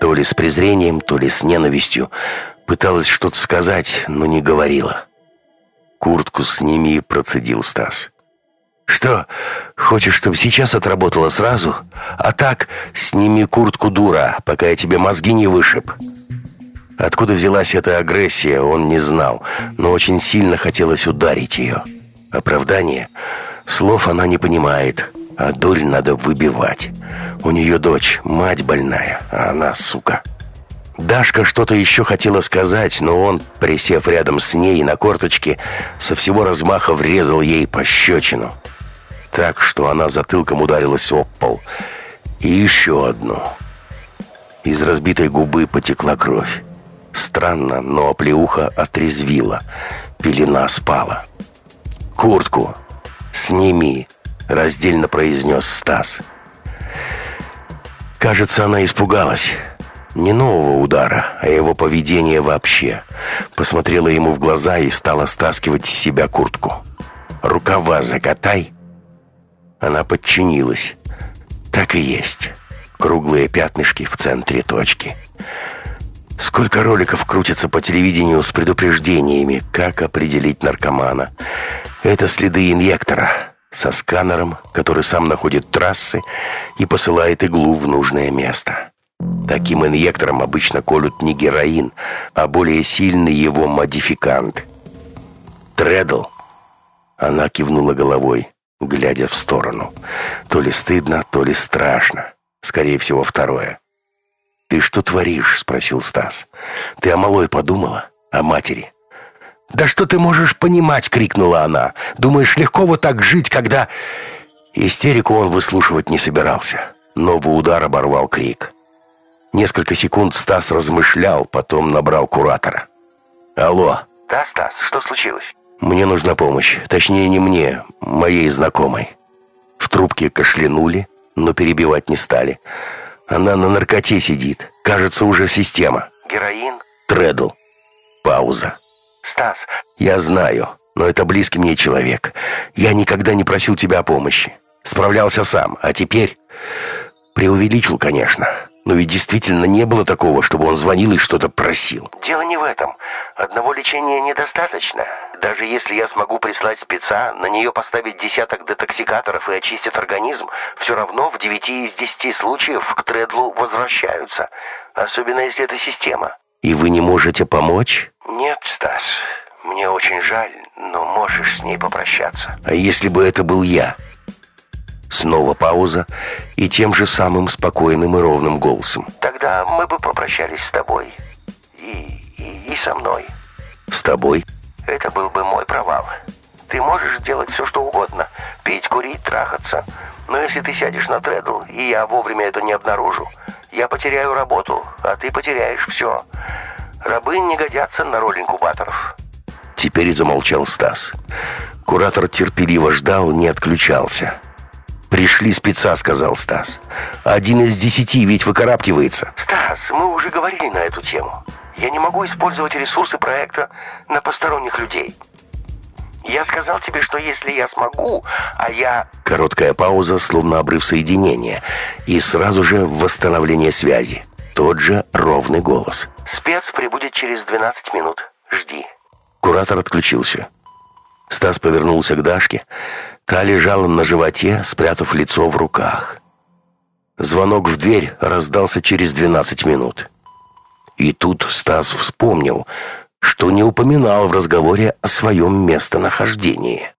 A: то ли с презрением, то ли с ненавистью. Пыталась что-то сказать, но не говорила. «Куртку сними», — процедил Стас. «Что, хочешь, чтобы сейчас отработала сразу? А так, сними куртку, дура, пока я тебе мозги не вышиб». Откуда взялась эта агрессия, он не знал, но очень сильно хотелось ударить ее. Оправдание? Слов она не понимает, а дурь надо выбивать. У нее дочь, мать больная, а она, сука, Дашка что-то еще хотела сказать, но он, присев рядом с ней на корточке, со всего размаха врезал ей пощечину. Так, что она затылком ударилась об пол. И еще одну. Из разбитой губы потекла кровь. Странно, но оплеуха отрезвила. Пелена спала. «Куртку сними», — раздельно произнес Стас. Кажется, она испугалась. Не нового удара, а его поведения вообще. Посмотрела ему в глаза и стала стаскивать с себя куртку. «Рукава закатай!» Она подчинилась. Так и есть. Круглые пятнышки в центре точки. Сколько роликов крутится по телевидению с предупреждениями, как определить наркомана. Это следы инъектора со сканером, который сам находит трассы и посылает иглу в нужное место. Таким инъектором обычно колют не героин, а более сильный его модификант. Тредл. Она кивнула головой, глядя в сторону. То ли стыдно, то ли страшно. Скорее всего, второе. «Ты что творишь?» — спросил Стас. «Ты о малой подумала? О матери?» «Да что ты можешь понимать?» — крикнула она. «Думаешь, легко вот так жить, когда...» Истерику он выслушивать не собирался. Новый удар оборвал крик. Несколько секунд Стас размышлял, потом набрал куратора. «Алло».
C: «Да, Стас, что случилось?»
A: «Мне нужна помощь. Точнее, не мне, моей знакомой». В трубке кашлянули, но перебивать не стали. Она на наркоте сидит. Кажется, уже система.
C: «Героин?»
A: «Тредл». Пауза.
C: «Стас».
A: «Я знаю, но это близкий мне человек. Я никогда не просил тебя о помощи. Справлялся сам, а теперь...» Преувеличил, конечно. Но ведь действительно не было такого, чтобы он звонил и что-то просил.
C: Дело не в этом. Одного лечения недостаточно. Даже если я смогу прислать спеца, на нее поставить десяток детоксикаторов и очистить организм, все равно в 9 из 10 случаев к Тредлу возвращаются. Особенно если это система.
A: И вы не можете помочь?
C: Нет, Стас. Мне очень жаль, но можешь с ней попрощаться.
A: А если бы это был я? Снова пауза и тем же самым спокойным и ровным голосом.
C: Тогда мы бы попрощались с тобой. И, и, и со мной.
A: С тобой?
C: Это был бы мой провал. Ты можешь делать все, что угодно. Пить, курить, трахаться. Но если ты сядешь на тредл, и я вовремя это не обнаружу, я потеряю работу, а ты потеряешь все. Рабы не годятся на роль инкубаторов.
A: Теперь замолчал Стас. Куратор терпеливо ждал, не отключался. «Пришли спеца», — сказал Стас. «Один из десяти ведь выкарабкивается».
C: «Стас, мы уже говорили на эту тему. Я не могу использовать ресурсы проекта на посторонних людей. Я сказал тебе, что если я смогу, а я...
A: Короткая пауза, словно обрыв соединения, и сразу же восстановление связи. Тот же ровный голос.
C: Спец прибудет через 12 минут. Жди.
A: Куратор отключился. Стас повернулся к Дашке. Та лежала на животе, спрятав лицо в руках. Звонок в дверь раздался через 12 минут. И тут Стас вспомнил, что не упоминал в разговоре о своем местонахождении.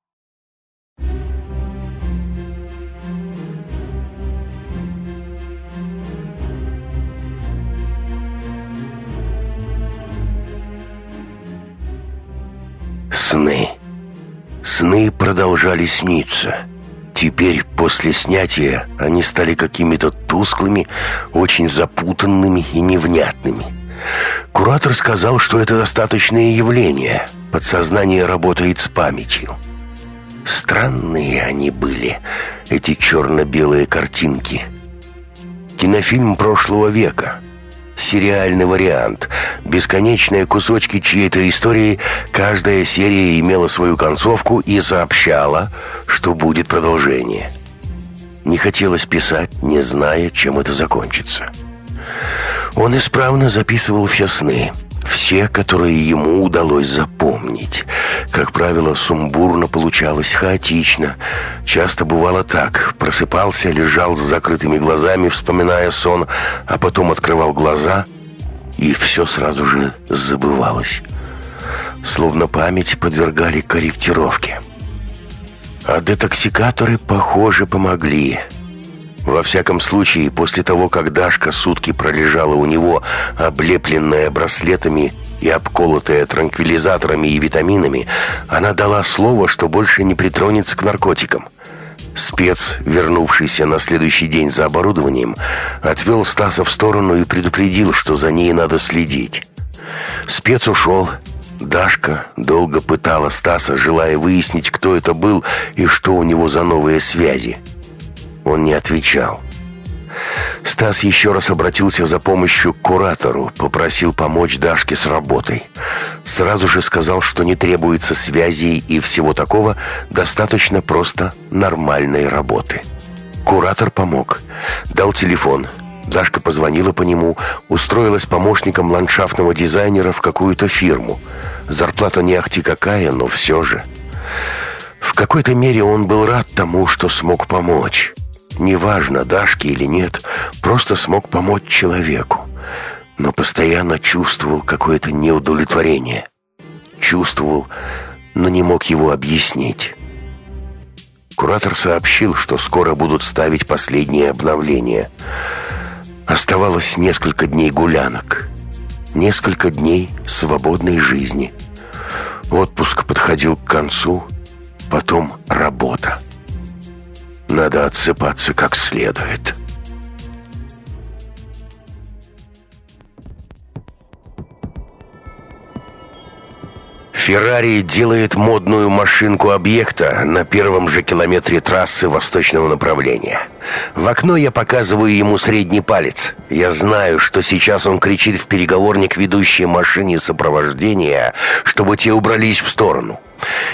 A: Сны. Сны продолжали сниться. Теперь, после снятия, они стали какими-то тусклыми, очень запутанными и невнятными. Куратор сказал, что это достаточное явление. Подсознание работает с памятью. Странные они были, эти черно-белые картинки. Кинофильм прошлого века. Сериальный вариант. Бесконечные кусочки чьей-то истории. Каждая серия имела свою концовку и сообщала, что будет продолжение. Не хотелось писать, не зная, чем это закончится. Он исправно записывал все сны, все, которые ему удалось запомнить. Как правило, сумбурно получалось, хаотично. Часто бывало так. Просыпался, лежал с закрытыми глазами, вспоминая сон, а потом открывал глаза, и все сразу же забывалось. Словно память подвергали корректировке. А детоксикаторы, похоже, помогли. Во всяком случае, после того, как Дашка сутки пролежала у него, облепленная браслетами и обколотая транквилизаторами и витаминами, она дала слово, что больше не притронется к наркотикам. Спец, вернувшийся на следующий день за оборудованием, отвел Стаса в сторону и предупредил, что за ней надо следить. Спец ушел. Дашка долго пытала Стаса, желая выяснить, кто это был и что у него за новые связи. Он не отвечал. Стас еще раз обратился за помощью к куратору, попросил помочь Дашке с работой. Сразу же сказал, что не требуется связей и всего такого, достаточно просто нормальной работы. Куратор помог, дал телефон. Дашка позвонила по нему, устроилась помощником ландшафтного дизайнера в какую-то фирму. Зарплата не ахти какая, но все же. В какой-то мере он был рад тому, что смог помочь. Неважно, Дашке или нет, просто смог помочь человеку. Но постоянно чувствовал какое-то неудовлетворение. Чувствовал, но не мог его объяснить. Куратор сообщил, что скоро будут ставить последние обновления. Оставалось несколько дней гулянок. Несколько дней свободной жизни. Отпуск подходил к концу, потом работа. Надо отсыпаться как следует. Феррари делает модную машинку объекта на первом же километре трассы восточного направления. В окно я показываю ему средний палец. Я знаю, что сейчас он кричит в переговорник ведущей машине сопровождения, чтобы те убрались в сторону.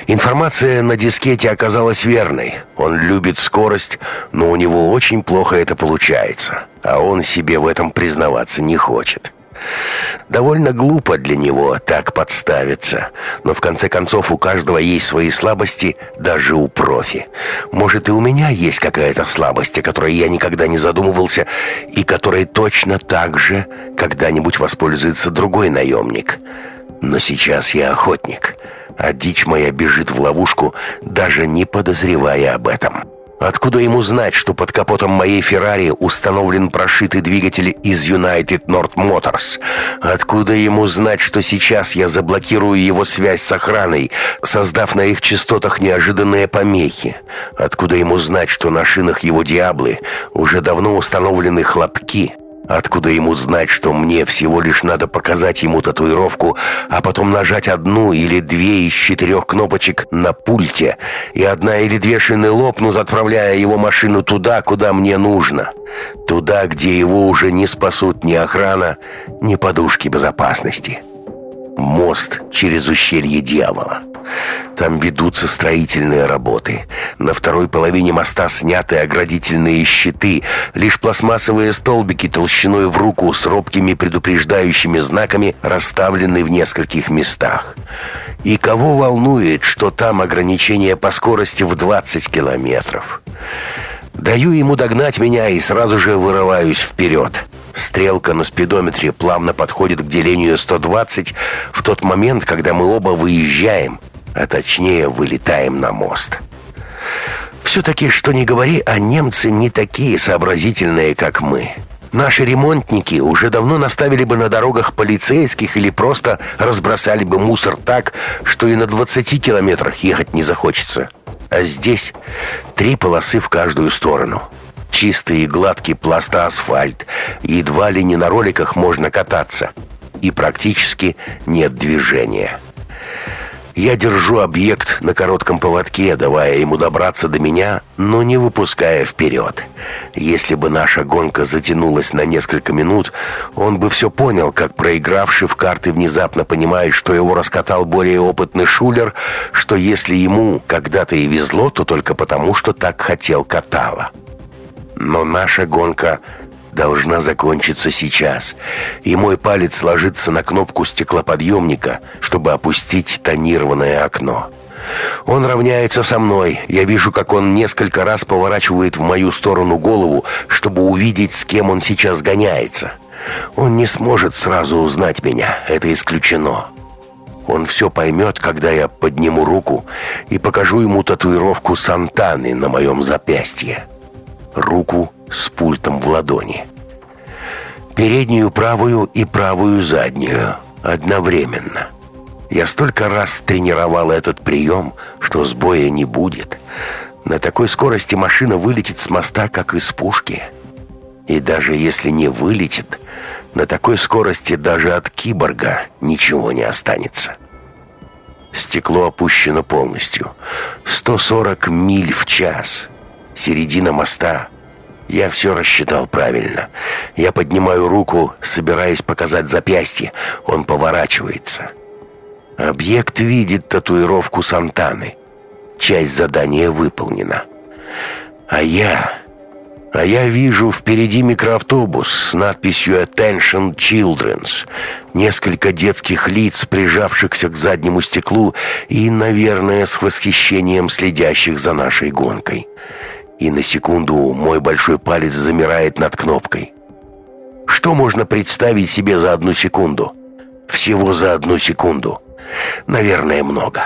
A: Информация на дискете оказалась верной. Он любит скорость, но у него очень плохо это получается. А он себе в этом признаваться не хочет. Довольно глупо для него так подставиться. Но в конце концов у каждого есть свои слабости, даже у профи. Может и у меня есть какая-то слабость, о которой я никогда не задумывался, и которой точно так же когда-нибудь воспользуется другой наемник. Но сейчас я охотник а дичь моя бежит в ловушку, даже не подозревая об этом. Откуда ему знать, что под капотом моей Феррари установлен прошитый двигатель из United North Motors? Откуда ему знать, что сейчас я заблокирую его связь с охраной, создав на их частотах неожиданные помехи? Откуда ему знать, что на шинах его Диаблы уже давно установлены хлопки? Откуда ему знать, что мне всего лишь надо показать ему татуировку, а потом нажать одну или две из четырех кнопочек на пульте, и одна или две шины лопнут, отправляя его машину туда, куда мне нужно. Туда, где его уже не спасут ни охрана, ни подушки безопасности. Мост через ущелье дьявола. Там ведутся строительные работы. На второй половине моста сняты оградительные щиты, лишь пластмассовые столбики толщиной в руку с робкими предупреждающими знаками расставлены в нескольких местах. И кого волнует, что там ограничение по скорости в 20 километров? Даю ему догнать меня и сразу же вырываюсь вперед. Стрелка на спидометре плавно подходит к делению 120 в тот момент, когда мы оба выезжаем, а точнее вылетаем на мост. Все-таки, что не говори, а немцы не такие сообразительные, как мы. Наши ремонтники уже давно наставили бы на дорогах полицейских или просто разбросали бы мусор так, что и на 20 километрах ехать не захочется. А здесь три полосы в каждую сторону. Чистый и гладкий пластоасфальт. Едва ли не на роликах можно кататься. И практически нет движения. Я держу объект на коротком поводке, давая ему добраться до меня, но не выпуская вперед. Если бы наша гонка затянулась на несколько минут, он бы все понял, как проигравший в карты внезапно понимает, что его раскатал более опытный шулер, что если ему когда-то и везло, то только потому, что так хотел катала. Но наша гонка должна закончиться сейчас, и мой палец ложится на кнопку стеклоподъемника, чтобы опустить тонированное окно. Он равняется со мной. Я вижу, как он несколько раз поворачивает в мою сторону голову, чтобы увидеть, с кем он сейчас гоняется. Он не сможет сразу узнать меня, это исключено. Он все поймет, когда я подниму руку и покажу ему татуировку Сантаны на моем запястье. Руку с пультом в ладони. Переднюю правую и правую заднюю одновременно. Я столько раз тренировал этот прием, что сбоя не будет. На такой скорости машина вылетит с моста, как из пушки. И даже если не вылетит, на такой скорости даже от киборга ничего не останется. Стекло опущено полностью. 140 миль в час. Середина моста — я все рассчитал правильно. Я поднимаю руку, собираясь показать запястье. Он поворачивается. Объект видит татуировку Сантаны. Часть задания выполнена. А я... А я вижу впереди микроавтобус с надписью «Attention Children's», несколько детских лиц, прижавшихся к заднему стеклу и, наверное, с восхищением следящих за нашей гонкой и на секунду мой большой палец замирает над кнопкой. Что можно представить себе за одну секунду? Всего за одну секунду. Наверное, много.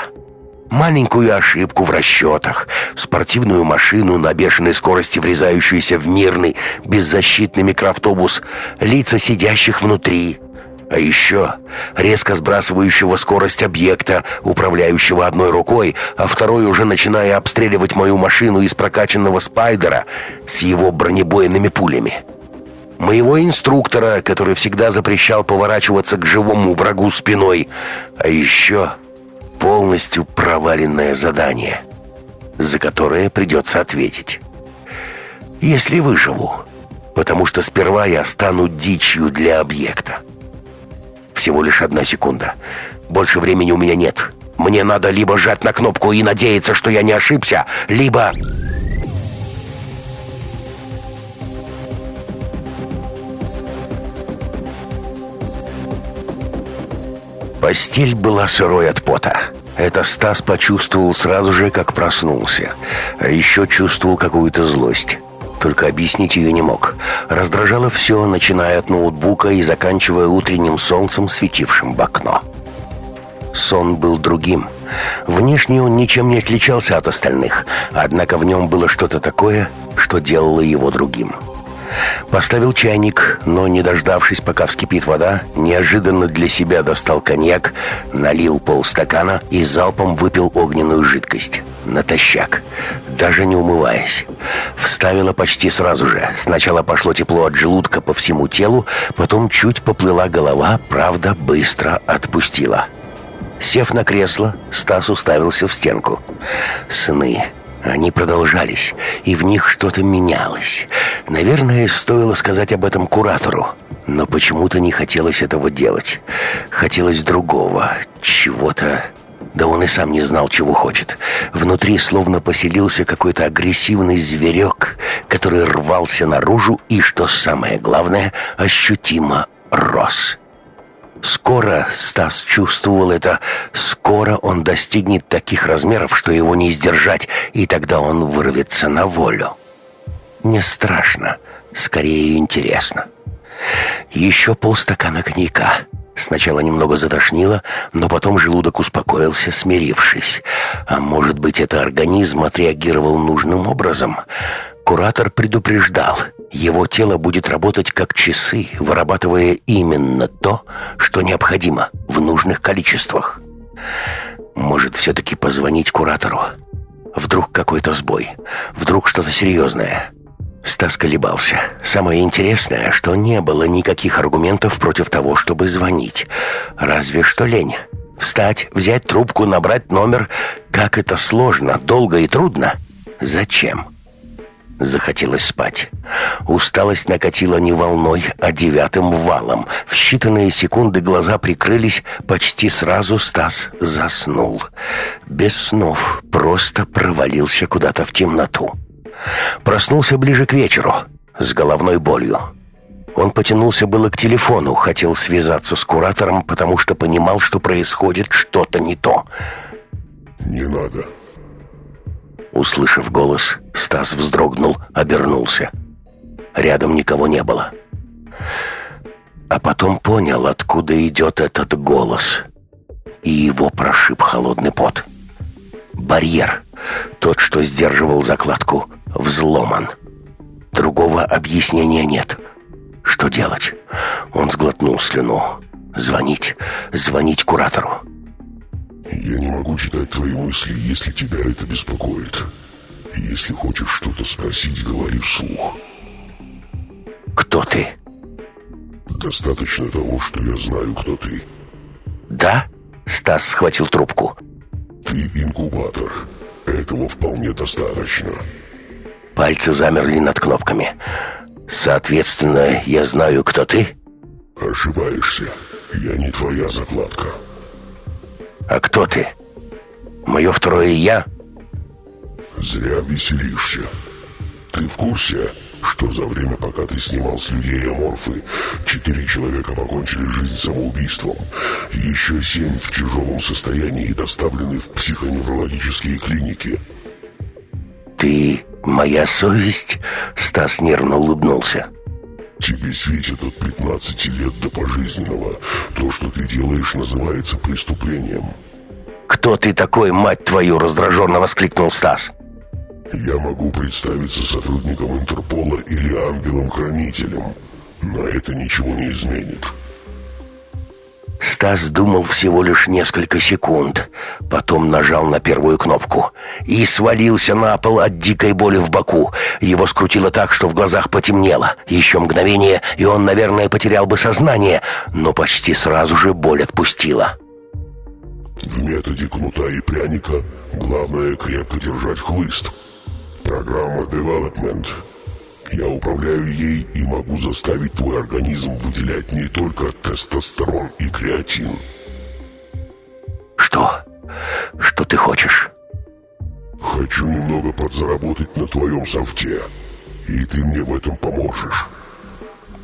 A: Маленькую ошибку в расчетах, спортивную машину на бешеной скорости, врезающуюся в мирный, беззащитный микроавтобус, лица сидящих внутри, а еще резко сбрасывающего скорость объекта, управляющего одной рукой, а второй уже начиная обстреливать мою машину из прокачанного спайдера с его бронебойными пулями. Моего инструктора, который всегда запрещал поворачиваться к живому врагу спиной. А еще полностью проваленное задание, за которое придется ответить. Если выживу, потому что сперва я стану дичью для объекта. Всего лишь одна секунда. Больше времени у меня нет. Мне надо либо жать на кнопку и надеяться, что я не ошибся, либо... Постель была сырой от пота. Это Стас почувствовал сразу же, как проснулся. А еще чувствовал какую-то злость только объяснить ее не мог. Раздражало все, начиная от ноутбука и заканчивая утренним солнцем, светившим в окно. Сон был другим. Внешне он ничем не отличался от остальных, однако в нем было что-то такое, что делало его другим. Поставил чайник, но, не дождавшись, пока вскипит вода, неожиданно для себя достал коньяк, налил полстакана и залпом выпил огненную жидкость. Натощак, даже не умываясь. Вставила почти сразу же. Сначала пошло тепло от желудка по всему телу, потом чуть поплыла голова, правда, быстро отпустила. Сев на кресло, Стас уставился в стенку. Сны. Они продолжались, и в них что-то менялось. Наверное, стоило сказать об этом куратору, но почему-то не хотелось этого делать. Хотелось другого, чего-то... Да он и сам не знал, чего хочет. Внутри словно поселился какой-то агрессивный зверек, который рвался наружу и, что самое главное, ощутимо рос. Скоро Стас чувствовал это, скоро он достигнет таких размеров, что его не сдержать, и тогда он вырвется на волю. Не страшно, скорее интересно. Еще полстакана коньяка. Сначала немного затошнило, но потом желудок успокоился, смирившись. А может быть, это организм отреагировал нужным образом? Куратор предупреждал, его тело будет работать как часы, вырабатывая именно то, что необходимо в нужных количествах. Может, все-таки позвонить куратору? Вдруг какой-то сбой? Вдруг что-то серьезное? Стас колебался. Самое интересное, что не было никаких аргументов против того, чтобы звонить. Разве что лень. Встать, взять трубку, набрать номер. Как это сложно, долго и трудно. Зачем? Захотелось спать. Усталость накатила не волной, а девятым валом. В считанные секунды глаза прикрылись, почти сразу Стас заснул. Без снов, просто провалился куда-то в темноту. Проснулся ближе к вечеру, с головной болью. Он потянулся было к телефону, хотел связаться с куратором, потому что понимал, что происходит что-то не то.
D: «Не надо»,
A: Услышав голос, Стас вздрогнул, обернулся. Рядом никого не было. А потом понял, откуда идет этот голос. И его прошиб холодный пот. Барьер, тот, что сдерживал закладку, взломан. Другого объяснения нет. Что делать? Он сглотнул слюну. Звонить, звонить куратору.
D: Я не могу читать твои мысли, если тебя это беспокоит. Если хочешь что-то спросить, говори вслух.
A: Кто ты?
D: Достаточно того, что я знаю, кто ты.
A: Да? Стас схватил трубку.
D: Ты инкубатор. Этого вполне достаточно.
A: Пальцы замерли над кнопками. Соответственно, я знаю, кто ты?
D: Ошибаешься. Я не твоя закладка.
A: А кто ты? Мое второе «я»?
D: Зря веселишься. Ты в курсе, что за время, пока ты снимал с людей аморфы, четыре человека покончили жизнь самоубийством, еще семь в тяжелом состоянии и доставлены в психоневрологические клиники?
A: Ты моя совесть? Стас нервно улыбнулся.
D: Тебе светит от 15 лет до пожизненного. То, что ты делаешь, называется преступлением.
A: «Кто ты такой, мать твою?» — раздраженно воскликнул Стас.
D: «Я могу представиться сотрудником Интерпола или ангелом-хранителем, но это ничего не изменит».
A: Стас думал всего лишь несколько секунд, потом нажал на первую кнопку и свалился на пол от дикой боли в боку. Его скрутило так, что в глазах потемнело. Еще мгновение, и он, наверное, потерял бы сознание, но почти сразу же боль отпустила.
D: В методе кнута и пряника главное крепко держать хлыст. Программа Development — я управляю ей и могу заставить твой организм выделять не только тестостерон и креатин.
A: Что? Что ты хочешь?
D: Хочу немного подзаработать на твоем софте. И ты мне в этом поможешь.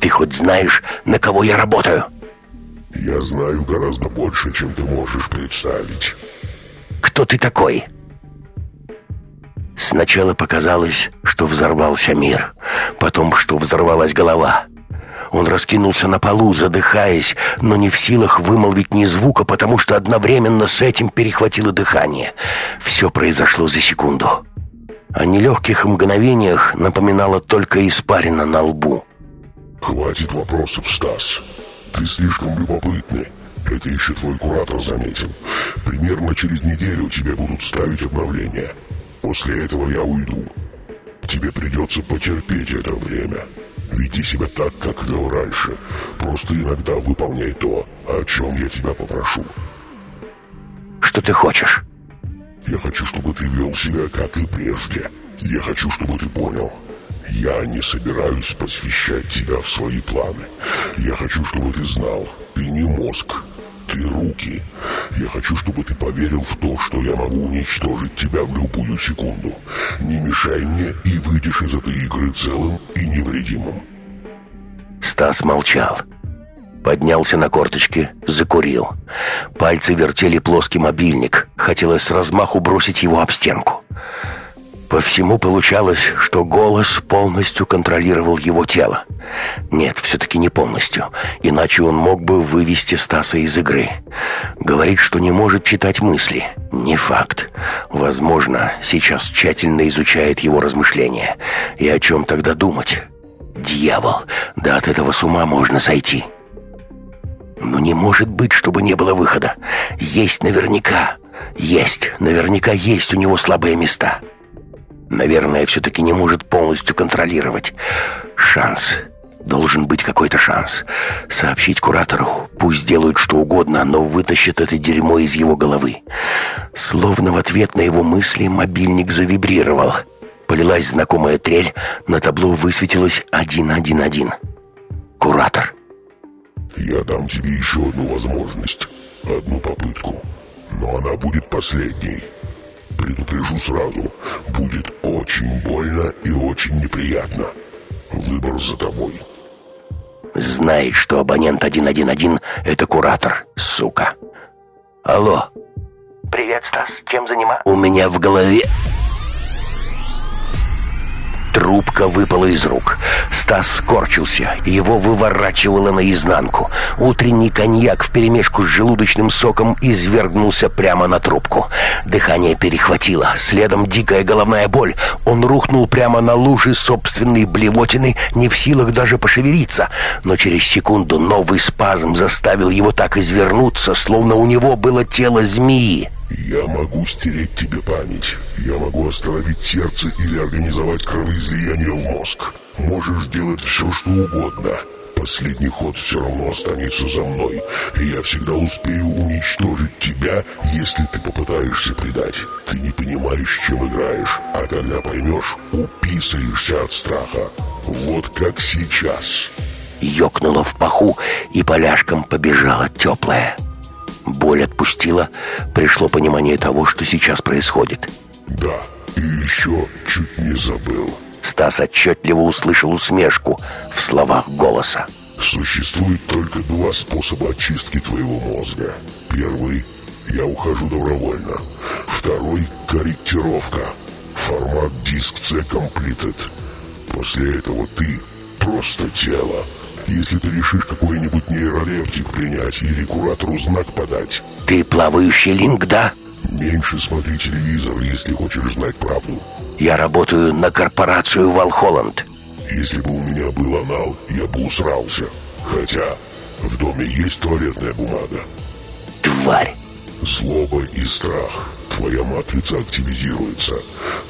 A: Ты хоть знаешь, на кого я работаю?
D: Я знаю гораздо больше, чем ты можешь представить.
A: Кто ты такой? Сначала показалось, что взорвался мир, потом, что взорвалась голова. Он раскинулся на полу, задыхаясь, но не в силах вымолвить ни звука, потому что одновременно с этим перехватило дыхание. Все произошло за секунду. О нелегких мгновениях напоминало только испарина на лбу.
D: «Хватит вопросов, Стас. Ты слишком любопытный. Это еще твой куратор заметил. Примерно через неделю тебе будут ставить обновления». После этого я уйду. Тебе придется потерпеть это время. Веди себя так, как вел раньше. Просто иногда выполняй то, о чем я тебя попрошу.
A: Что ты хочешь?
D: Я хочу, чтобы ты вел себя, как и прежде. Я хочу, чтобы ты понял. Я не собираюсь посвящать тебя в свои планы. Я хочу, чтобы ты знал, ты не мозг, ты руки. Я хочу, чтобы ты поверил в то, что я могу уничтожить тебя в любую секунду. Не мешай мне и выйдешь из этой игры целым и невредимым.
A: Стас молчал. Поднялся на корточки, закурил. Пальцы вертели плоский мобильник. Хотелось с размаху бросить его об стенку. По всему получалось, что голос полностью контролировал его тело. Нет, все-таки не полностью, иначе он мог бы вывести Стаса из игры. Говорит, что не может читать мысли. Не факт. Возможно, сейчас тщательно изучает его размышления. И о чем тогда думать? Дьявол, да от этого с ума можно сойти. Но не может быть, чтобы не было выхода. Есть наверняка. Есть, наверняка есть у него слабые места. Наверное, все-таки не может полностью контролировать. Шанс. Должен быть какой-то шанс. Сообщить куратору. Пусть делают что угодно, но вытащат это дерьмо из его головы. Словно в ответ на его мысли мобильник завибрировал. Полилась знакомая трель, на табло высветилось 111. Куратор.
D: Я дам тебе еще одну возможность. Одну попытку. Но она будет последней. Предупрежу сразу, будет очень больно и очень неприятно. Выбор за тобой.
A: Знает, что абонент 111 — это куратор, сука. Алло.
C: Привет, Стас. Чем занимаюсь?
A: У меня в голове... Трубка выпала из рук. Стас скорчился. Его выворачивало наизнанку. Утренний коньяк вперемешку с желудочным соком извергнулся прямо на трубку. Дыхание перехватило. Следом дикая головная боль. Он рухнул прямо на лужи собственной блевотины, не в силах даже пошевелиться. Но через секунду новый спазм заставил его так извернуться, словно у него было тело змеи.
D: Я могу стереть тебе память. Я могу остановить сердце или организовать кровоизлияние в мозг. Можешь делать все, что угодно. Последний ход все равно останется за мной. И я всегда успею уничтожить тебя, если ты попытаешься предать. Ты не понимаешь, чем играешь. А когда поймешь, уписаешься от страха. Вот как сейчас.
A: Ёкнуло в паху, и поляшком побежала теплая. Боль отпустила, пришло понимание того, что сейчас происходит.
D: Да, и еще чуть не забыл.
A: Стас отчетливо услышал усмешку в словах голоса.
D: Существует только два способа очистки твоего мозга. Первый – я ухожу добровольно. Второй – корректировка. Формат диск C Completed. После этого ты просто тело. Если ты решишь какой-нибудь нейролептик принять или куратору знак подать.
A: Ты плавающий линк, да?
D: Меньше смотри телевизор, если хочешь знать правду.
A: Я работаю на корпорацию Валхолланд.
D: Если бы у меня был анал, я бы усрался. Хотя в доме есть туалетная бумага.
A: Тварь.
D: Злоба и страх. Твоя матрица активизируется.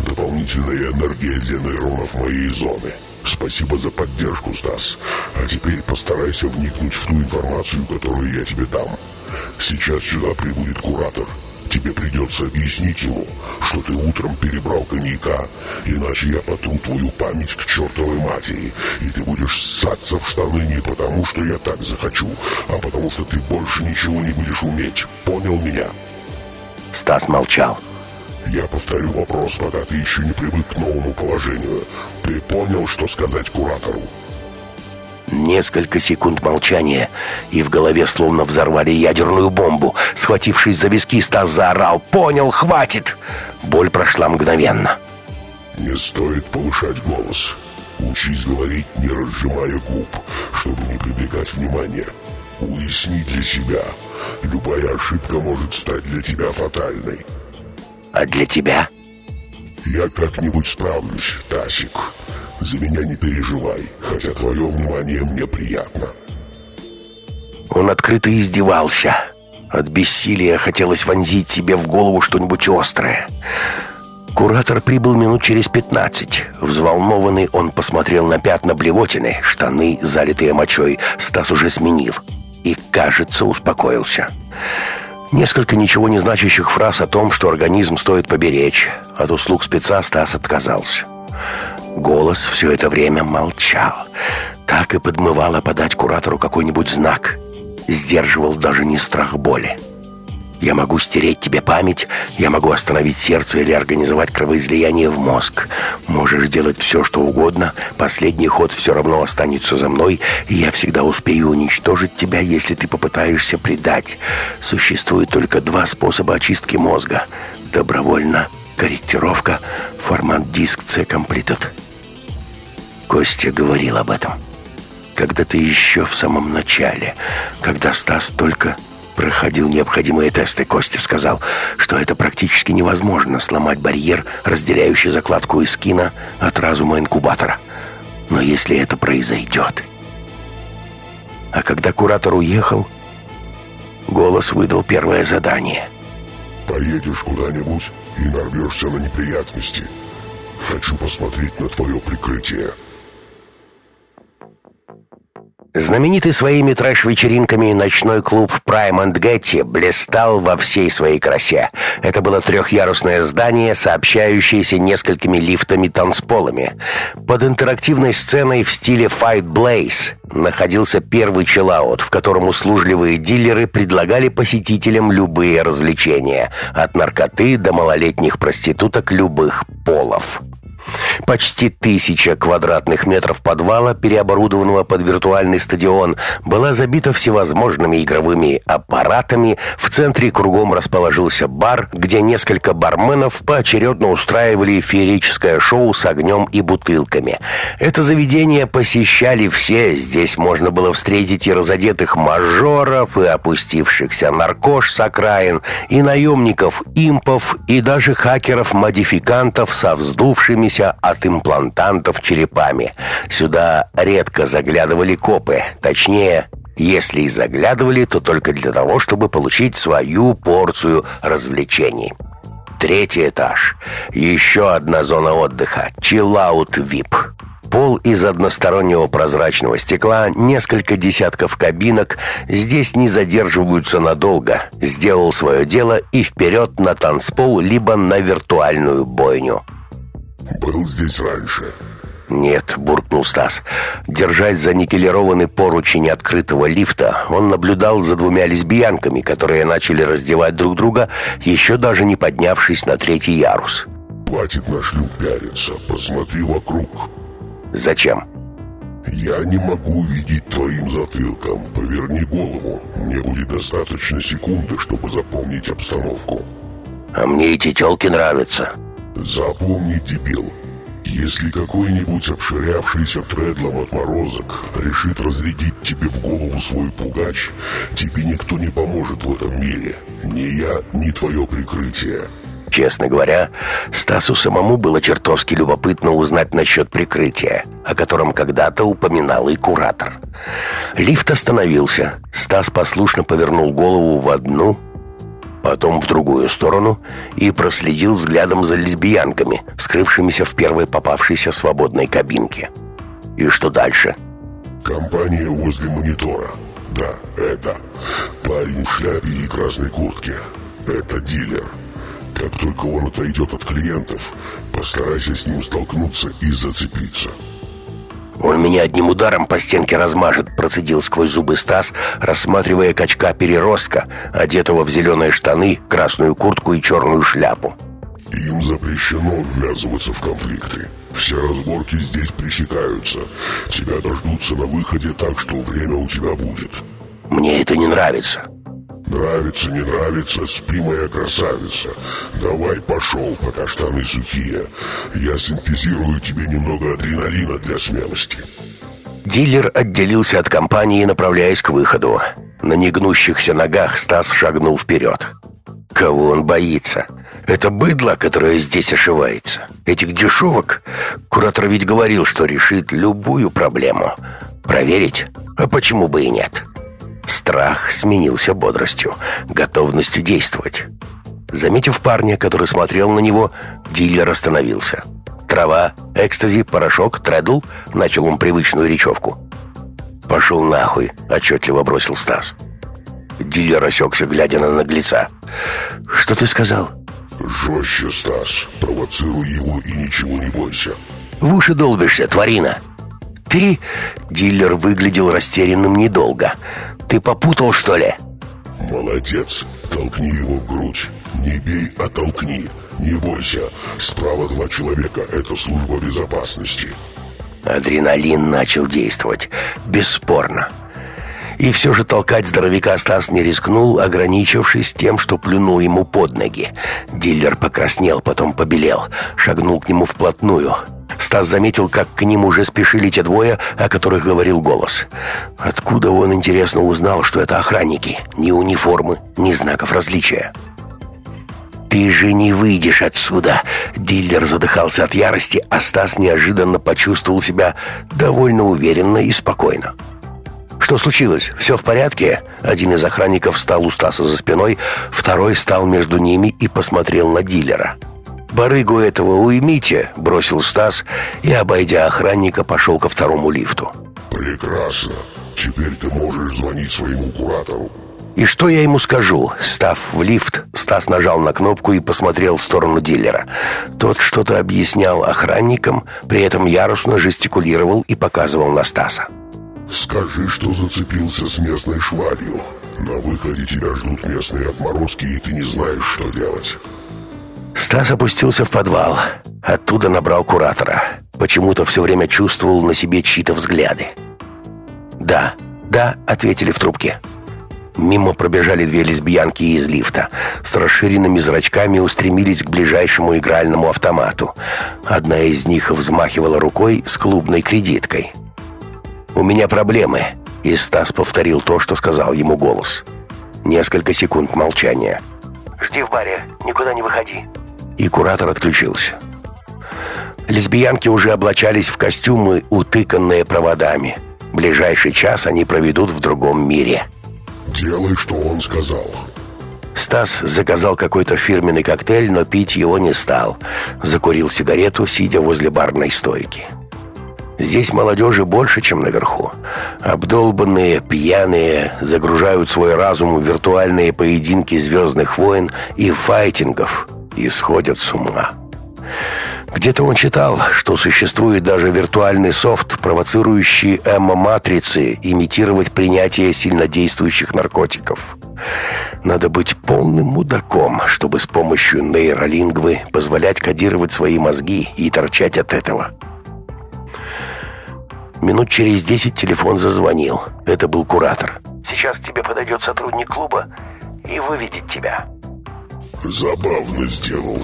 D: Дополнительная энергия для нейронов моей зоны. Спасибо за поддержку, Стас. А теперь постарайся вникнуть в ту информацию, которую я тебе дам. Сейчас сюда прибудет куратор. Тебе придется объяснить ему, что ты утром перебрал коньяка, иначе я потру твою память к чертовой матери, и ты будешь ссаться в штаны не потому, что я так захочу, а потому что ты больше ничего не будешь уметь. Понял меня?
A: Стас молчал.
D: Я повторю вопрос, пока ты еще не привык к новому положению. Ты понял, что сказать куратору?
A: Несколько секунд молчания, и в голове словно взорвали ядерную бомбу. Схватившись за виски, Стас заорал «Понял, хватит!» Боль прошла мгновенно.
D: Не стоит повышать голос. Учись говорить, не разжимая губ, чтобы не привлекать внимания. Уясни для себя. Любая ошибка может стать для тебя фатальной.
A: А для тебя?
D: Я как-нибудь справлюсь, Тасик. За меня не переживай, хотя твое внимание мне приятно.
A: Он открыто издевался. От бессилия хотелось вонзить себе в голову что-нибудь острое. Куратор прибыл минут через пятнадцать. Взволнованный он посмотрел на пятна блевотины, штаны, залитые мочой, Стас уже сменил. И, кажется, успокоился. Несколько ничего не значащих фраз о том, что организм стоит поберечь. От услуг спеца Стас отказался. Голос все это время молчал. Так и подмывало подать куратору какой-нибудь знак. Сдерживал даже не страх боли. Я могу стереть тебе память, я могу остановить сердце или организовать кровоизлияние в мозг. Можешь делать все, что угодно. Последний ход все равно останется за мной, и я всегда успею уничтожить тебя, если ты попытаешься предать. Существует только два способа очистки мозга. Добровольно корректировка, формат диск C Completed. Костя говорил об этом. Когда-то еще в самом начале, когда Стас только проходил необходимые тесты. Костя сказал, что это практически невозможно сломать барьер, разделяющий закладку из кино от разума инкубатора. Но если это произойдет... А когда куратор уехал, голос выдал первое задание.
D: «Поедешь куда-нибудь и нарвешься на неприятности. Хочу посмотреть на твое прикрытие».
A: Знаменитый своими трэш-вечеринками ночной клуб Prime and Getty блистал во всей своей красе. Это было трехъярусное здание, сообщающееся несколькими лифтами-танцполами. Под интерактивной сценой в стиле Fight Blaze находился первый челаут, в котором услужливые дилеры предлагали посетителям любые развлечения, от наркоты до малолетних проституток любых полов. Почти тысяча квадратных метров подвала, переоборудованного под виртуальный стадион, была забита всевозможными игровыми аппаратами. В центре кругом расположился бар, где несколько барменов поочередно устраивали феерическое шоу с огнем и бутылками. Это заведение посещали все. Здесь можно было встретить и разодетых мажоров, и опустившихся наркош с окраин, и наемников импов, и даже хакеров-модификантов со вздувшимися от имплантантов черепами. Сюда редко заглядывали копы, точнее, если и заглядывали, то только для того, чтобы получить свою порцию развлечений. Третий этаж. Еще одна зона отдыха. Чиллаут VIP. Пол из одностороннего прозрачного стекла, несколько десятков кабинок. Здесь не задерживаются надолго. Сделал свое дело и вперед на танцпол, либо на виртуальную бойню.
D: Был здесь раньше.
A: «Нет», — буркнул Стас. Держась за никелированный поручень открытого лифта, он наблюдал за двумя лесбиянками, которые начали раздевать друг друга, еще даже не поднявшись на третий ярус.
D: «Хватит на шлюп пялиться, посмотри вокруг».
A: «Зачем?»
D: «Я не могу видеть твоим затылком. Поверни голову. Мне будет достаточно секунды, чтобы запомнить обстановку».
A: «А мне эти телки нравятся».
D: Запомни, дебил, если какой-нибудь обширявшийся тредлом отморозок решит разрядить тебе в голову свой пугач, тебе никто не поможет в этом мире. Ни я, ни твое прикрытие.
A: Честно говоря, Стасу самому было чертовски любопытно узнать насчет прикрытия, о котором когда-то упоминал и куратор. Лифт остановился. Стас послушно повернул голову в одну, потом в другую сторону и проследил взглядом за лесбиянками, скрывшимися в первой попавшейся свободной кабинке. И что дальше?
D: Компания возле монитора. Да, это. Парень в шляпе и красной куртке. Это дилер. Как только он отойдет от клиентов, постарайся с ним столкнуться и зацепиться.
A: «Он меня одним ударом по стенке размажет», процедил сквозь зубы Стас, рассматривая качка-переростка, одетого в зеленые штаны, красную куртку и черную шляпу.
D: «Им запрещено ввязываться в конфликты. Все разборки здесь пресекаются. Тебя дождутся на выходе так, что время у тебя будет».
A: «Мне это не нравится».
D: Нравится, не нравится, спи, моя красавица. Давай пошел, пока штаны сухие. Я синтезирую тебе немного адреналина для смелости.
A: Дилер отделился от компании, направляясь к выходу. На негнущихся ногах Стас шагнул вперед. Кого он боится? Это быдло, которое здесь ошивается. Этих дешевок? Куратор ведь говорил, что решит любую проблему. Проверить? А почему бы и нет? Страх сменился бодростью, готовностью действовать. Заметив парня, который смотрел на него, дилер остановился. «Трава, экстази, порошок, тредл», — начал он привычную речевку. «Пошел нахуй», — отчетливо бросил Стас. Дилер осекся, глядя на наглеца. «Что ты сказал?»
D: «Жестче, Стас. Провоцируй его и ничего не бойся».
A: «В уши долбишься, тварина!» «Ты...» — дилер выглядел растерянным недолго. «Ты попутал, что ли?»
D: «Молодец. Толкни его в грудь. Не бей, а толкни. Не бойся. Справа два человека. Это служба безопасности».
A: Адреналин начал действовать. Бесспорно. И все же толкать здоровяка Стас не рискнул, ограничившись тем, что плюнул ему под ноги. Диллер покраснел, потом побелел, шагнул к нему вплотную. Стас заметил, как к ним уже спешили те двое, о которых говорил голос. Откуда он, интересно, узнал, что это охранники? Ни униформы, ни знаков различия. «Ты же не выйдешь отсюда!» Диллер задыхался от ярости, а Стас неожиданно почувствовал себя довольно уверенно и спокойно. «Что случилось? Все в порядке?» Один из охранников встал у Стаса за спиной, второй стал между ними и посмотрел на дилера. «Барыгу этого уймите!» — бросил Стас и, обойдя охранника, пошел ко второму лифту.
D: «Прекрасно. Теперь ты можешь звонить своему куратору».
A: «И что я ему скажу?» Став в лифт, Стас нажал на кнопку и посмотрел в сторону дилера. Тот что-то объяснял охранникам, при этом ярусно жестикулировал и показывал на Стаса.
D: Скажи, что зацепился с местной швалью. На выходе тебя ждут местные отморозки, и ты не знаешь, что делать.
A: Стас опустился в подвал. Оттуда набрал куратора. Почему-то все время чувствовал на себе чьи-то взгляды. «Да, да», — ответили в трубке. Мимо пробежали две лесбиянки из лифта. С расширенными зрачками устремились к ближайшему игральному автомату. Одна из них взмахивала рукой с клубной кредиткой. «У меня проблемы», и Стас повторил то, что сказал ему голос. Несколько секунд молчания.
C: «Жди в баре, никуда не выходи».
A: И куратор отключился. Лесбиянки уже облачались в костюмы, утыканные проводами. Ближайший час они проведут в другом мире.
D: «Делай, что он сказал».
A: Стас заказал какой-то фирменный коктейль, но пить его не стал. Закурил сигарету, сидя возле барной стойки. Здесь молодежи больше, чем наверху. Обдолбанные, пьяные, загружают свой разум в виртуальные поединки звездных войн и файтингов и сходят с ума. Где-то он читал, что существует даже виртуальный софт, провоцирующий эмо-матрицы имитировать принятие сильнодействующих наркотиков. Надо быть полным мудаком, чтобы с помощью нейролингвы позволять кодировать свои мозги и торчать от этого. Минут через десять телефон зазвонил. Это был куратор.
C: Сейчас к тебе подойдет сотрудник клуба и выведет тебя.
D: Забавно сделал.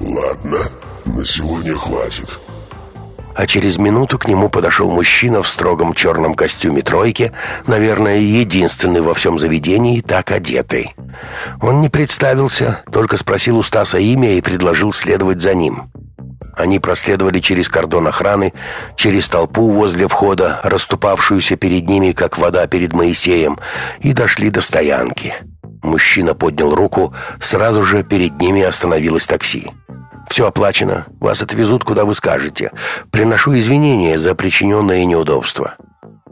D: Ладно, на сегодня хватит.
A: А через минуту к нему подошел мужчина в строгом черном костюме тройки, наверное, единственный во всем заведении так одетый. Он не представился, только спросил у Стаса имя и предложил следовать за ним. Они проследовали через кордон охраны, через толпу возле входа, расступавшуюся перед ними, как вода перед Моисеем, и дошли до стоянки. Мужчина поднял руку, сразу же перед ними остановилось такси. «Все оплачено, вас отвезут, куда вы скажете. Приношу извинения за причиненное неудобство».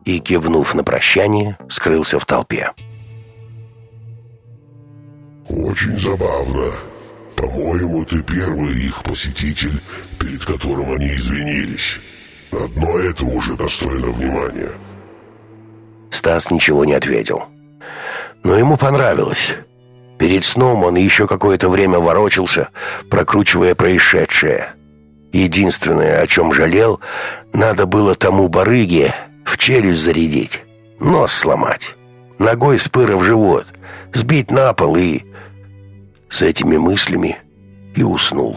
A: И, кивнув на прощание, скрылся в толпе.
D: «Очень забавно», по-моему, ты первый их посетитель, перед которым они извинились. Одно это уже достойно внимания.
A: Стас ничего не ответил. Но ему понравилось. Перед сном он еще какое-то время ворочался, прокручивая происшедшее. Единственное, о чем жалел, надо было тому барыге в челюсть зарядить, нос сломать, ногой спыра в живот, сбить на пол и с этими мыслями и уснул.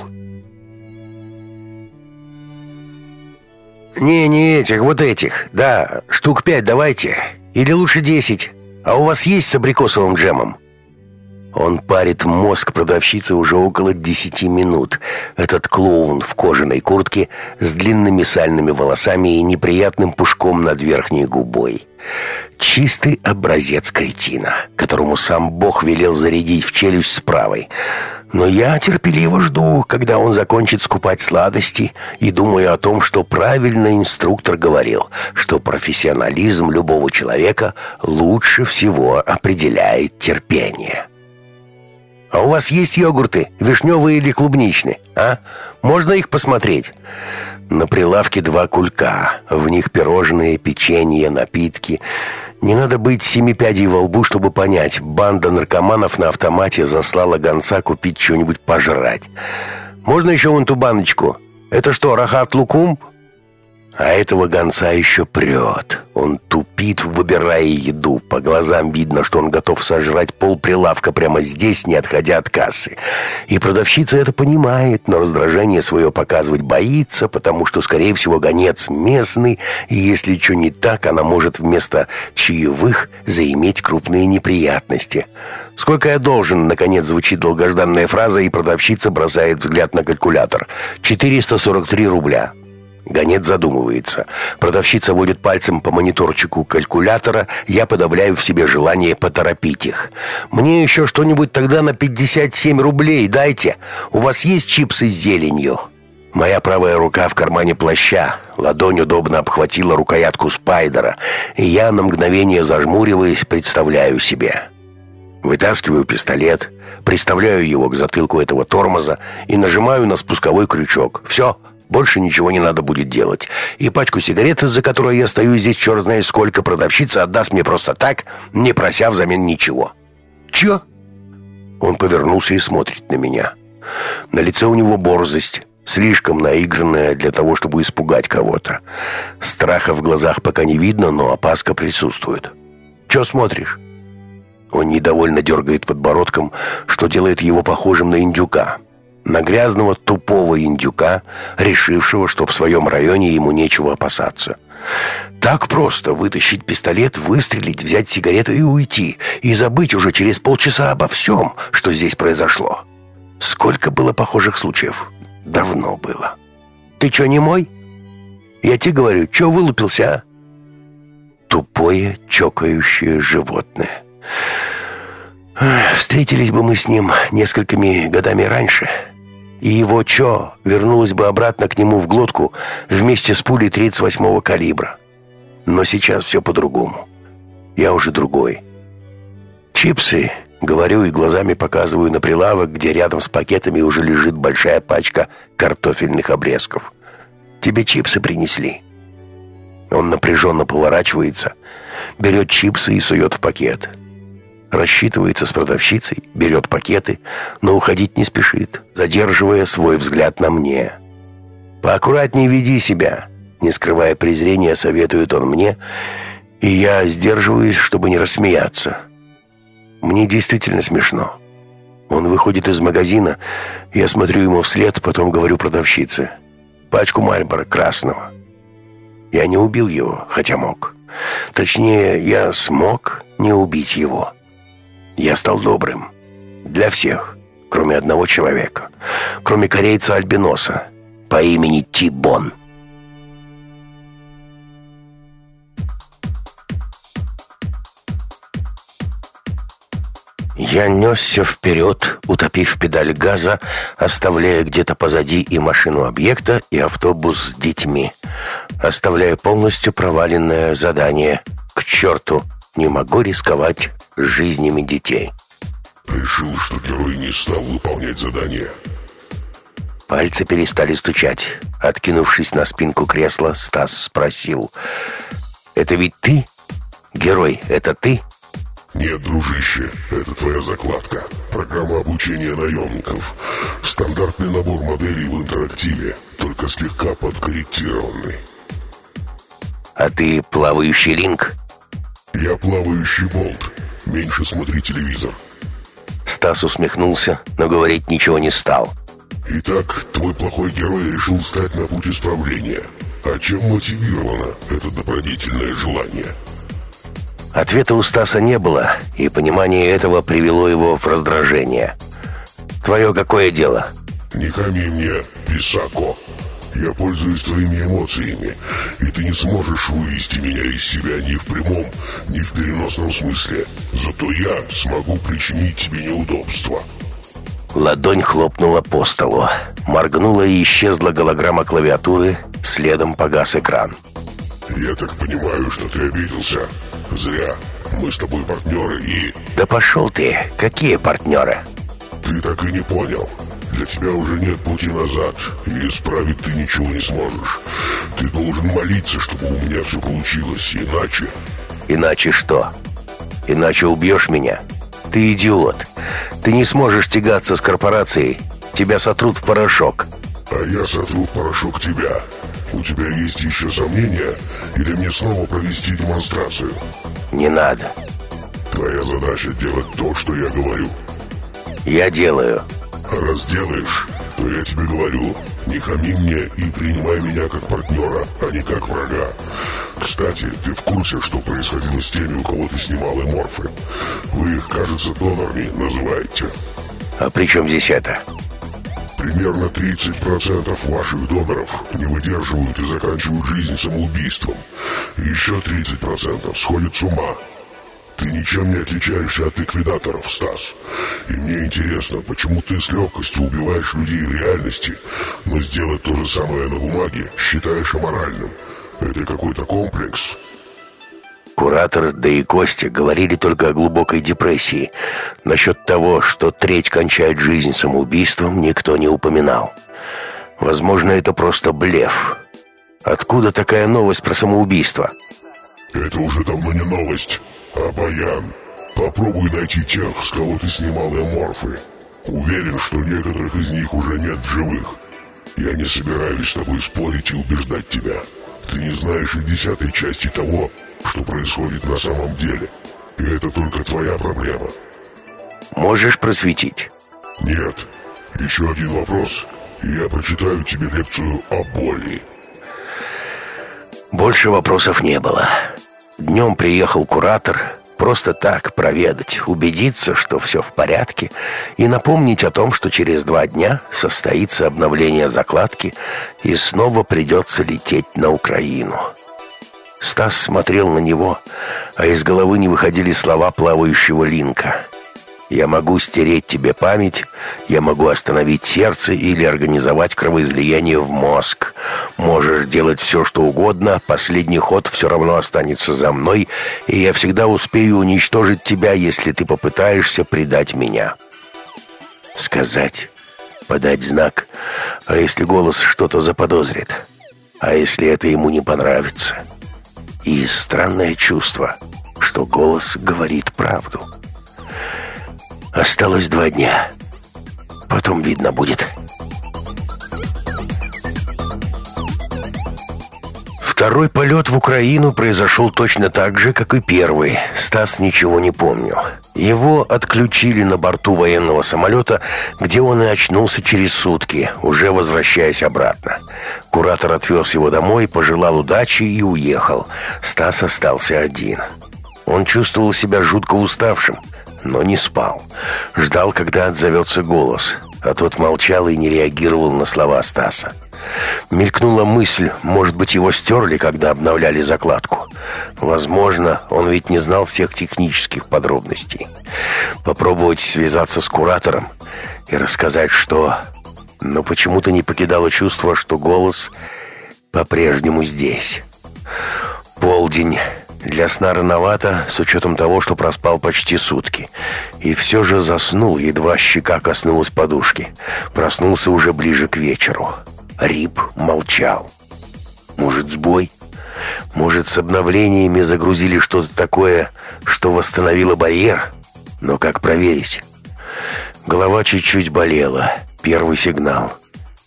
A: «Не, не этих, вот этих. Да, штук пять давайте. Или лучше десять. А у вас есть с абрикосовым джемом?» Он парит мозг продавщицы уже около десяти минут. Этот клоун в кожаной куртке с длинными сальными волосами и неприятным пушком над верхней губой. Чистый образец кретина, которому сам Бог велел зарядить в челюсть с правой. Но я терпеливо жду, когда он закончит скупать сладости, и думаю о том, что правильно инструктор говорил, что профессионализм любого человека лучше всего определяет терпение. «А у вас есть йогурты, вишневые или клубничные, а? Можно их посмотреть?» На прилавке два кулька, в них пирожные, печенье, напитки. Не надо быть семи пядей во лбу, чтобы понять, банда наркоманов на автомате заслала гонца купить что-нибудь пожрать. «Можно еще вон ту баночку? Это что, рахат лукум?» А этого гонца еще прет. Он тупит, выбирая еду. По глазам видно, что он готов сожрать пол прилавка прямо здесь, не отходя от кассы. И продавщица это понимает, но раздражение свое показывать боится, потому что, скорее всего, гонец местный, и если что не так, она может вместо чаевых заиметь крупные неприятности. «Сколько я должен?» — наконец звучит долгожданная фраза, и продавщица бросает взгляд на калькулятор. «443 рубля». Гонец задумывается. Продавщица водит пальцем по мониторчику калькулятора. Я подавляю в себе желание поторопить их. «Мне еще что-нибудь тогда на 57 рублей дайте. У вас есть чипсы с зеленью?» Моя правая рука в кармане плаща. Ладонь удобно обхватила рукоятку спайдера. И я, на мгновение зажмуриваясь, представляю себе. Вытаскиваю пистолет, приставляю его к затылку этого тормоза и нажимаю на спусковой крючок. «Все!» Больше ничего не надо будет делать. И пачку сигарет, из-за которой я стою здесь черт знает сколько, продавщица отдаст мне просто так, не прося взамен ничего. Чё? Он повернулся и смотрит на меня. На лице у него борзость, слишком наигранная для того, чтобы испугать кого-то. Страха в глазах пока не видно, но опаска присутствует. Чё смотришь? Он недовольно дергает подбородком, что делает его похожим на индюка на грязного тупого индюка, решившего, что в своем районе ему нечего опасаться. Так просто вытащить пистолет, выстрелить, взять сигарету и уйти, и забыть уже через полчаса обо всем, что здесь произошло. Сколько было похожих случаев? Давно было. Ты что, не мой? Я тебе говорю, что вылупился, а? Тупое, чокающее животное. Встретились бы мы с ним несколькими годами раньше — и его чо вернулось бы обратно к нему в глотку вместе с пулей 38-го калибра. Но сейчас все по-другому. Я уже другой. Чипсы, говорю и глазами показываю на прилавок, где рядом с пакетами уже лежит большая пачка картофельных обрезков. Тебе чипсы принесли. Он напряженно поворачивается, берет чипсы и сует в пакет рассчитывается с продавщицей, берет пакеты, но уходить не спешит, задерживая свой взгляд на мне. «Поаккуратнее веди себя», — не скрывая презрения, советует он мне, и я сдерживаюсь, чтобы не рассмеяться. Мне действительно смешно. Он выходит из магазина, я смотрю ему вслед, потом говорю продавщице. «Пачку Мальбора красного». Я не убил его, хотя мог. Точнее, я смог не убить его. Я стал добрым. Для всех, кроме одного человека. Кроме корейца-альбиноса по имени Тибон. Я несся вперед, утопив педаль газа, оставляя где-то позади и машину объекта, и автобус с детьми. Оставляя полностью проваленное задание. К черту, не могу рисковать жизнями детей.
D: Решил, что герой не стал выполнять задание.
A: Пальцы перестали стучать. Откинувшись на спинку кресла, Стас спросил. «Это ведь ты? Герой, это ты?»
D: «Нет, дружище, это твоя закладка. Программа обучения наемников. Стандартный набор моделей в интерактиве, только слегка подкорректированный».
A: «А ты плавающий линк?»
D: «Я плавающий болт. Меньше смотри телевизор».
A: Стас усмехнулся, но говорить ничего не стал.
D: «Итак, твой плохой герой решил стать на путь исправления. А чем мотивировано это добродетельное желание?»
A: Ответа у Стаса не было, и понимание этого привело его в раздражение. «Твое какое дело?»
D: «Не хами мне, Писако. Я пользуюсь твоими эмоциями, и ты не сможешь вывести меня из себя ни в прямом, ни в переносном смысле. Зато я смогу причинить тебе неудобства.
A: Ладонь хлопнула по столу. Моргнула и исчезла голограмма клавиатуры, следом погас экран.
D: «Я так понимаю, что ты обиделся. Зря. Мы с тобой партнеры и...»
A: «Да пошел ты! Какие партнеры?»
D: «Ты так и не понял. Для тебя уже нет пути назад, и исправить ты ничего не сможешь. Ты должен молиться, чтобы у меня все получилось, иначе...»
A: «Иначе что? Иначе убьешь меня?» Ты идиот. Ты не сможешь тягаться с корпорацией. Тебя сотрут в порошок.
D: А я сотру в порошок тебя. У тебя есть еще сомнения? Или мне снова провести демонстрацию?
A: Не надо.
D: Твоя задача делать то, что я говорю.
A: Я делаю.
D: А раз делаешь, то я тебе говорю, не хами мне и принимай меня как партнера, а не как врага. Кстати, ты в курсе, что происходило с теми, у кого ты снимал эморфы? Вы их, кажется, донорами называете.
A: А при чем здесь это?
D: Примерно 30% ваших доноров не выдерживают и заканчивают жизнь самоубийством. Еще 30% сходят с ума. Ты ничем не отличаешься от ликвидаторов, Стас. И мне интересно, почему ты с легкостью убиваешь людей в реальности, но сделать то же самое на бумаге считаешь аморальным. Это какой-то комплекс.
A: Куратор, да и Костя говорили только о глубокой депрессии. Насчет того, что треть кончает жизнь самоубийством, никто не упоминал. Возможно, это просто блеф. Откуда такая новость про самоубийство?
D: Это уже давно не новость, а баян. Попробуй найти тех, с кого ты снимал эморфы. Уверен, что некоторых из них уже нет в живых. Я не собираюсь с тобой спорить и убеждать тебя. Ты не знаешь и десятой части того, что происходит на самом деле. И это только твоя проблема.
A: Можешь просветить?
D: Нет. Еще один вопрос, и я прочитаю тебе лекцию о боли.
A: Больше вопросов не было. Днем приехал куратор, Просто так проведать, убедиться, что все в порядке, и напомнить о том, что через два дня состоится обновление закладки, и снова придется лететь на Украину. Стас смотрел на него, а из головы не выходили слова плавающего линка — я могу стереть тебе память, я могу остановить сердце или организовать кровоизлияние в мозг. Можешь делать все, что угодно, последний ход все равно останется за мной, и я всегда успею уничтожить тебя, если ты попытаешься предать меня. Сказать, подать знак, а если голос что-то заподозрит, а если это ему не понравится. И странное чувство, что голос говорит правду. Осталось два дня. Потом видно будет. Второй полет в Украину произошел точно так же, как и первый. Стас ничего не помню. Его отключили на борту военного самолета, где он и очнулся через сутки, уже возвращаясь обратно. Куратор отвез его домой, пожелал удачи и уехал. Стас остался один. Он чувствовал себя жутко уставшим но не спал. Ждал, когда отзовется голос, а тот молчал и не реагировал на слова Стаса. Мелькнула мысль, может быть, его стерли, когда обновляли закладку. Возможно, он ведь не знал всех технических подробностей. Попробовать связаться с куратором и рассказать, что... Но почему-то не покидало чувство, что голос по-прежнему здесь. Полдень... Для сна рановато, с учетом того, что проспал почти сутки. И все же заснул, едва щека коснулась подушки. Проснулся уже ближе к вечеру. Рип молчал. Может, сбой? Может, с обновлениями загрузили что-то такое, что восстановило барьер? Но как проверить? Голова чуть-чуть болела. Первый сигнал.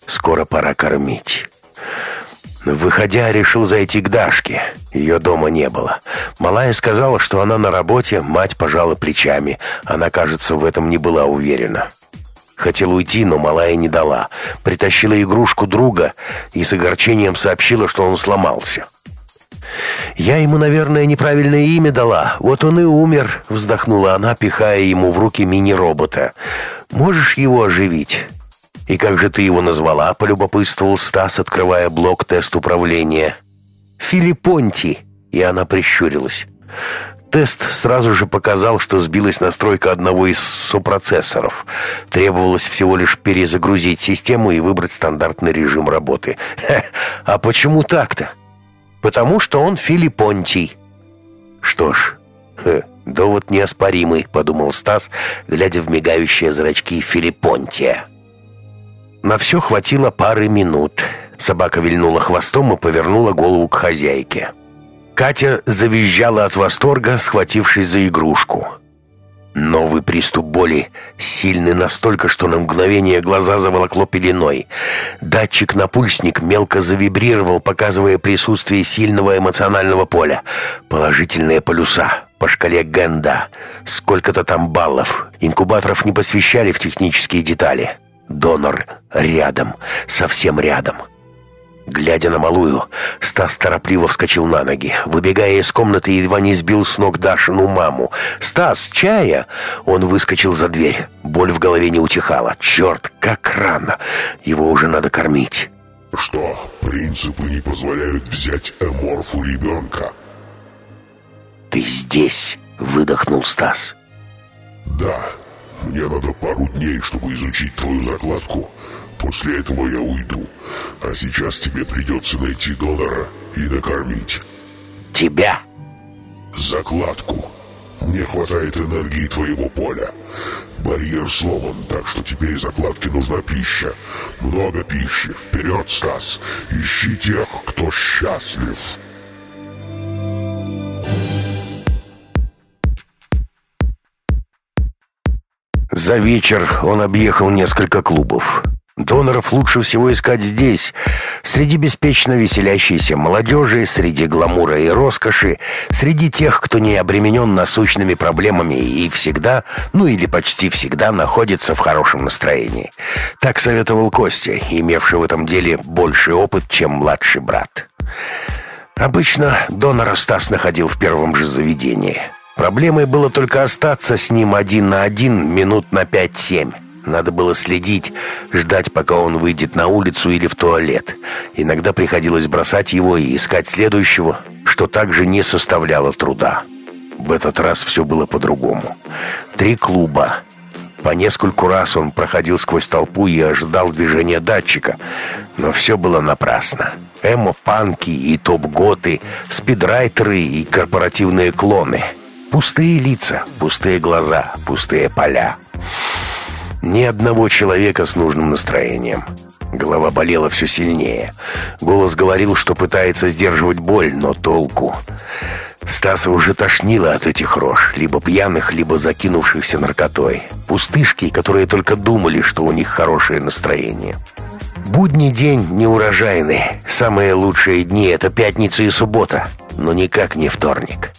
A: Скоро пора кормить. Выходя, решил зайти к Дашке. Ее дома не было. Малая сказала, что она на работе, мать пожала плечами. Она, кажется, в этом не была уверена. Хотел уйти, но Малая не дала. Притащила игрушку друга и с огорчением сообщила, что он сломался. «Я ему, наверное, неправильное имя дала. Вот он и умер», — вздохнула она, пихая ему в руки мини-робота. «Можешь его оживить?» «И как же ты его назвала?» — полюбопытствовал Стас, открывая блок тест управления. «Филиппонти!» — и она прищурилась. Тест сразу же показал, что сбилась настройка одного из сопроцессоров. Требовалось всего лишь перезагрузить систему и выбрать стандартный режим работы. А почему так-то? Потому что он Филиппонтий. Что ж, ха, довод неоспоримый, подумал Стас, глядя в мигающие зрачки Филиппонтия. На все хватило пары минут. Собака вильнула хвостом и повернула голову к хозяйке. Катя завизжала от восторга, схватившись за игрушку. Новый приступ боли, сильный настолько, что на мгновение глаза заволокло пеленой. Датчик-напульсник мелко завибрировал, показывая присутствие сильного эмоционального поля. Положительные полюса по шкале Генда. Сколько-то там баллов. Инкубаторов не посвящали в технические детали. Донор рядом, совсем рядом. Глядя на малую, Стас торопливо вскочил на ноги. Выбегая из комнаты, едва не сбил с ног Дашину маму. «Стас, чая!» Он выскочил за дверь. Боль в голове не утихала. «Черт, как рано! Его уже надо кормить!»
D: Что, принципы не позволяют взять эморфу ребенка?
A: «Ты здесь!» — выдохнул Стас.
D: Да, мне надо пару дней, чтобы изучить твою закладку. После этого я уйду. А сейчас тебе придется найти донора и накормить.
A: «Тебя!»
D: Закладку. Мне хватает энергии твоего поля. Барьер сломан, так что теперь закладке нужна пища. Много пищи. Вперед, Стас. Ищи тех, кто счастлив.
A: За вечер он объехал несколько клубов. Доноров лучше всего искать здесь, среди беспечно веселящейся молодежи, среди гламура и роскоши, среди тех, кто не обременен насущными проблемами и всегда, ну или почти всегда, находится в хорошем настроении. Так советовал Костя, имевший в этом деле больший опыт, чем младший брат. Обычно донора Стас находил в первом же заведении. Проблемой было только остаться с ним один на один минут на пять-семь. Надо было следить, ждать, пока он выйдет на улицу или в туалет. Иногда приходилось бросать его и искать следующего, что также не составляло труда. В этот раз все было по-другому. Три клуба. По нескольку раз он проходил сквозь толпу и ожидал движения датчика. Но все было напрасно. Эмо-панки и топ-готы, спидрайтеры и корпоративные клоны. Пустые лица, пустые глаза, пустые поля. Ни одного человека с нужным настроением. Голова болела все сильнее. Голос говорил, что пытается сдерживать боль, но толку. Стаса уже тошнило от этих рож, либо пьяных, либо закинувшихся наркотой. Пустышки, которые только думали, что у них хорошее настроение. Будний день неурожайный. Самые лучшие дни — это пятница и суббота, но никак не вторник.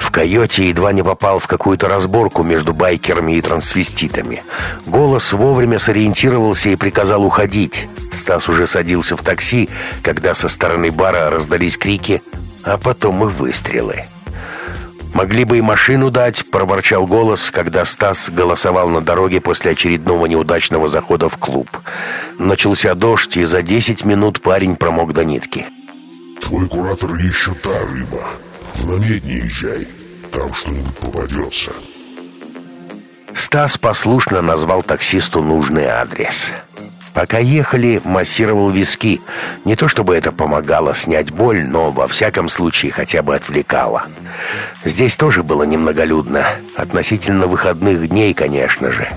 A: В «Койоте» едва не попал в какую-то разборку между байкерами и трансвеститами. Голос вовремя сориентировался и приказал уходить. Стас уже садился в такси, когда со стороны бара раздались крики, а потом и выстрелы. «Могли бы и машину дать», — проворчал голос, когда Стас голосовал на дороге после очередного неудачного захода в клуб. Начался дождь, и за 10 минут парень промок до нитки.
D: Твой куратор еще та рыба. В намед не езжай. Там что-нибудь попадется.
A: Стас послушно назвал таксисту нужный адрес. Пока ехали, массировал виски. Не то чтобы это помогало снять боль, но во всяком случае хотя бы отвлекало. Здесь тоже было немноголюдно. Относительно выходных дней, конечно же.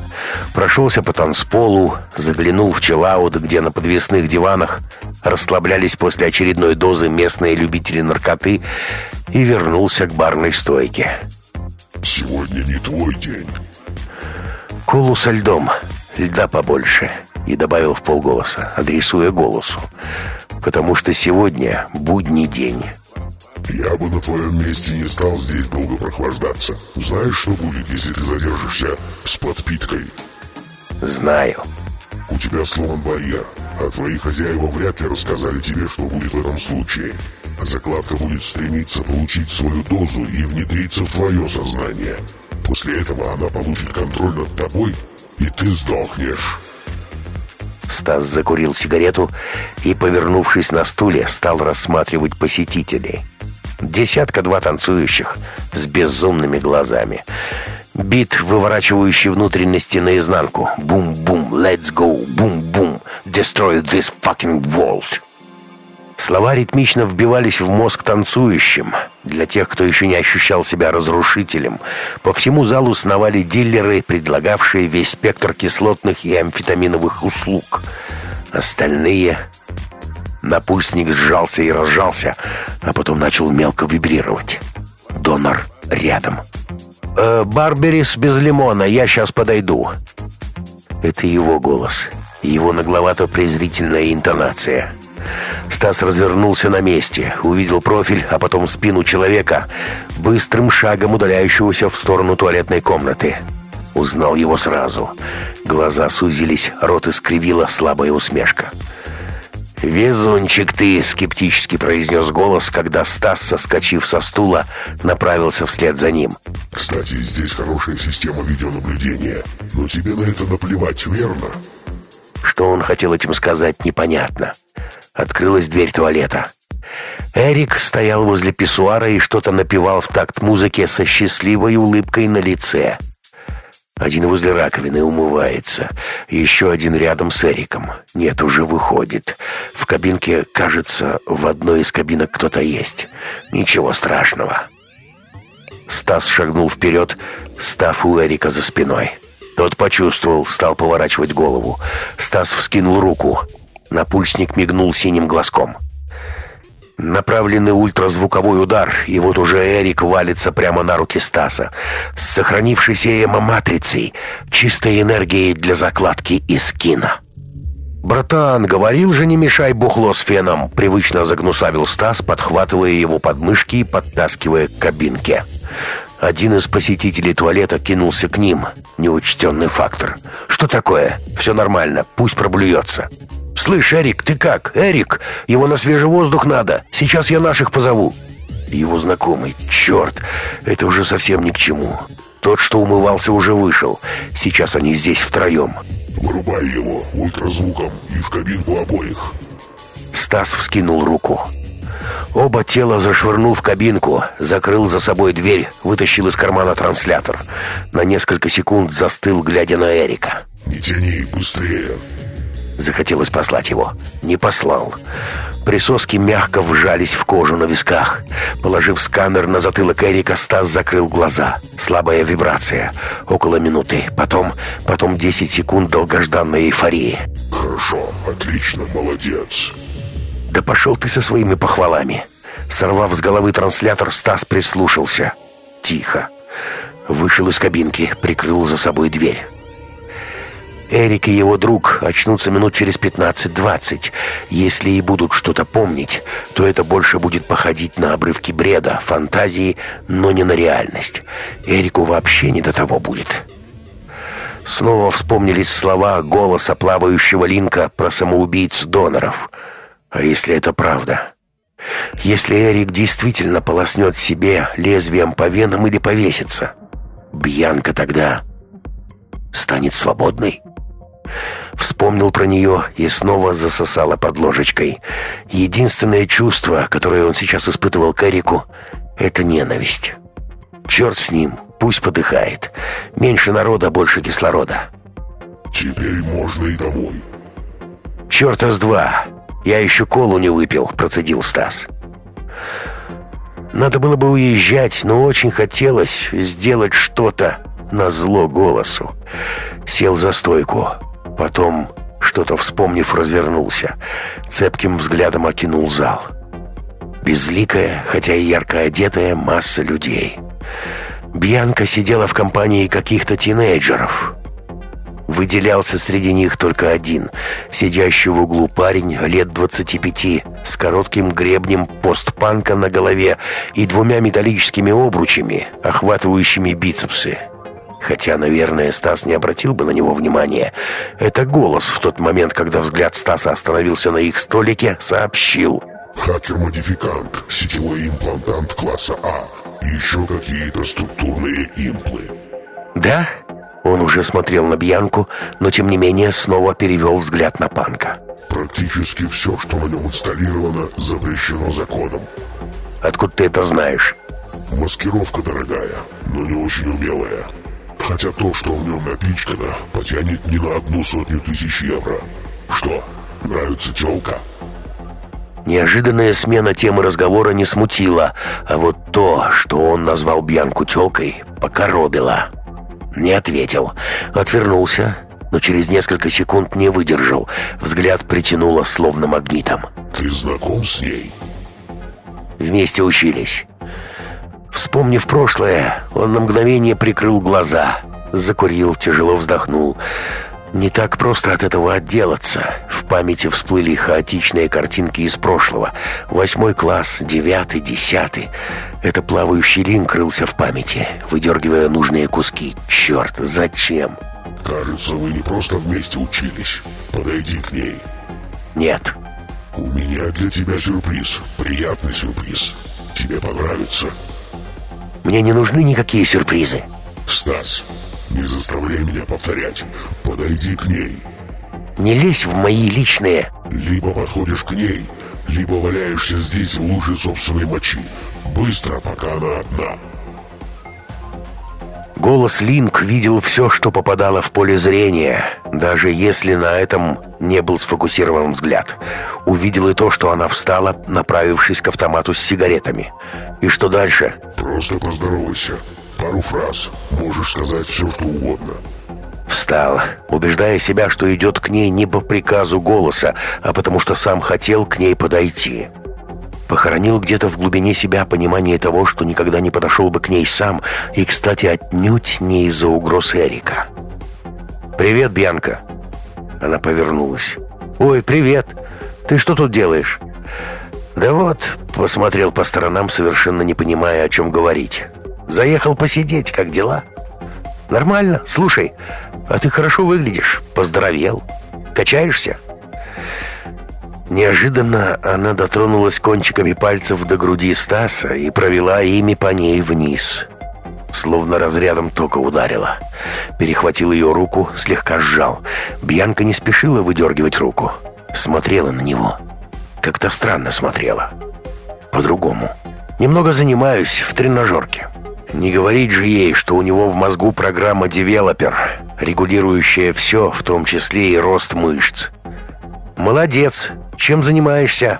A: Прошелся по танцполу, заглянул в челаут, где на подвесных диванах расслаблялись после очередной дозы местные любители наркоты и вернулся к барной стойке.
D: Сегодня не твой день.
A: Колу со льдом, льда побольше и добавил в полголоса, адресуя голосу. «Потому что сегодня будний день».
D: Я бы на твоем месте не стал здесь долго прохлаждаться. Знаешь, что будет, если ты задержишься с подпиткой?
A: Знаю.
D: У тебя сломан барьер, а твои хозяева вряд ли рассказали тебе, что будет в этом случае. Закладка будет стремиться получить свою дозу и внедриться в твое сознание. После этого она получит контроль над тобой, и ты сдохнешь.
A: Стас закурил сигарету и, повернувшись на стуле, стал рассматривать посетителей. Десятка-два танцующих с безумными глазами. Бит, выворачивающий внутренности наизнанку. Бум-бум, let's go, бум-бум, destroy this fucking world. Слова ритмично вбивались в мозг танцующим. Для тех, кто еще не ощущал себя разрушителем, по всему залу сновали дилеры, предлагавшие весь спектр кислотных и амфетаминовых услуг. Остальные... Напульсник сжался и разжался, а потом начал мелко вибрировать. Донор рядом. «Э, «Барберис без лимона, я сейчас подойду». Это его голос, его нагловато-презрительная интонация. Стас развернулся на месте, увидел профиль, а потом спину человека, быстрым шагом удаляющегося в сторону туалетной комнаты. Узнал его сразу. Глаза сузились, рот искривила слабая усмешка. «Везунчик ты!» — скептически произнес голос, когда Стас, соскочив со стула, направился вслед за ним.
D: «Кстати, здесь хорошая система видеонаблюдения, но тебе на это наплевать, верно?»
A: Что он хотел этим сказать, непонятно. Открылась дверь туалета. Эрик стоял возле писсуара и что-то напевал в такт музыке со счастливой улыбкой на лице. Один возле раковины умывается, еще один рядом с Эриком. Нет, уже выходит. В кабинке, кажется, в одной из кабинок кто-то есть. Ничего страшного. Стас шагнул вперед, став у Эрика за спиной. Тот почувствовал, стал поворачивать голову. Стас вскинул руку. Напульсник мигнул синим глазком. Направленный ультразвуковой удар, и вот уже Эрик валится прямо на руки Стаса. С сохранившейся эмо-матрицей, чистой энергией для закладки из кино. «Братан, говорил же, не мешай бухло с феном!» Привычно загнусавил Стас, подхватывая его подмышки и подтаскивая к кабинке. Один из посетителей туалета кинулся к ним. Неучтенный фактор. «Что такое? Все нормально, пусть проблюется». «Слышь, Эрик, ты как? Эрик, его на свежий воздух надо. Сейчас я наших позову». Его знакомый. Черт, это уже совсем ни к чему. Тот, что умывался, уже вышел. Сейчас они здесь втроем.
D: «Вырубай его ультразвуком и в кабинку обоих».
A: Стас вскинул руку. Оба тела зашвырнул в кабинку, закрыл за собой дверь, вытащил из кармана транслятор. На несколько секунд застыл, глядя на Эрика.
D: «Не тяни, быстрее!»
A: Захотелось послать его. Не послал. Присоски мягко вжались в кожу на висках. Положив сканер на затылок Эрика, Стас закрыл глаза. Слабая вибрация. Около минуты. Потом, потом 10 секунд долгожданной эйфории.
D: «Хорошо, отлично, молодец».
A: «Да пошел ты со своими похвалами!» Сорвав с головы транслятор, Стас прислушался. Тихо. Вышел из кабинки, прикрыл за собой дверь. Эрик и его друг очнутся минут через 15-20. Если и будут что-то помнить, то это больше будет походить на обрывки бреда, фантазии, но не на реальность. Эрику вообще не до того будет. Снова вспомнились слова голоса плавающего Линка про самоубийц-доноров. А если это правда? Если Эрик действительно полоснет себе лезвием по венам или повесится, Бьянка тогда станет свободной? Вспомнил про нее и снова засосало под ложечкой. Единственное чувство, которое он сейчас испытывал к Эрику, это ненависть. Черт с ним, пусть подыхает. Меньше народа, больше кислорода.
D: «Теперь можно и домой».
A: «Черта с два! Я еще колу не выпил», — процедил Стас. Надо было бы уезжать, но очень хотелось сделать что-то на зло голосу. Сел за стойку, Потом, что-то вспомнив, развернулся. Цепким взглядом окинул зал. Безликая, хотя и ярко одетая, масса людей. Бьянка сидела в компании каких-то тинейджеров. Выделялся среди них только один, сидящий в углу парень лет 25, с коротким гребнем постпанка на голове и двумя металлическими обручами, охватывающими бицепсы. Хотя, наверное, Стас не обратил бы на него внимания. Это голос в тот момент, когда взгляд Стаса остановился на их столике, сообщил.
D: Хакер-модификант, сетевой имплантант класса А и еще какие-то структурные имплы.
A: Да? Он уже смотрел на Бьянку, но тем не менее снова перевел взгляд на Панка.
D: Практически все, что на нем инсталлировано, запрещено законом.
A: Откуда ты это знаешь?
D: Маскировка дорогая, но не очень умелая. Хотя то, что в нем напичкано, потянет не на одну сотню тысяч евро. Что, нравится телка?
A: Неожиданная смена темы разговора не смутила, а вот то, что он назвал Бьянку телкой, покоробило. Не ответил. Отвернулся, но через несколько секунд не выдержал. Взгляд притянуло словно магнитом.
D: «Ты знаком с ней?»
A: Вместе учились. Вспомнив прошлое, он на мгновение прикрыл глаза, закурил, тяжело вздохнул. Не так просто от этого отделаться. В памяти всплыли хаотичные картинки из прошлого. Восьмой класс, девятый, десятый. Это плавающий лин крылся в памяти, выдергивая нужные куски. Черт, зачем?
D: Кажется, вы не просто вместе учились. Подойди к ней.
A: Нет.
D: У меня для тебя сюрприз. Приятный сюрприз. Тебе понравится.
A: Мне не нужны никакие сюрпризы.
D: Стас, не заставляй меня повторять. Подойди к ней.
A: Не лезь в мои личные...
D: Либо подходишь к ней, либо валяешься здесь в луже собственной мочи. Быстро, пока она одна.
A: Голос Линк видел все, что попадало в поле зрения, даже если на этом не был сфокусирован взгляд. Увидел и то, что она встала, направившись к автомату с сигаретами. И что дальше?
D: Просто поздоровайся. Пару фраз. Можешь сказать все, что угодно.
A: Встал, убеждая себя, что идет к ней не по приказу голоса, а потому что сам хотел к ней подойти. Похоронил где-то в глубине себя понимание того, что никогда не подошел бы к ней сам, и, кстати, отнюдь не из-за угроз Эрика. «Привет, Бьянка!» Она повернулась. «Ой, привет! Ты что тут делаешь?» «Да вот», — посмотрел по сторонам, совершенно не понимая, о чем говорить. «Заехал посидеть, как дела?» «Нормально. Слушай, а ты хорошо выглядишь. Поздоровел. Качаешься?» Неожиданно она дотронулась кончиками пальцев до груди Стаса и провела ими по ней вниз. Словно разрядом тока ударила. Перехватил ее руку, слегка сжал. Бьянка не спешила выдергивать руку. Смотрела на него. Как-то странно смотрела. По-другому. Немного занимаюсь в тренажерке. Не говорить же ей, что у него в мозгу программа «Developer», регулирующая все, в том числе и рост мышц. «Молодец! Чем занимаешься?»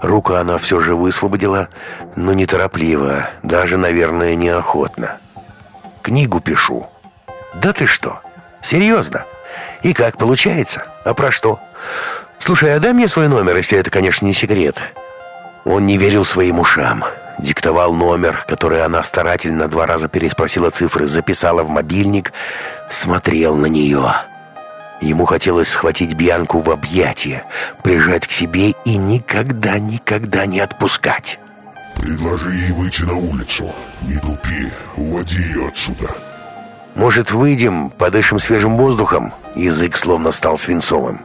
A: Руку она все же высвободила, но неторопливо, даже, наверное, неохотно. «Книгу пишу». «Да ты что? Серьезно? И как получается? А про что? Слушай, а дай мне свой номер, если это, конечно, не секрет». Он не верил своим ушам. Диктовал номер, который она старательно два раза переспросила цифры, записала в мобильник, смотрел на нее. Ему хотелось схватить Бьянку в объятия, прижать к себе и никогда-никогда не отпускать.
D: Предложи ей выйти на улицу. Не тупи, уводи ее отсюда.
A: Может, выйдем, подышим свежим воздухом? Язык словно стал свинцовым.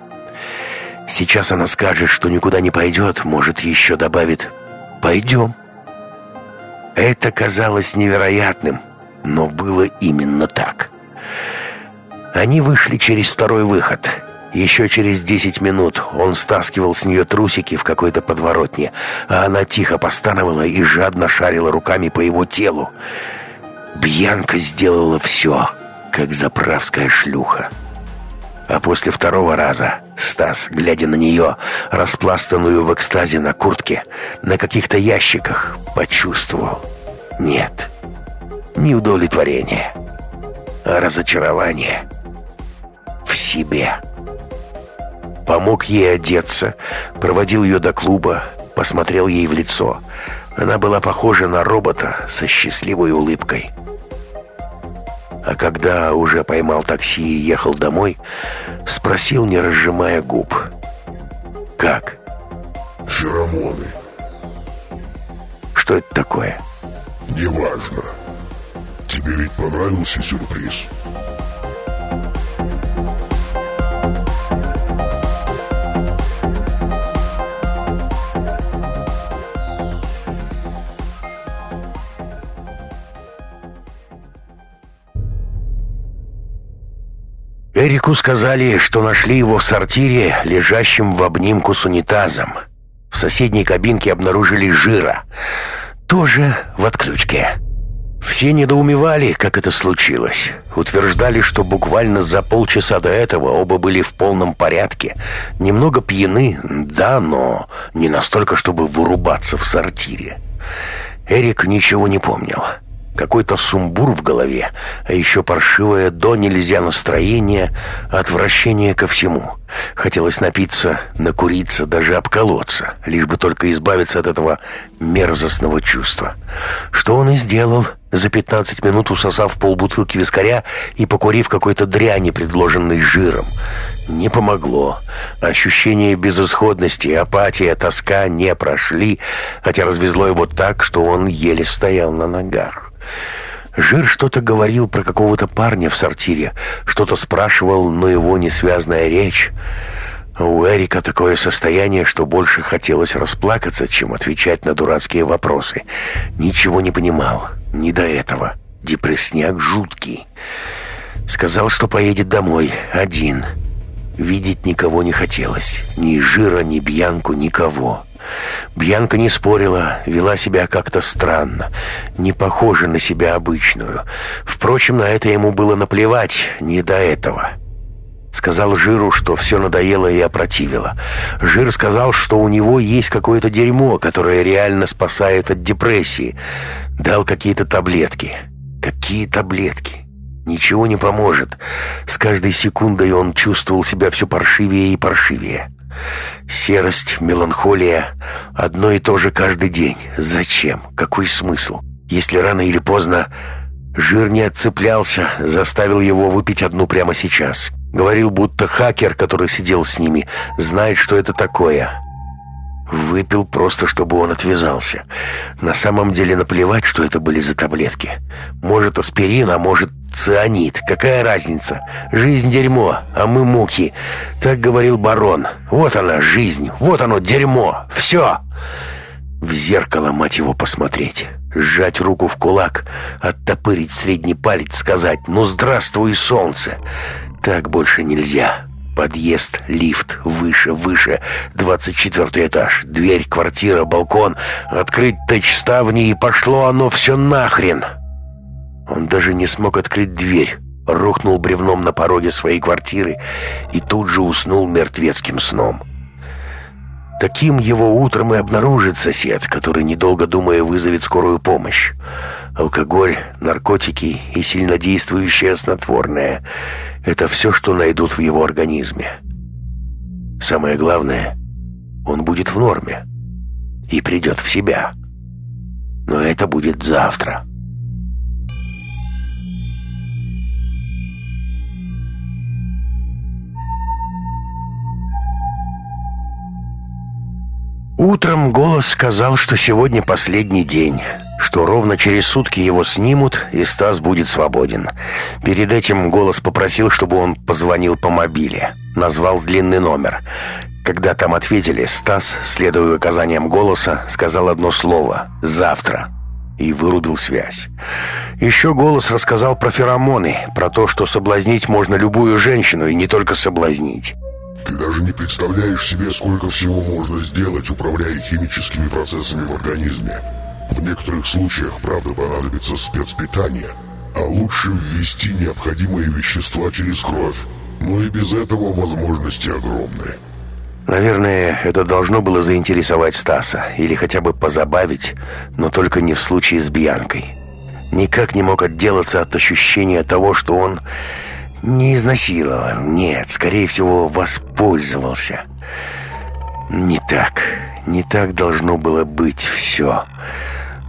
A: Сейчас она скажет, что никуда не пойдет, может, еще добавит «пойдем». Это казалось невероятным, но было именно так. Они вышли через второй выход. Еще через десять минут он стаскивал с нее трусики в какой-то подворотне, а она тихо постановала и жадно шарила руками по его телу. Бьянка сделала все, как заправская шлюха. А после второго раза Стас, глядя на нее, распластанную в экстазе на куртке, на каких-то ящиках, почувствовал. Нет, не удовлетворение, а разочарование себе. Помог ей одеться, проводил ее до клуба, посмотрел ей в лицо. Она была похожа на робота со счастливой улыбкой. А когда уже поймал такси и ехал домой, спросил, не разжимая губ. «Как?»
D: Феромоны.
A: «Что это такое?»
D: Неважно. Тебе ведь понравился сюрприз?»
A: Эрику сказали, что нашли его в сортире, лежащим в обнимку с унитазом. В соседней кабинке обнаружили жира. Тоже в отключке. Все недоумевали, как это случилось. Утверждали, что буквально за полчаса до этого оба были в полном порядке. Немного пьяны, да, но не настолько, чтобы вырубаться в сортире. Эрик ничего не помнил. Какой-то сумбур в голове, а еще паршивое до нельзя настроение, отвращение ко всему. Хотелось напиться, накуриться, даже обколоться, лишь бы только избавиться от этого мерзостного чувства. Что он и сделал, за 15 минут усосав полбутылки вискаря и покурив какой-то дряни, предложенной жиром. Не помогло. Ощущение безысходности, апатия, тоска не прошли, хотя развезло его так, что он еле стоял на ногах. Жир что-то говорил про какого-то парня в сортире, что-то спрашивал, но его несвязная речь... У Эрика такое состояние, что больше хотелось расплакаться, чем отвечать на дурацкие вопросы. Ничего не понимал. Не до этого. Депрессняк жуткий. Сказал, что поедет домой. Один. Видеть никого не хотелось. Ни Жира, ни Бьянку, никого. Бьянка не спорила, вела себя как-то странно, не похожа на себя обычную. Впрочем, на это ему было наплевать, не до этого. Сказал Жиру, что все надоело и опротивило. Жир сказал, что у него есть какое-то дерьмо, которое реально спасает от депрессии. Дал какие-то таблетки. Какие таблетки? Ничего не поможет. С каждой секундой он чувствовал себя все паршивее и паршивее. Серость, меланхолия — одно и то же каждый день. Зачем? Какой смысл? Если рано или поздно жир не отцеплялся, заставил его выпить одну прямо сейчас. Говорил, будто хакер, который сидел с ними, знает, что это такое. Выпил просто, чтобы он отвязался. На самом деле наплевать, что это были за таблетки. Может, аспирин, а может, цианид. Какая разница? Жизнь дерьмо, а мы муки. Так говорил барон. Вот она, жизнь. Вот оно, дерьмо. Все. В зеркало, мать его, посмотреть. Сжать руку в кулак, оттопырить средний палец, сказать «Ну, здравствуй, солнце!» Так больше нельзя. Подъезд, лифт, выше, выше, 24 этаж, дверь, квартира, балкон, открыть тач-ставни, и пошло оно все нахрен. Он даже не смог открыть дверь, рухнул бревном на пороге своей квартиры и тут же уснул мертвецким сном. Таким его утром и обнаружит сосед, который, недолго думая, вызовет скорую помощь. Алкоголь, наркотики и сильнодействующее снотворное — это все, что найдут в его организме. Самое главное, он будет в норме и придет в себя. Но это будет завтра. Утром голос сказал, что сегодня последний день, что ровно через сутки его снимут, и Стас будет свободен. Перед этим голос попросил, чтобы он позвонил по мобиле. Назвал длинный номер. Когда там ответили, Стас, следуя указаниям голоса, сказал одно слово «завтра» и вырубил связь. Еще голос рассказал про феромоны, про то, что соблазнить можно любую женщину и не только соблазнить.
D: Ты даже не представляешь себе, сколько всего можно сделать, управляя химическими процессами в организме. В некоторых случаях, правда, понадобится спецпитание, а лучше ввести необходимые вещества через кровь. Но и без этого возможности огромны.
A: Наверное, это должно было заинтересовать Стаса или хотя бы позабавить, но только не в случае с Бьянкой. Никак не мог отделаться от ощущения того, что он не изнасиловал, нет, скорее всего, воспользовался. Не так, не так должно было быть все.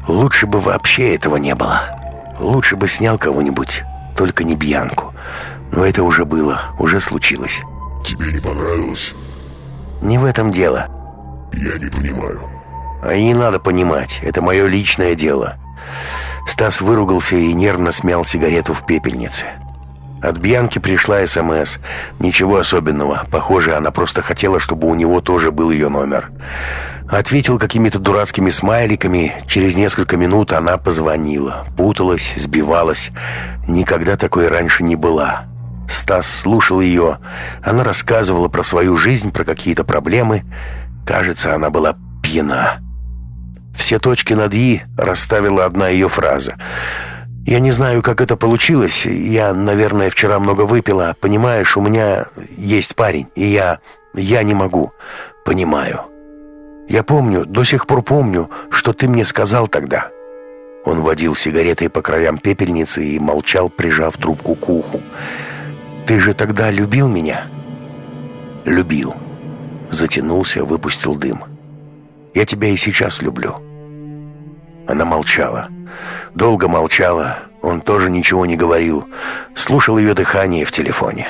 A: Лучше бы вообще этого не было. Лучше бы снял кого-нибудь, только не Бьянку. Но это уже было, уже случилось.
D: Тебе не понравилось?
A: Не в этом дело.
D: Я не понимаю.
A: А и не надо понимать, это мое личное дело. Стас выругался и нервно смял сигарету в пепельнице. От Бьянки пришла СМС. Ничего особенного. Похоже, она просто хотела, чтобы у него тоже был ее номер. Ответил какими-то дурацкими смайликами. Через несколько минут она позвонила. Путалась, сбивалась. Никогда такой раньше не была. Стас слушал ее. Она рассказывала про свою жизнь, про какие-то проблемы. Кажется, она была пьяна. Все точки над «и» расставила одна ее фраза. «Я не знаю, как это получилось. Я, наверное, вчера много выпила. Понимаешь, у меня есть парень, и я... я не могу. Понимаю. Я помню, до сих пор помню, что ты мне сказал тогда». Он водил сигаретой по краям пепельницы и молчал, прижав трубку к уху. «Ты же тогда любил меня?» «Любил». Затянулся, выпустил дым. «Я тебя и сейчас люблю». Она молчала. Долго молчала. Он тоже ничего не говорил. Слушал ее дыхание в телефоне.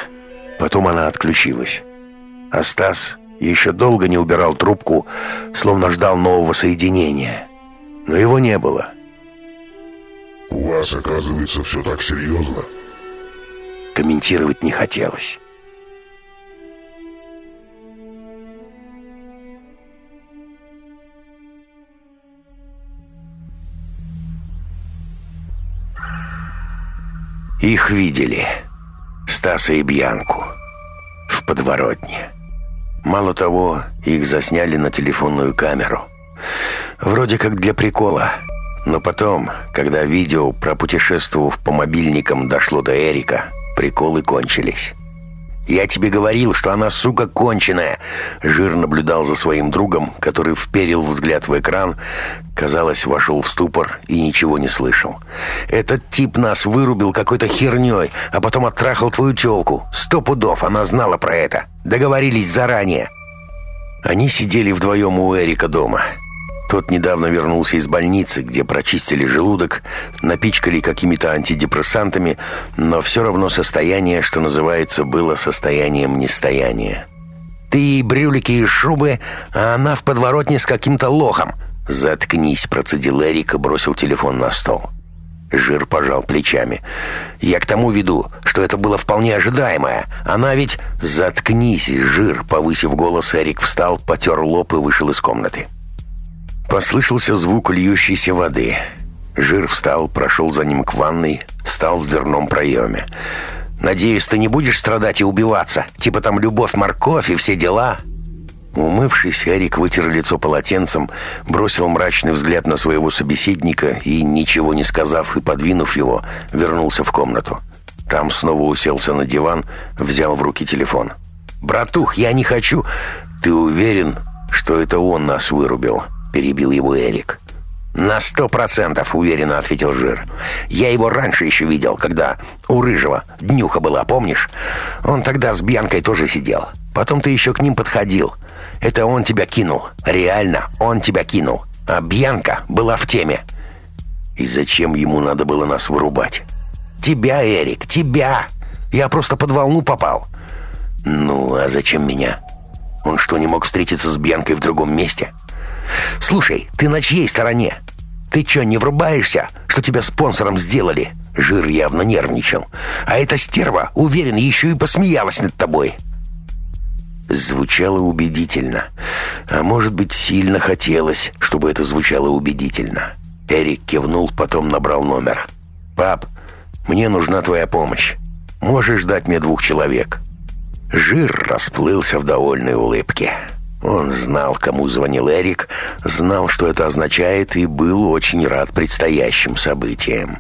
A: Потом она отключилась. А Стас еще долго не убирал трубку, словно ждал нового соединения. Но его не было.
D: «У вас, оказывается, все так серьезно?»
A: Комментировать не хотелось. Их видели. Стаса и Бьянку. В подворотне. Мало того, их засняли на телефонную камеру. Вроде как для прикола. Но потом, когда видео про путешествовав по мобильникам дошло до Эрика, приколы кончились. «Я тебе говорил, что она, сука, конченая!» Жир наблюдал за своим другом, который вперил взгляд в экран, казалось, вошел в ступор и ничего не слышал. «Этот тип нас вырубил какой-то херней, а потом оттрахал твою тёлку. Сто пудов, она знала про это. Договорились заранее». Они сидели вдвоем у Эрика дома. Тот недавно вернулся из больницы, где прочистили желудок, напичкали какими-то антидепрессантами, но все равно состояние, что называется, было состоянием нестояния. «Ты ей брюлики и шубы, а она в подворотне с каким-то лохом!» «Заткнись», — процедил Эрик и бросил телефон на стол. Жир пожал плечами. «Я к тому веду, что это было вполне ожидаемое. Она ведь...» «Заткнись, Жир!» — повысив голос, Эрик встал, потер лоб и вышел из комнаты. Послышался звук льющейся воды. Жир встал, прошел за ним к ванной, стал в дверном проеме. «Надеюсь, ты не будешь страдать и убиваться? Типа там любовь-морковь и все дела?» Умывшись, Эрик вытер лицо полотенцем, бросил мрачный взгляд на своего собеседника и, ничего не сказав и подвинув его, вернулся в комнату. Там снова уселся на диван, взял в руки телефон. «Братух, я не хочу...» «Ты уверен, что это он нас вырубил?» Перебил его Эрик. «На сто процентов», — уверенно ответил Жир. «Я его раньше еще видел, когда у Рыжего днюха была, помнишь? Он тогда с Бьянкой тоже сидел. Потом ты еще к ним подходил. Это он тебя кинул. Реально, он тебя кинул. А Бьянка была в теме». «И зачем ему надо было нас вырубать?» «Тебя, Эрик, тебя! Я просто под волну попал». «Ну, а зачем меня? Он что, не мог встретиться с Бьянкой в другом месте?» «Слушай, ты на чьей стороне? Ты что, не врубаешься, что тебя спонсором сделали?» Жир явно нервничал. «А эта стерва, уверен, еще и посмеялась над тобой». Звучало убедительно. А может быть, сильно хотелось, чтобы это звучало убедительно. Эрик кивнул, потом набрал номер. «Пап, мне нужна твоя помощь. Можешь дать мне двух человек?» Жир расплылся в довольной улыбке. Он знал, кому звонил Эрик, знал, что это означает, и был очень рад предстоящим событиям.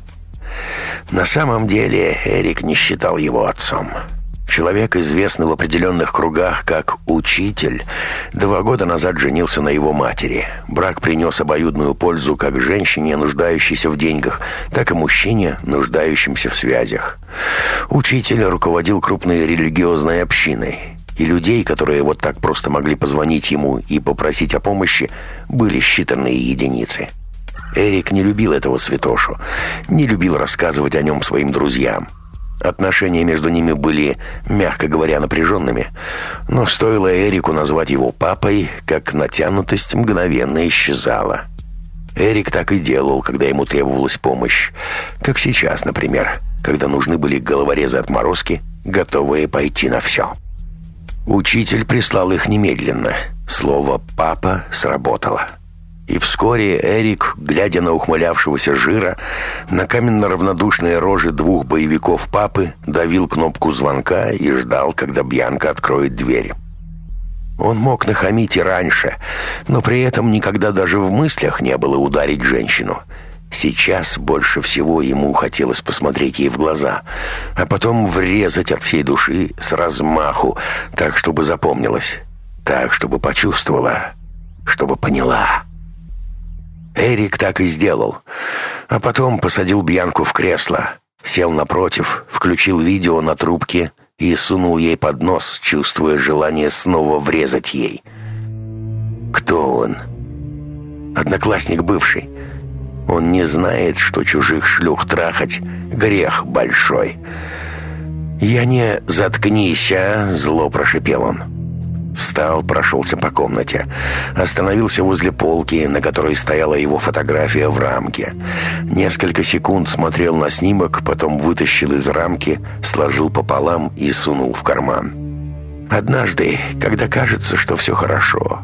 A: На самом деле Эрик не считал его отцом. Человек, известный в определенных кругах как «учитель», два года назад женился на его матери. Брак принес обоюдную пользу как женщине, нуждающейся в деньгах, так и мужчине, нуждающимся в связях. Учитель руководил крупной религиозной общиной и людей, которые вот так просто могли позвонить ему и попросить о помощи, были считанные единицы. Эрик не любил этого святошу, не любил рассказывать о нем своим друзьям. Отношения между ними были, мягко говоря, напряженными, но стоило Эрику назвать его папой, как натянутость мгновенно исчезала. Эрик так и делал, когда ему требовалась помощь, как сейчас, например, когда нужны были головорезы-отморозки, готовые пойти на все. Учитель прислал их немедленно. Слово «папа» сработало. И вскоре Эрик, глядя на ухмылявшегося жира, на каменно-равнодушные рожи двух боевиков папы, давил кнопку звонка и ждал, когда Бьянка откроет дверь. Он мог нахамить и раньше, но при этом никогда даже в мыслях не было ударить женщину. Сейчас больше всего ему хотелось посмотреть ей в глаза, а потом врезать от всей души с размаху, так, чтобы запомнилось, так, чтобы почувствовала, чтобы поняла. Эрик так и сделал, а потом посадил Бьянку в кресло, сел напротив, включил видео на трубке и сунул ей под нос, чувствуя желание снова врезать ей. Кто он? Одноклассник бывший. Он не знает, что чужих шлюх трахать — грех большой. «Я не... Заткнись, а!» — зло прошипел он. Встал, прошелся по комнате. Остановился возле полки, на которой стояла его фотография в рамке. Несколько секунд смотрел на снимок, потом вытащил из рамки, сложил пополам и сунул в карман. Однажды, когда кажется, что все хорошо,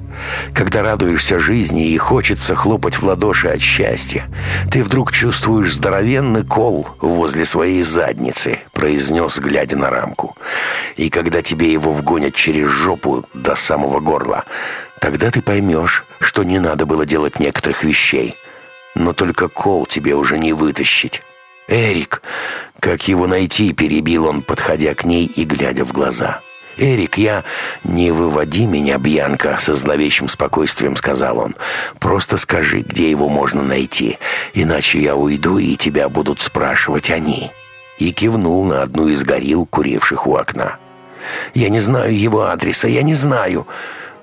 A: когда радуешься жизни и хочется хлопать в ладоши от счастья, ты вдруг чувствуешь здоровенный кол возле своей задницы, произнес, глядя на рамку. И когда тебе его вгонят через жопу до самого горла, тогда ты поймешь, что не надо было делать некоторых вещей. Но только кол тебе уже не вытащить. «Эрик!» Как его найти, перебил он, подходя к ней и глядя в глаза. «Эрик, я...» «Не выводи меня, Бьянка», — со зловещим спокойствием сказал он. «Просто скажи, где его можно найти, иначе я уйду, и тебя будут спрашивать они». И кивнул на одну из горил, куривших у окна. «Я не знаю его адреса, я не знаю!»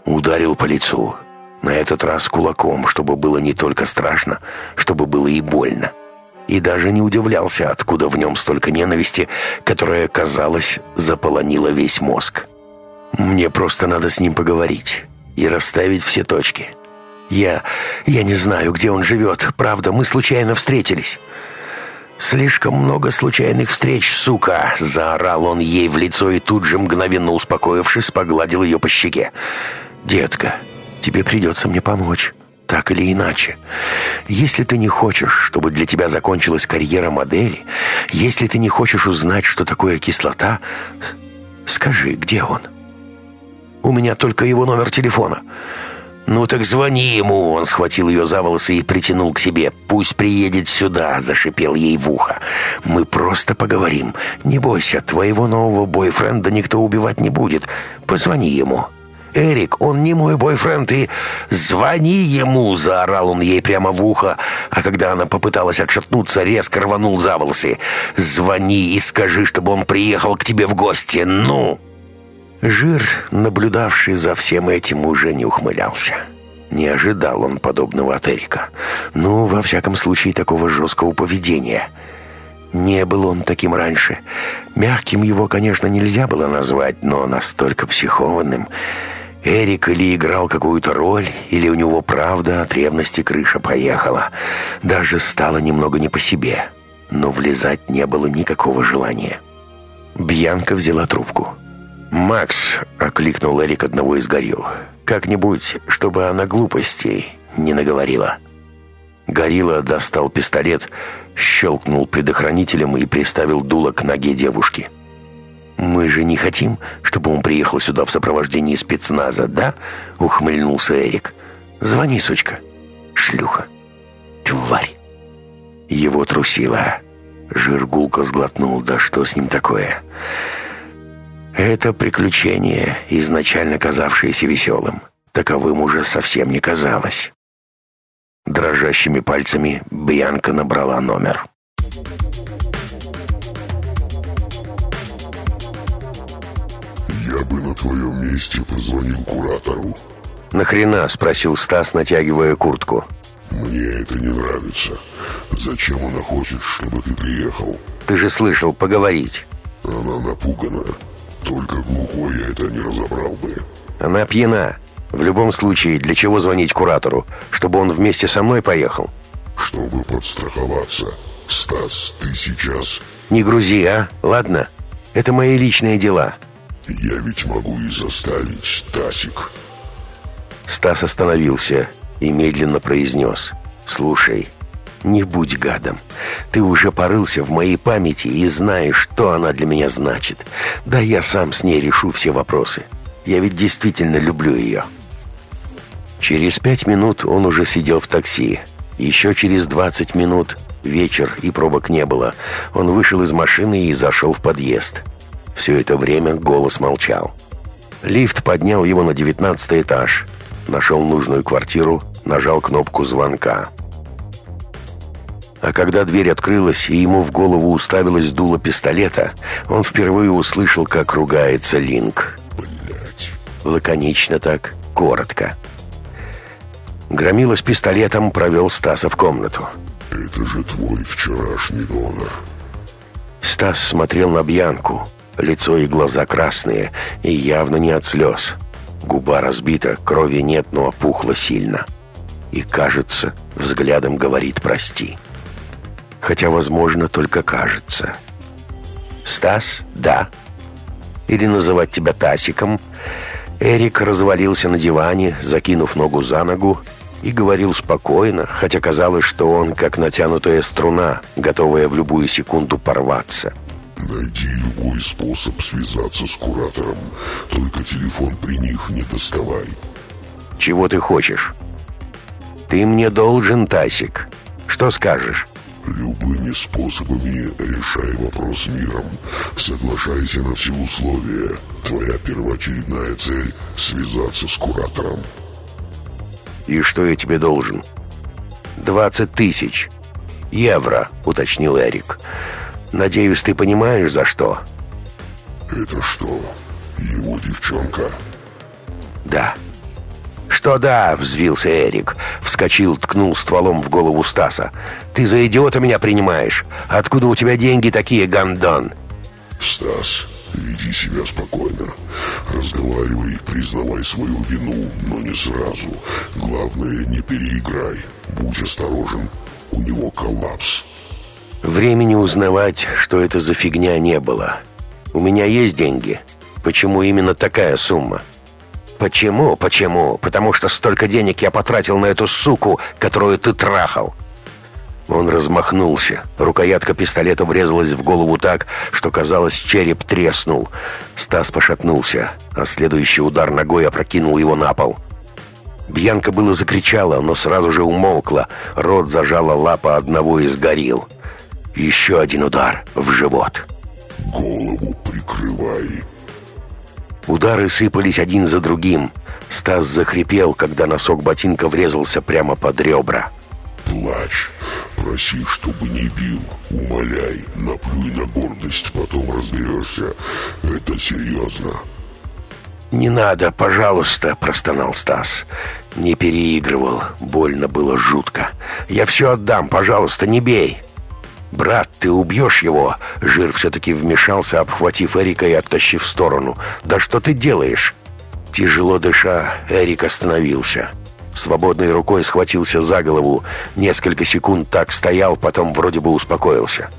A: Ударил по лицу. На этот раз кулаком, чтобы было не только страшно, чтобы было и больно и даже не удивлялся, откуда в нем столько ненависти, которая, казалось, заполонила весь мозг. «Мне просто надо с ним поговорить и расставить все точки. Я... я не знаю, где он живет. Правда, мы случайно встретились». «Слишком много случайных встреч, сука!» — заорал он ей в лицо и тут же, мгновенно успокоившись, погладил ее по щеке. «Детка, тебе придется мне помочь так или иначе. Если ты не хочешь, чтобы для тебя закончилась карьера модели, если ты не хочешь узнать, что такое кислота, скажи, где он? У меня только его номер телефона. «Ну так звони ему!» Он схватил ее за волосы и притянул к себе. «Пусть приедет сюда!» — зашипел ей в ухо. «Мы просто поговорим. Не бойся, твоего нового бойфренда никто убивать не будет. Позвони ему!» «Эрик, он не мой бойфренд, и звони ему!» — заорал он ей прямо в ухо, а когда она попыталась отшатнуться, резко рванул за волосы. «Звони и скажи, чтобы он приехал к тебе в гости, ну!» Жир, наблюдавший за всем этим, уже не ухмылялся. Не ожидал он подобного от Эрика. Ну, во всяком случае, такого жесткого поведения. Не был он таким раньше. Мягким его, конечно, нельзя было назвать, но настолько психованным... Эрик или играл какую-то роль, или у него правда от ревности крыша поехала. Даже стало немного не по себе. Но влезать не было никакого желания. Бьянка взяла трубку. «Макс», — окликнул Эрик одного из горил, — «как-нибудь, чтобы она глупостей не наговорила». Горилла достал пистолет, щелкнул предохранителем и приставил дуло к ноге девушки. «Мы же не хотим, чтобы он приехал сюда в сопровождении спецназа, да?» — ухмыльнулся Эрик. «Звони, сучка. Шлюха. Тварь». Его трусило. Жиргулка сглотнул. «Да что с ним такое?» Это приключение, изначально казавшееся веселым, таковым уже совсем не казалось. Дрожащими пальцами Бьянка набрала номер.
D: Я бы на твоем месте позвонил куратору.
A: «Нахрена?» — спросил Стас, натягивая куртку.
D: «Мне это не нравится. Зачем она хочет, чтобы ты приехал?»
A: «Ты же слышал, поговорить».
D: Она напугана. Только глухой я это не разобрал бы.
A: Она пьяна. В любом случае, для чего звонить куратору? Чтобы он вместе со мной поехал?
D: Чтобы подстраховаться. Стас, ты сейчас...
A: Не грузи, а? Ладно? Это мои личные дела.
D: Я ведь могу и заставить, Стасик.
A: Стас остановился. и медленно произнес «Слушай, не будь гадом. Ты уже порылся в моей памяти и знаешь, что она для меня значит. Да я сам с ней решу все вопросы. Я ведь действительно люблю ее». Через пять минут он уже сидел в такси. Еще через двадцать минут вечер и пробок не было. Он вышел из машины и зашел в подъезд. Все это время голос молчал. Лифт поднял его на девятнадцатый этаж. Нашел нужную квартиру, нажал кнопку звонка. А когда дверь открылась и ему в голову уставилось дуло пистолета, он впервые услышал, как ругается Линк.
D: Блять.
A: Лаконично так, коротко. Громила с пистолетом провел Стаса в комнату.
D: Это же твой вчерашний донор.
A: Стас смотрел на Бьянку. Лицо и глаза красные, и явно не от слез. Губа разбита, крови нет, но опухла сильно. И, кажется, взглядом говорит «прости». Хотя, возможно, только кажется. «Стас? Да?» «Или называть тебя Тасиком?» Эрик развалился на диване, закинув ногу за ногу, и говорил спокойно, хотя казалось, что он как натянутая струна, готовая в любую секунду порваться.
D: Найди любой способ связаться с куратором, только телефон при них не доставай.
A: Чего ты хочешь? Ты мне должен, Тасик. Что скажешь?
D: Любыми способами решай вопрос миром. Соглашайся на все условия. Твоя первоочередная цель — связаться с куратором.
A: «И что я тебе должен?» «Двадцать тысяч. Евро», — уточнил Эрик. «Надеюсь, ты понимаешь, за что?»
D: Это что, его девчонка?
A: «Да». «Что да?» — взвился Эрик. Вскочил, ткнул стволом в голову Стаса. «Ты за идиота меня принимаешь? Откуда у тебя деньги такие, Гандон?»
D: Стас, веди себя спокойно. Разговаривай, признавай свою вину, но не сразу. Главное, не переиграй. Будь осторожен, у него коллапс.
A: Времени узнавать, что это за фигня, не было. У меня есть деньги. Почему именно такая сумма? Почему? Почему? Потому что столько денег я потратил на эту суку, которую ты трахал. Он размахнулся. Рукоятка пистолета врезалась в голову так, что, казалось, череп треснул. Стас пошатнулся, а следующий удар ногой опрокинул его на пол. Бьянка было закричала, но сразу же умолкла. Рот зажала лапа одного из горил. Еще один удар в живот.
D: Голову прикрывай.
A: Удары сыпались один за другим. Стас захрипел, когда носок ботинка врезался прямо под ребра.
D: Плачь. Проси, чтобы не бил. Умоляй. Наплюй на гордость, потом разберешься. Это серьезно.
A: «Не надо, пожалуйста», — простонал Стас. Не переигрывал. Больно было жутко. «Я все отдам, пожалуйста, не бей». «Брат, ты убьешь его?» Жир все-таки вмешался, обхватив Эрика и оттащив в сторону. «Да что ты делаешь?» Тяжело дыша, Эрик остановился. Свободной рукой схватился за голову. Несколько секунд так стоял, потом вроде бы успокоился.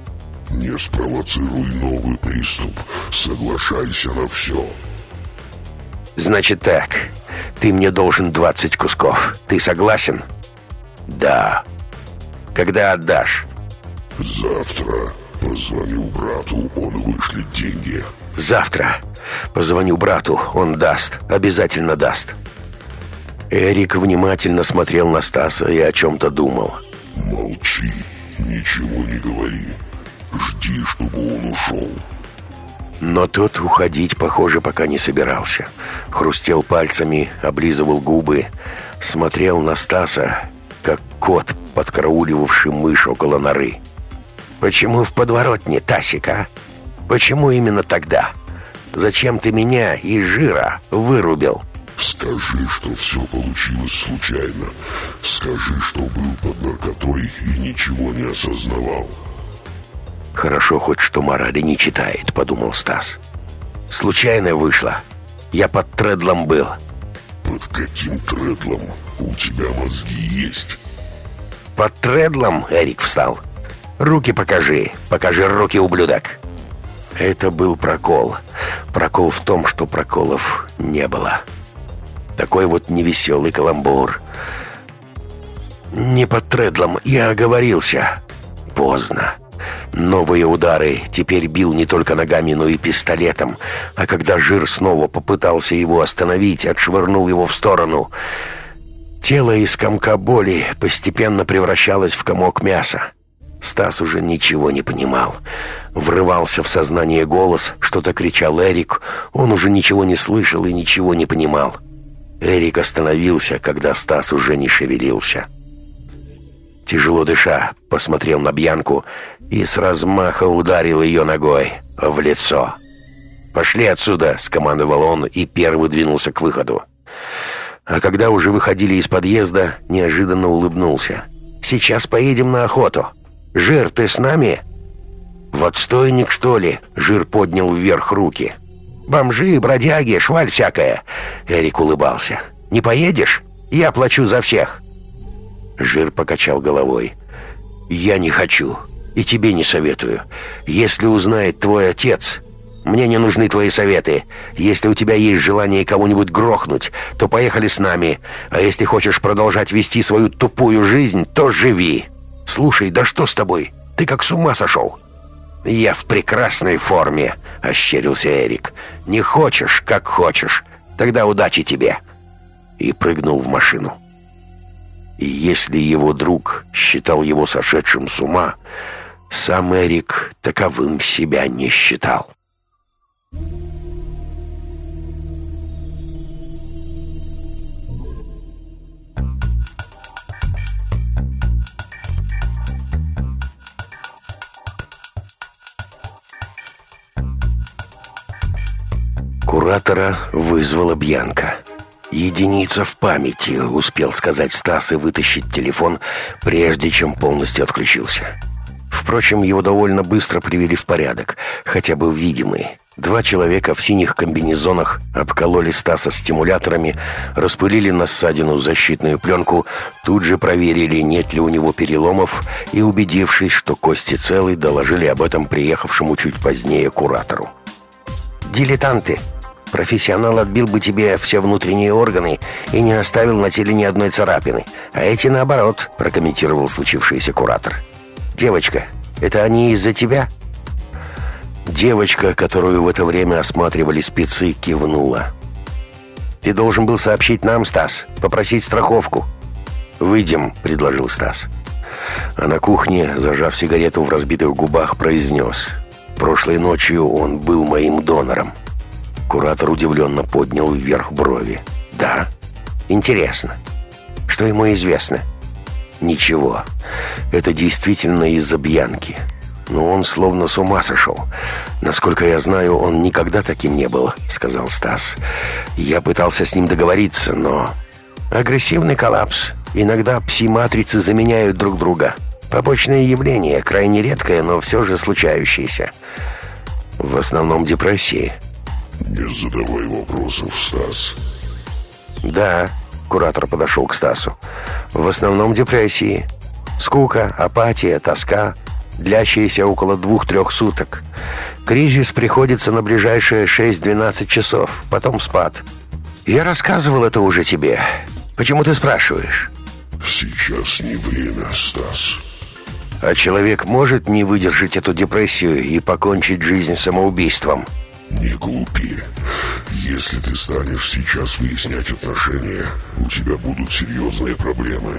D: Не спровоцируй новый приступ. Соглашайся на все.
A: «Значит так, ты мне должен 20 кусков. Ты согласен?» «Да». «Когда отдашь?»
D: Завтра позвоню брату, он вышлет деньги.
A: «Завтра. Позвоню брату, он даст. Обязательно даст». Эрик внимательно смотрел на Стаса и о чем-то думал.
D: Молчи, ничего не говори. Жди, чтобы он ушел.
A: Но тот уходить, похоже, пока не собирался. Хрустел пальцами, облизывал губы, смотрел на Стаса, как кот, подкарауливавший мышь около норы. «Почему в подворотне, Тасик, а? Почему именно тогда? Зачем ты меня и Жира вырубил?»
D: Скажи, что все получилось случайно. Скажи, что был под наркотой и ничего не осознавал.
A: «Хорошо хоть, что морали не читает», — подумал Стас. «Случайно вышло. Я под тредлом был».
D: Под каким тредлом? У тебя мозги есть.
A: «Под тредлом?» — Эрик встал. «Руки покажи. Покажи руки, ублюдок». Это был прокол. Прокол в том, что проколов не было. Такой вот невеселый каламбур. «Не под тредлом, я оговорился». Поздно. Новые удары теперь бил не только ногами, но и пистолетом. А когда Жир снова попытался его остановить, отшвырнул его в сторону. Тело из комка боли постепенно превращалось в комок мяса. Стас уже ничего не понимал. Врывался в сознание голос, что-то кричал Эрик. Он уже ничего не слышал и ничего не понимал. Эрик остановился, когда Стас уже не шевелился. Тяжело дыша, посмотрел на Бьянку и с размаха ударил ее ногой в лицо. «Пошли отсюда!» — скомандовал он и первый двинулся к выходу. А когда уже выходили из подъезда, неожиданно улыбнулся. «Сейчас поедем на охоту. Жир, ты с нами?» «В отстойник, что ли?» — Жир поднял вверх руки. «Бомжи, бродяги, шваль всякая!» Эрик улыбался. «Не поедешь? Я плачу за всех!» Жир покачал головой. «Я не хочу. И тебе не советую. Если узнает твой отец, мне не нужны твои советы. Если у тебя есть желание кого-нибудь грохнуть, то поехали с нами. А если хочешь продолжать вести свою тупую жизнь, то живи. Слушай, да что с тобой? Ты как с ума сошел?» «Я в прекрасной форме», — ощерился Эрик. «Не хочешь, как хочешь. Тогда удачи тебе». И прыгнул в машину. И если его друг считал его сошедшим с ума, сам Эрик таковым себя не считал. Куратора вызвала Бьянка. «Единица в памяти», — успел сказать Стас и вытащить телефон, прежде чем полностью отключился. Впрочем, его довольно быстро привели в порядок, хотя бы видимый. Два человека в синих комбинезонах обкололи Стаса стимуляторами, распылили на ссадину защитную пленку, тут же проверили, нет ли у него переломов, и, убедившись, что кости целы, доложили об этом приехавшему чуть позднее куратору. «Дилетанты!» Профессионал отбил бы тебе все внутренние органы и не оставил на теле ни одной царапины. А эти наоборот, прокомментировал случившийся куратор. Девочка, это они из-за тебя? Девочка, которую в это время осматривали спецы, кивнула. Ты должен был сообщить нам, Стас, попросить страховку. «Выйдем», — предложил Стас. А на кухне, зажав сигарету в разбитых губах, произнес. «Прошлой ночью он был моим донором». Куратор удивленно поднял вверх брови. «Да? Интересно. Что ему известно?» «Ничего. Это действительно из-за Бьянки. Но он словно с ума сошел. Насколько я знаю, он никогда таким не был», — сказал Стас. «Я пытался с ним договориться, но...» «Агрессивный коллапс. Иногда пси-матрицы заменяют друг друга. Побочное явление, крайне редкое, но все же случающееся. В основном депрессии».
D: Не задавай вопросов, Стас.
A: Да, куратор подошел к Стасу. В основном депрессии. Скука, апатия, тоска, длящиеся около двух-трех суток. Кризис приходится на ближайшие 6-12 часов, потом спад. Я рассказывал это уже тебе. Почему ты спрашиваешь?
D: Сейчас не время, Стас.
A: А человек может не выдержать эту депрессию и покончить жизнь самоубийством?
D: Не глупи. Если ты станешь сейчас выяснять отношения, у тебя будут серьезные проблемы.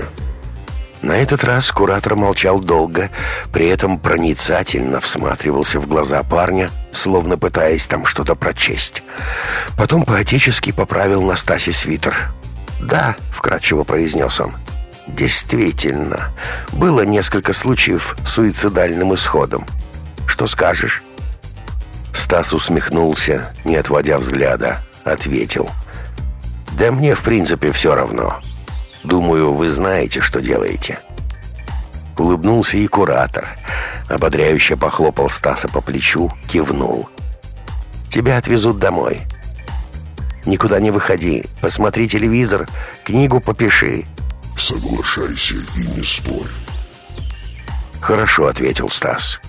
A: На этот раз куратор молчал долго, при этом проницательно всматривался в глаза парня, словно пытаясь там что-то прочесть. Потом поотечески поправил Настасе свитер. «Да», — вкратчиво произнес он, — «действительно, было несколько случаев с суицидальным исходом. Что скажешь?» Стас усмехнулся, не отводя взгляда. Ответил. «Да мне, в принципе, все равно. Думаю, вы знаете, что делаете». Улыбнулся и куратор. Ободряюще похлопал Стаса по плечу, кивнул. «Тебя отвезут домой. Никуда не выходи. Посмотри телевизор, книгу попиши».
D: «Соглашайся и не спорь».
A: «Хорошо», — ответил Стас.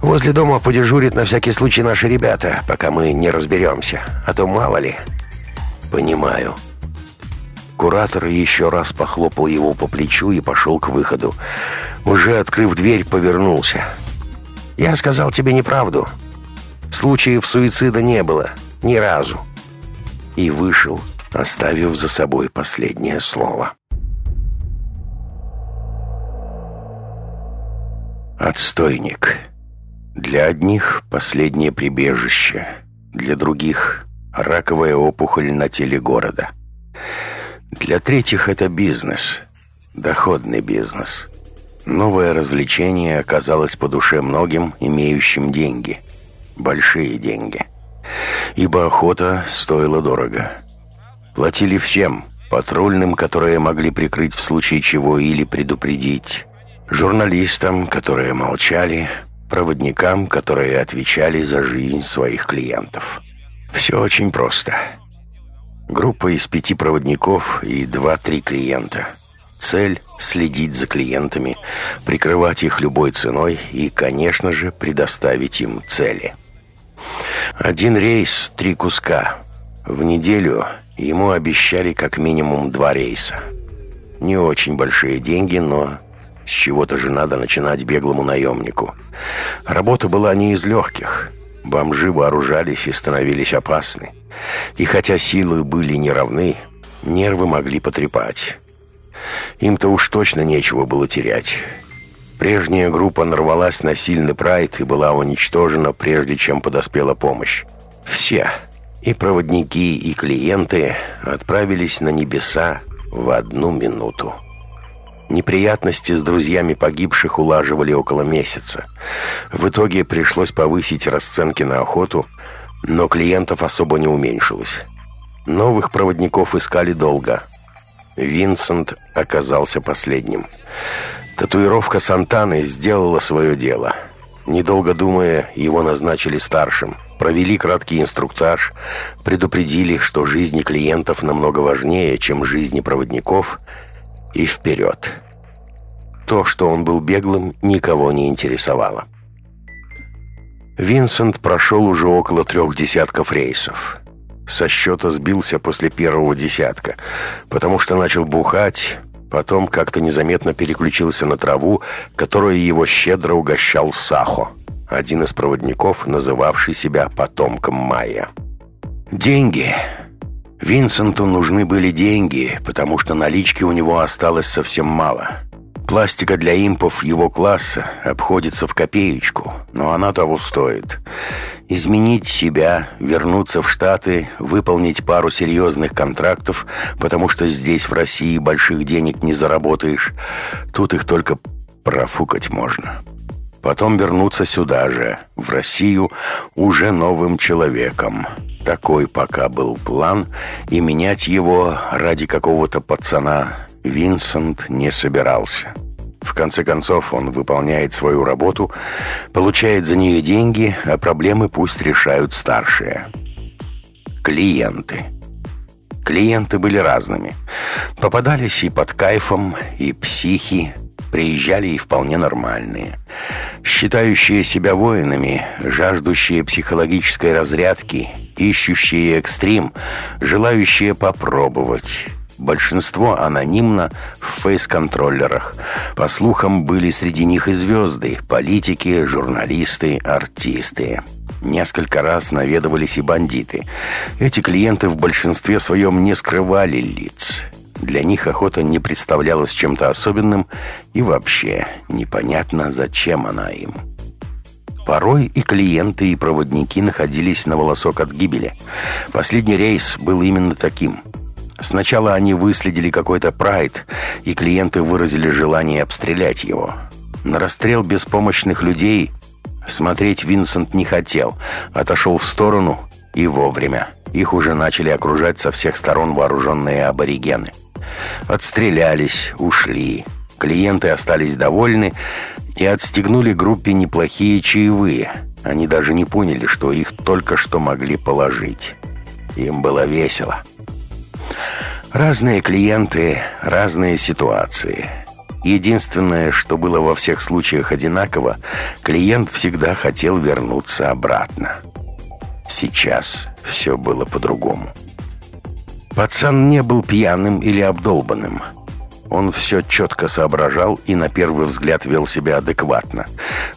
A: «Возле дома подежурят на всякий случай наши ребята, пока мы не разберемся. А то мало ли». «Понимаю». Куратор еще раз похлопал его по плечу и пошел к выходу. Уже открыв дверь, повернулся. «Я сказал тебе неправду. Случаев суицида не было. Ни разу». И вышел, оставив за собой последнее слово. Отстойник. Для одних последнее прибежище, для других раковая опухоль на теле города. Для третьих это бизнес, доходный бизнес. Новое развлечение оказалось по душе многим, имеющим деньги. Большие деньги. Ибо охота стоила дорого. Платили всем, патрульным, которые могли прикрыть в случае чего или предупредить, журналистам, которые молчали, проводникам, которые отвечали за жизнь своих клиентов. Все очень просто. Группа из пяти проводников и два-три клиента. Цель – следить за клиентами, прикрывать их любой ценой и, конечно же, предоставить им цели. Один рейс – три куска. В неделю ему обещали как минимум два рейса. Не очень большие деньги, но с чего-то же надо начинать беглому наемнику. Работа была не из легких – Бомжи вооружались и становились опасны. И хотя силы были неравны, нервы могли потрепать. Им-то уж точно нечего было терять. Прежняя группа нарвалась на сильный прайд и была уничтожена, прежде чем подоспела помощь. Все, и проводники, и клиенты, отправились на небеса в одну минуту. Неприятности с друзьями погибших улаживали около месяца. В итоге пришлось повысить расценки на охоту, но клиентов особо не уменьшилось. Новых проводников искали долго. Винсент оказался последним. Татуировка Сантаны сделала свое дело. Недолго думая, его назначили старшим. Провели краткий инструктаж, предупредили, что жизни клиентов намного важнее, чем жизни проводников – и вперед. То, что он был беглым, никого не интересовало. Винсент прошел уже около трех десятков рейсов. Со счета сбился после первого десятка, потому что начал бухать, потом как-то незаметно переключился на траву, которую его щедро угощал Сахо, один из проводников, называвший себя потомком Майя. «Деньги!» Винсенту нужны были деньги, потому что налички у него осталось совсем мало. Пластика для импов его класса обходится в копеечку, но она того стоит. Изменить себя, вернуться в Штаты, выполнить пару серьезных контрактов, потому что здесь, в России, больших денег не заработаешь. Тут их только профукать можно. Потом вернуться сюда же, в Россию, уже новым человеком. Такой пока был план, и менять его ради какого-то пацана Винсент не собирался. В конце концов, он выполняет свою работу, получает за нее деньги, а проблемы пусть решают старшие. Клиенты. Клиенты были разными. Попадались и под кайфом, и психи, приезжали и вполне нормальные. Считающие себя воинами, жаждущие психологической разрядки, ищущие экстрим, желающие попробовать. Большинство анонимно в фейс-контроллерах. По слухам, были среди них и звезды, политики, журналисты, артисты. Несколько раз наведывались и бандиты. Эти клиенты в большинстве своем не скрывали лиц. Для них охота не представлялась чем-то особенным и вообще непонятно, зачем она им. Порой и клиенты, и проводники находились на волосок от гибели. Последний рейс был именно таким. Сначала они выследили какой-то прайд, и клиенты выразили желание обстрелять его. На расстрел беспомощных людей смотреть Винсент не хотел, отошел в сторону и вовремя. Их уже начали окружать со всех сторон вооруженные аборигены. Отстрелялись, ушли. Клиенты остались довольны и отстегнули группе неплохие чаевые. Они даже не поняли, что их только что могли положить. Им было весело. Разные клиенты, разные ситуации. Единственное, что было во всех случаях одинаково, клиент всегда хотел вернуться обратно. Сейчас все было по-другому. Пацан не был пьяным или обдолбанным. Он все четко соображал и на первый взгляд вел себя адекватно.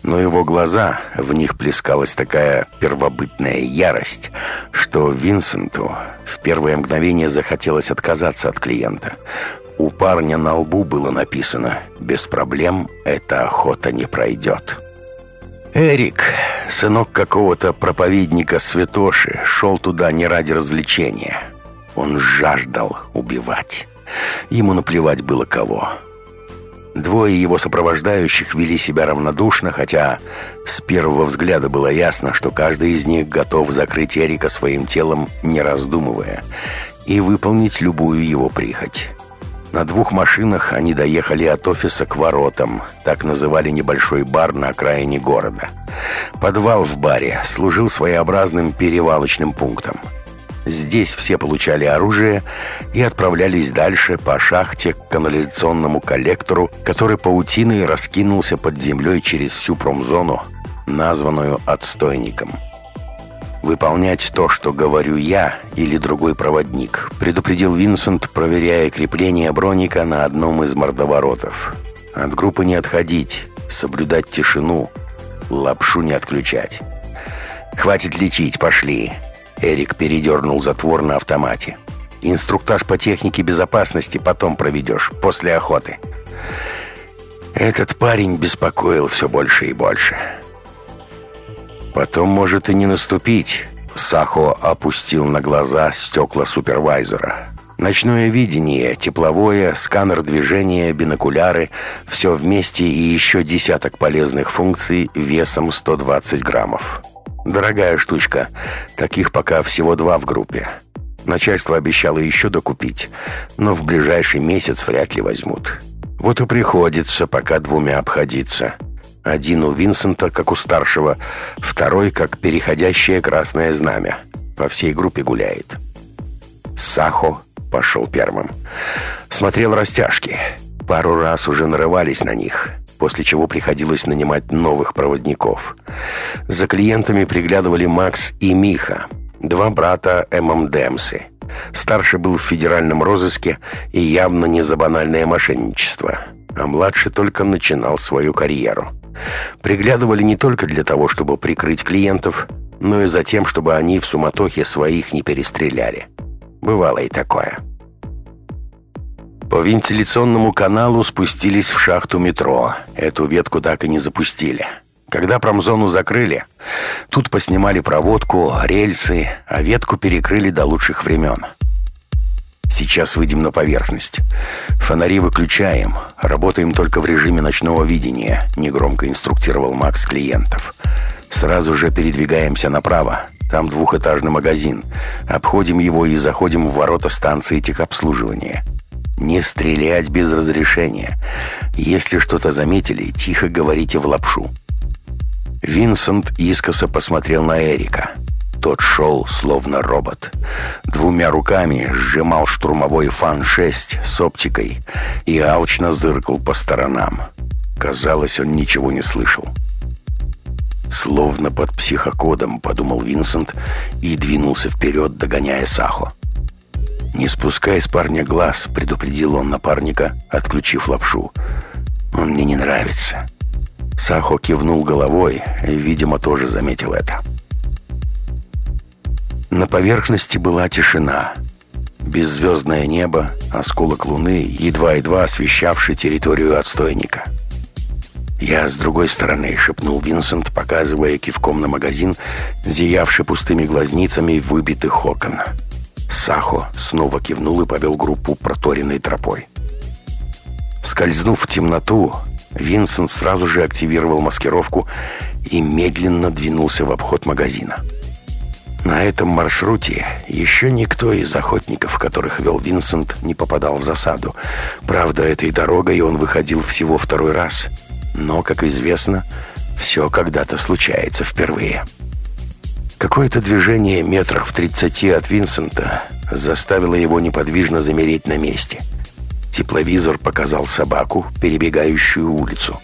A: Но его глаза, в них плескалась такая первобытная ярость, что Винсенту в первое мгновение захотелось отказаться от клиента. У парня на лбу было написано «Без проблем эта охота не пройдет». Эрик, сынок какого-то проповедника Святоши, шел туда не ради развлечения. Он жаждал убивать. Ему наплевать было кого. Двое его сопровождающих вели себя равнодушно, хотя с первого взгляда было ясно, что каждый из них готов закрыть Эрика своим телом, не раздумывая, и выполнить любую его прихоть. На двух машинах они доехали от офиса к воротам, так называли небольшой бар на окраине города. Подвал в баре служил своеобразным перевалочным пунктом – Здесь все получали оружие и отправлялись дальше по шахте к канализационному коллектору, который паутиной раскинулся под землей через всю промзону, названную отстойником. «Выполнять то, что говорю я или другой проводник», предупредил Винсент, проверяя крепление броника на одном из мордоворотов. «От группы не отходить, соблюдать тишину, лапшу не отключать». «Хватит лечить, пошли!» Эрик передернул затвор на автомате. «Инструктаж по технике безопасности потом проведешь, после охоты». Этот парень беспокоил все больше и больше. «Потом может и не наступить», — Сахо опустил на глаза стекла супервайзера. Ночное видение, тепловое, сканер движения, бинокуляры — все вместе и еще десяток полезных функций весом 120 граммов. Дорогая штучка. Таких пока всего два в группе. Начальство обещало еще докупить, но в ближайший месяц вряд ли возьмут. Вот и приходится пока двумя обходиться. Один у Винсента, как у старшего, второй, как переходящее красное знамя. По всей группе гуляет. Сахо пошел первым. Смотрел растяжки. Пару раз уже нарывались на них после чего приходилось нанимать новых проводников. За клиентами приглядывали Макс и Миха, два брата ММДМсы. Старший был в федеральном розыске и явно не за банальное мошенничество, а младший только начинал свою карьеру. Приглядывали не только для того, чтобы прикрыть клиентов, но и за тем, чтобы они в суматохе своих не перестреляли. Бывало и такое. По вентиляционному каналу спустились в шахту метро. Эту ветку так и не запустили. Когда промзону закрыли, тут поснимали проводку, рельсы, а ветку перекрыли до лучших времен. Сейчас выйдем на поверхность. Фонари выключаем. Работаем только в режиме ночного видения, негромко инструктировал Макс клиентов. Сразу же передвигаемся направо. Там двухэтажный магазин. Обходим его и заходим в ворота станции техобслуживания. Не стрелять без разрешения. Если что-то заметили, тихо говорите в лапшу. Винсент искоса посмотрел на Эрика. Тот шел, словно робот. Двумя руками сжимал штурмовой Фан-6 с оптикой и алчно зыркал по сторонам. Казалось, он ничего не слышал. «Словно под психокодом», — подумал Винсент и двинулся вперед, догоняя Сахо. «Не спускай с парня глаз», — предупредил он напарника, отключив лапшу. «Он мне не нравится». Сахо кивнул головой, и, видимо, тоже заметил это. На поверхности была тишина. Беззвездное небо, осколок луны, едва-едва освещавший территорию отстойника. «Я с другой стороны», — шепнул Винсент, показывая кивком на магазин, зиявший пустыми глазницами выбитых окон. Сахо снова кивнул и повел группу проторенной тропой. Скользнув в темноту, Винсент сразу же активировал маскировку и медленно двинулся в обход магазина. На этом маршруте еще никто из охотников, которых вел Винсент, не попадал в засаду. Правда, этой дорогой он выходил всего второй раз. Но, как известно, все когда-то случается впервые. Какое-то движение метрах в тридцати от Винсента заставило его неподвижно замереть на месте. Тепловизор показал собаку, перебегающую улицу.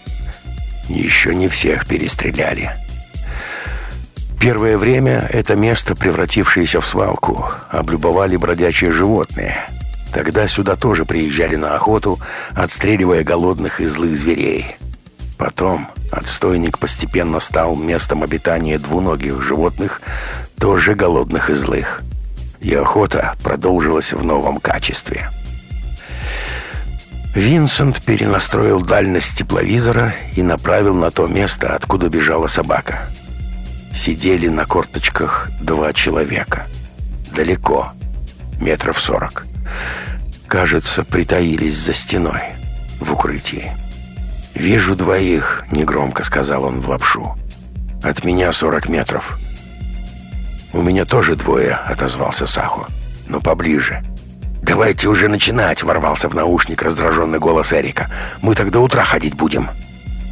A: Еще не всех перестреляли. Первое время это место, превратившееся в свалку, облюбовали бродячие животные. Тогда сюда тоже приезжали на охоту, отстреливая голодных и злых зверей. Потом отстойник постепенно стал местом обитания двуногих животных, тоже голодных и злых. И охота продолжилась в новом качестве. Винсент перенастроил дальность тепловизора и направил на то место, откуда бежала собака – сидели на корточках два человека. Далеко, метров сорок. Кажется, притаились за стеной, в укрытии. «Вижу двоих», — негромко сказал он в лапшу. «От меня сорок метров». «У меня тоже двое», — отозвался Сахо. «Но поближе». «Давайте уже начинать», — ворвался в наушник раздраженный голос Эрика. «Мы так до утра ходить будем».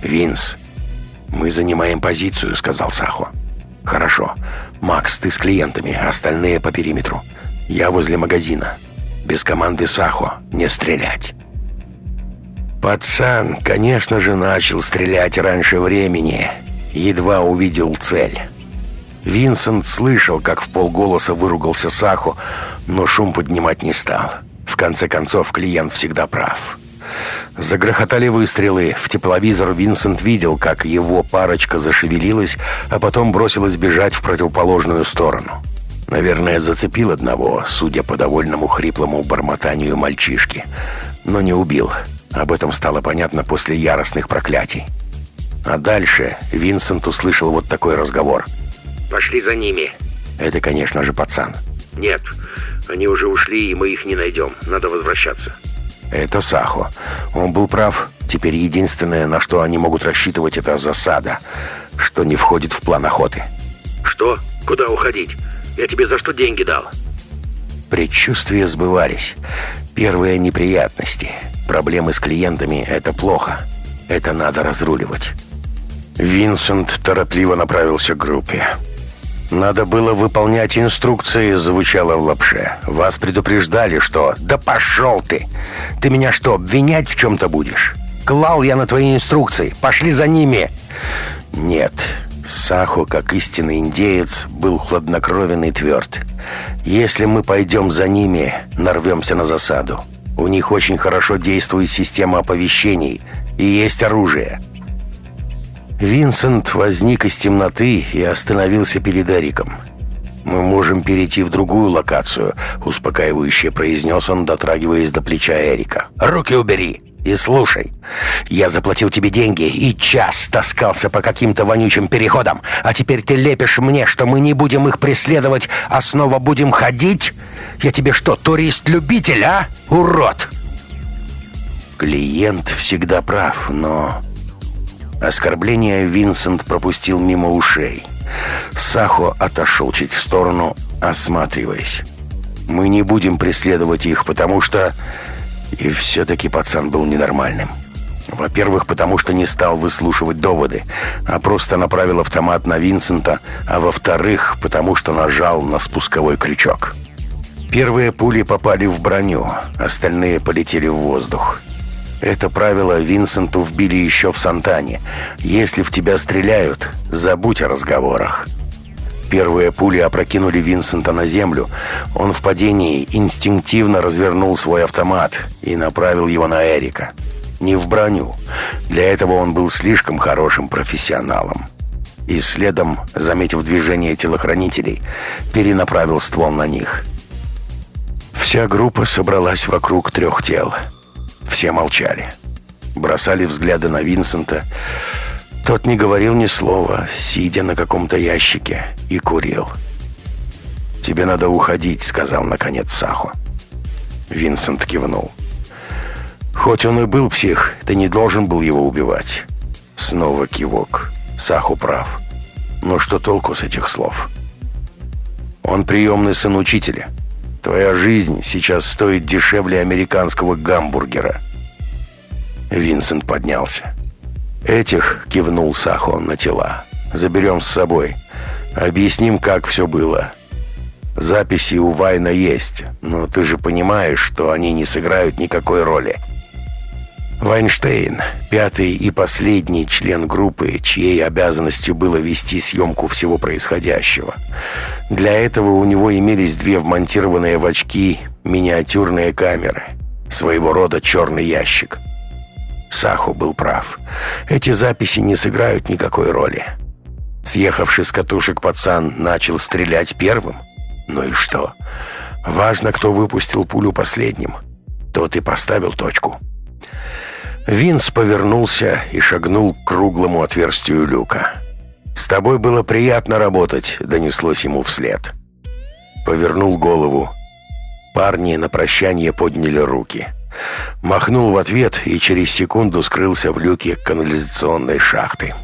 A: «Винс, мы занимаем позицию», — сказал Сахо. «Хорошо. Макс, ты с клиентами, остальные по периметру. Я возле магазина. Без команды Сахо не стрелять». Пацан, конечно же, начал стрелять раньше времени. Едва увидел цель. Винсент слышал, как в полголоса выругался Сахо, но шум поднимать не стал. В конце концов, клиент всегда прав. Загрохотали выстрелы. В тепловизор Винсент видел, как его парочка зашевелилась, а потом бросилась бежать в противоположную сторону. Наверное, зацепил одного, судя по довольному хриплому бормотанию мальчишки. Но не убил. Об этом стало понятно после яростных проклятий. А дальше Винсент услышал вот такой разговор.
B: «Пошли за ними».
A: Это, конечно же, пацан.
B: «Нет, они уже ушли, и мы их не найдем. Надо возвращаться».
A: Это Сахо. Он был прав. Теперь единственное, на что они могут рассчитывать, это засада, что не входит в план охоты.
B: Что? Куда уходить? Я тебе за что деньги дал?
A: Предчувствия сбывались. Первые неприятности. Проблемы с клиентами — это плохо. Это надо разруливать. Винсент торопливо направился к группе. «Надо было выполнять инструкции», — звучало в лапше. «Вас предупреждали, что...» «Да пошел ты! Ты меня что, обвинять в чем-то будешь? Клал я на твои инструкции. Пошли за ними!» «Нет». Сахо, как истинный индеец, был хладнокровен и тверд. «Если мы пойдем за ними, нарвемся на засаду. У них очень хорошо действует система оповещений и есть оружие. Винсент возник из темноты и остановился перед Эриком. «Мы можем перейти в другую локацию», — успокаивающе произнес он, дотрагиваясь до плеча Эрика. «Руки убери и слушай. Я заплатил тебе деньги и час таскался по каким-то вонючим переходам, а теперь ты лепишь мне, что мы не будем их преследовать, а снова будем ходить? Я тебе что, турист-любитель, а? Урод!» Клиент всегда прав, но Оскорбление Винсент пропустил мимо ушей. Сахо отошел чуть в сторону, осматриваясь. «Мы не будем преследовать их, потому что...» И все-таки пацан был ненормальным. Во-первых, потому что не стал выслушивать доводы, а просто направил автомат на Винсента, а во-вторых, потому что нажал на спусковой крючок. Первые пули попали в броню, остальные полетели в воздух. Это правило Винсенту вбили еще в Сантане. Если в тебя стреляют, забудь о разговорах. Первые пули опрокинули Винсента на землю. Он в падении инстинктивно развернул свой автомат и направил его на Эрика. Не в броню. Для этого он был слишком хорошим профессионалом. И следом, заметив движение телохранителей, перенаправил ствол на них. Вся группа собралась вокруг трех тел – все молчали. Бросали взгляды на Винсента. Тот не говорил ни слова, сидя на каком-то ящике, и курил. «Тебе надо уходить», — сказал наконец Сахо. Винсент кивнул. «Хоть он и был псих, ты не должен был его убивать». Снова кивок. Саху прав. Но что толку с этих слов? Он приемный сын учителя. Твоя жизнь сейчас стоит дешевле американского гамбургера». Винсент поднялся. «Этих», — кивнул Сахон на тела, — «заберем с собой. Объясним, как все было. Записи у Вайна есть, но ты же понимаешь, что они не сыграют никакой роли». Вайнштейн, пятый и последний член группы, чьей обязанностью было вести съемку всего происходящего. Для этого у него имелись две вмонтированные в очки миниатюрные камеры. Своего рода черный ящик. Саху был прав. Эти записи не сыграют никакой роли. Съехавший с катушек пацан начал стрелять первым. Ну и что? Важно, кто выпустил пулю последним. Тот и поставил точку. Винс повернулся и шагнул к круглому отверстию люка. «С тобой было приятно работать», — донеслось ему вслед. Повернул голову. Парни на прощание подняли руки. Махнул в ответ и через секунду скрылся в люке канализационной шахты.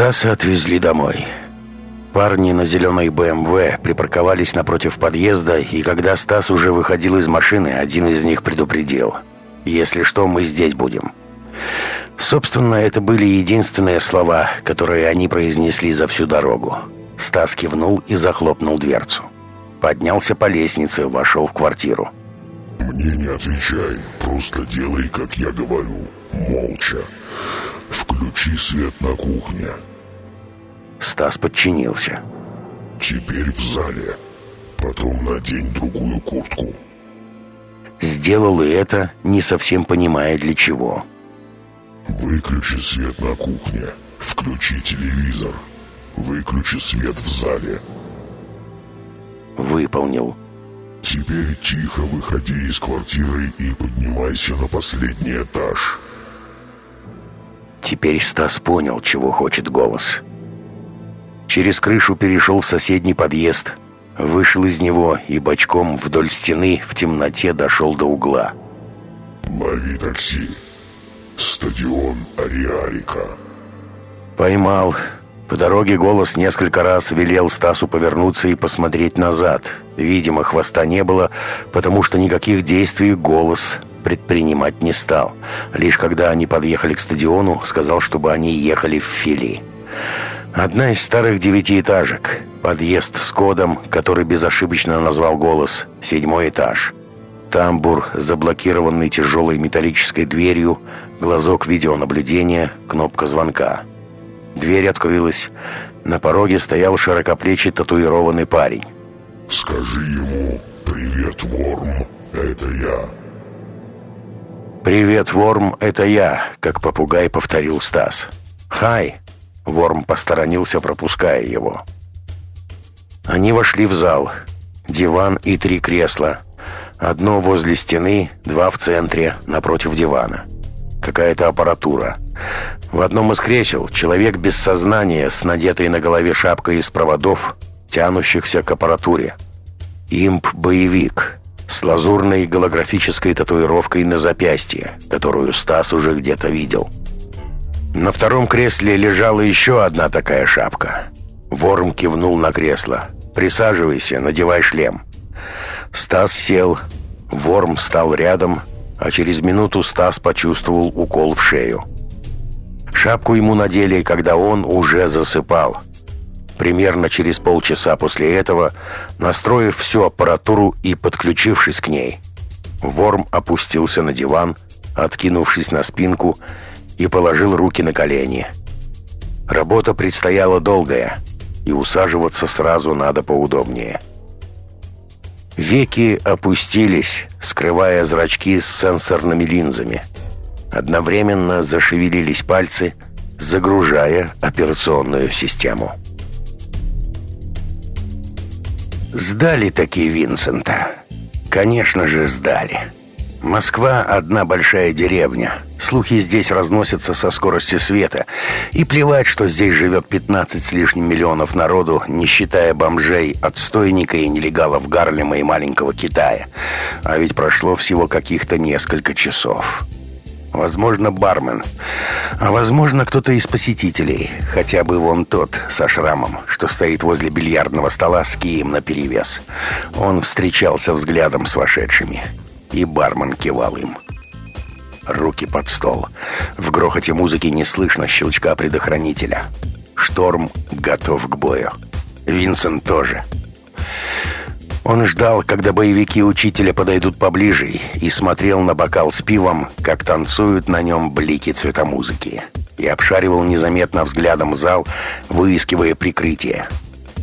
A: Стаса отвезли домой. Парни на зеленой БМВ припарковались напротив подъезда, и когда Стас уже выходил из машины, один из них предупредил. «Если что, мы здесь будем». Собственно, это были единственные слова, которые они произнесли за всю дорогу. Стас кивнул и захлопнул дверцу. Поднялся по лестнице, вошел в квартиру.
D: «Мне не отвечай, просто делай, как я говорю, молча. Включи свет на кухне».
A: Стас подчинился.
D: «Теперь в зале. Потом надень другую куртку».
A: Сделал и это, не совсем понимая для чего.
D: «Выключи свет на кухне. Включи телевизор. Выключи свет в зале».
A: Выполнил.
D: «Теперь тихо выходи из квартиры и поднимайся на последний этаж».
A: Теперь Стас понял, чего хочет голос. Через крышу перешел в соседний подъезд, вышел из него и бочком вдоль стены в темноте дошел до угла.
D: «Лови такси. Стадион Ариарика».
A: Поймал. По дороге голос несколько раз велел Стасу повернуться и посмотреть назад. Видимо, хвоста не было, потому что никаких действий голос предпринимать не стал. Лишь когда они подъехали к стадиону, сказал, чтобы они ехали в Фили. Одна из старых девятиэтажек. Подъезд с кодом, который безошибочно назвал голос. Седьмой этаж. Тамбур, заблокированный тяжелой металлической дверью, глазок видеонаблюдения, кнопка звонка. Дверь открылась. На пороге стоял широкоплечий татуированный парень.
D: «Скажи ему «Привет, Ворм, это я».
A: «Привет, Ворм, это я», — как попугай повторил Стас. «Хай», Ворм посторонился, пропуская его. Они вошли в зал. Диван и три кресла. Одно возле стены, два в центре, напротив дивана. Какая-то аппаратура. В одном из кресел человек без сознания с надетой на голове шапкой из проводов, тянущихся к аппаратуре. Имп-боевик с лазурной голографической татуировкой на запястье, которую Стас уже где-то видел. На втором кресле лежала еще одна такая шапка. Ворм кивнул на кресло. «Присаживайся, надевай шлем». Стас сел. Ворм стал рядом, а через минуту Стас почувствовал укол в шею. Шапку ему надели, когда он уже засыпал. Примерно через полчаса после этого, настроив всю аппаратуру и подключившись к ней, Ворм опустился на диван, откинувшись на спинку и положил руки на колени. Работа предстояла долгая, и усаживаться сразу надо поудобнее. Веки опустились, скрывая зрачки с сенсорными линзами. Одновременно зашевелились пальцы, загружая операционную систему. Сдали такие Винсента. Конечно же, сдали. Москва – одна большая деревня. Слухи здесь разносятся со скоростью света. И плевать, что здесь живет 15 с лишним миллионов народу, не считая бомжей, отстойника и нелегалов Гарлема и маленького Китая. А ведь прошло всего каких-то несколько часов. Возможно, бармен. А возможно, кто-то из посетителей. Хотя бы вон тот, со шрамом, что стоит возле бильярдного стола с кием наперевес. Он встречался взглядом с вошедшими и бармен кивал им. руки под стол. В грохоте музыки не слышно щелчка предохранителя. Шторм готов к бою. Винсент тоже. Он ждал, когда боевики учителя подойдут поближе, и смотрел на бокал с пивом, как танцуют на нем блики цветомузыки, и обшаривал незаметно взглядом зал, выискивая прикрытие.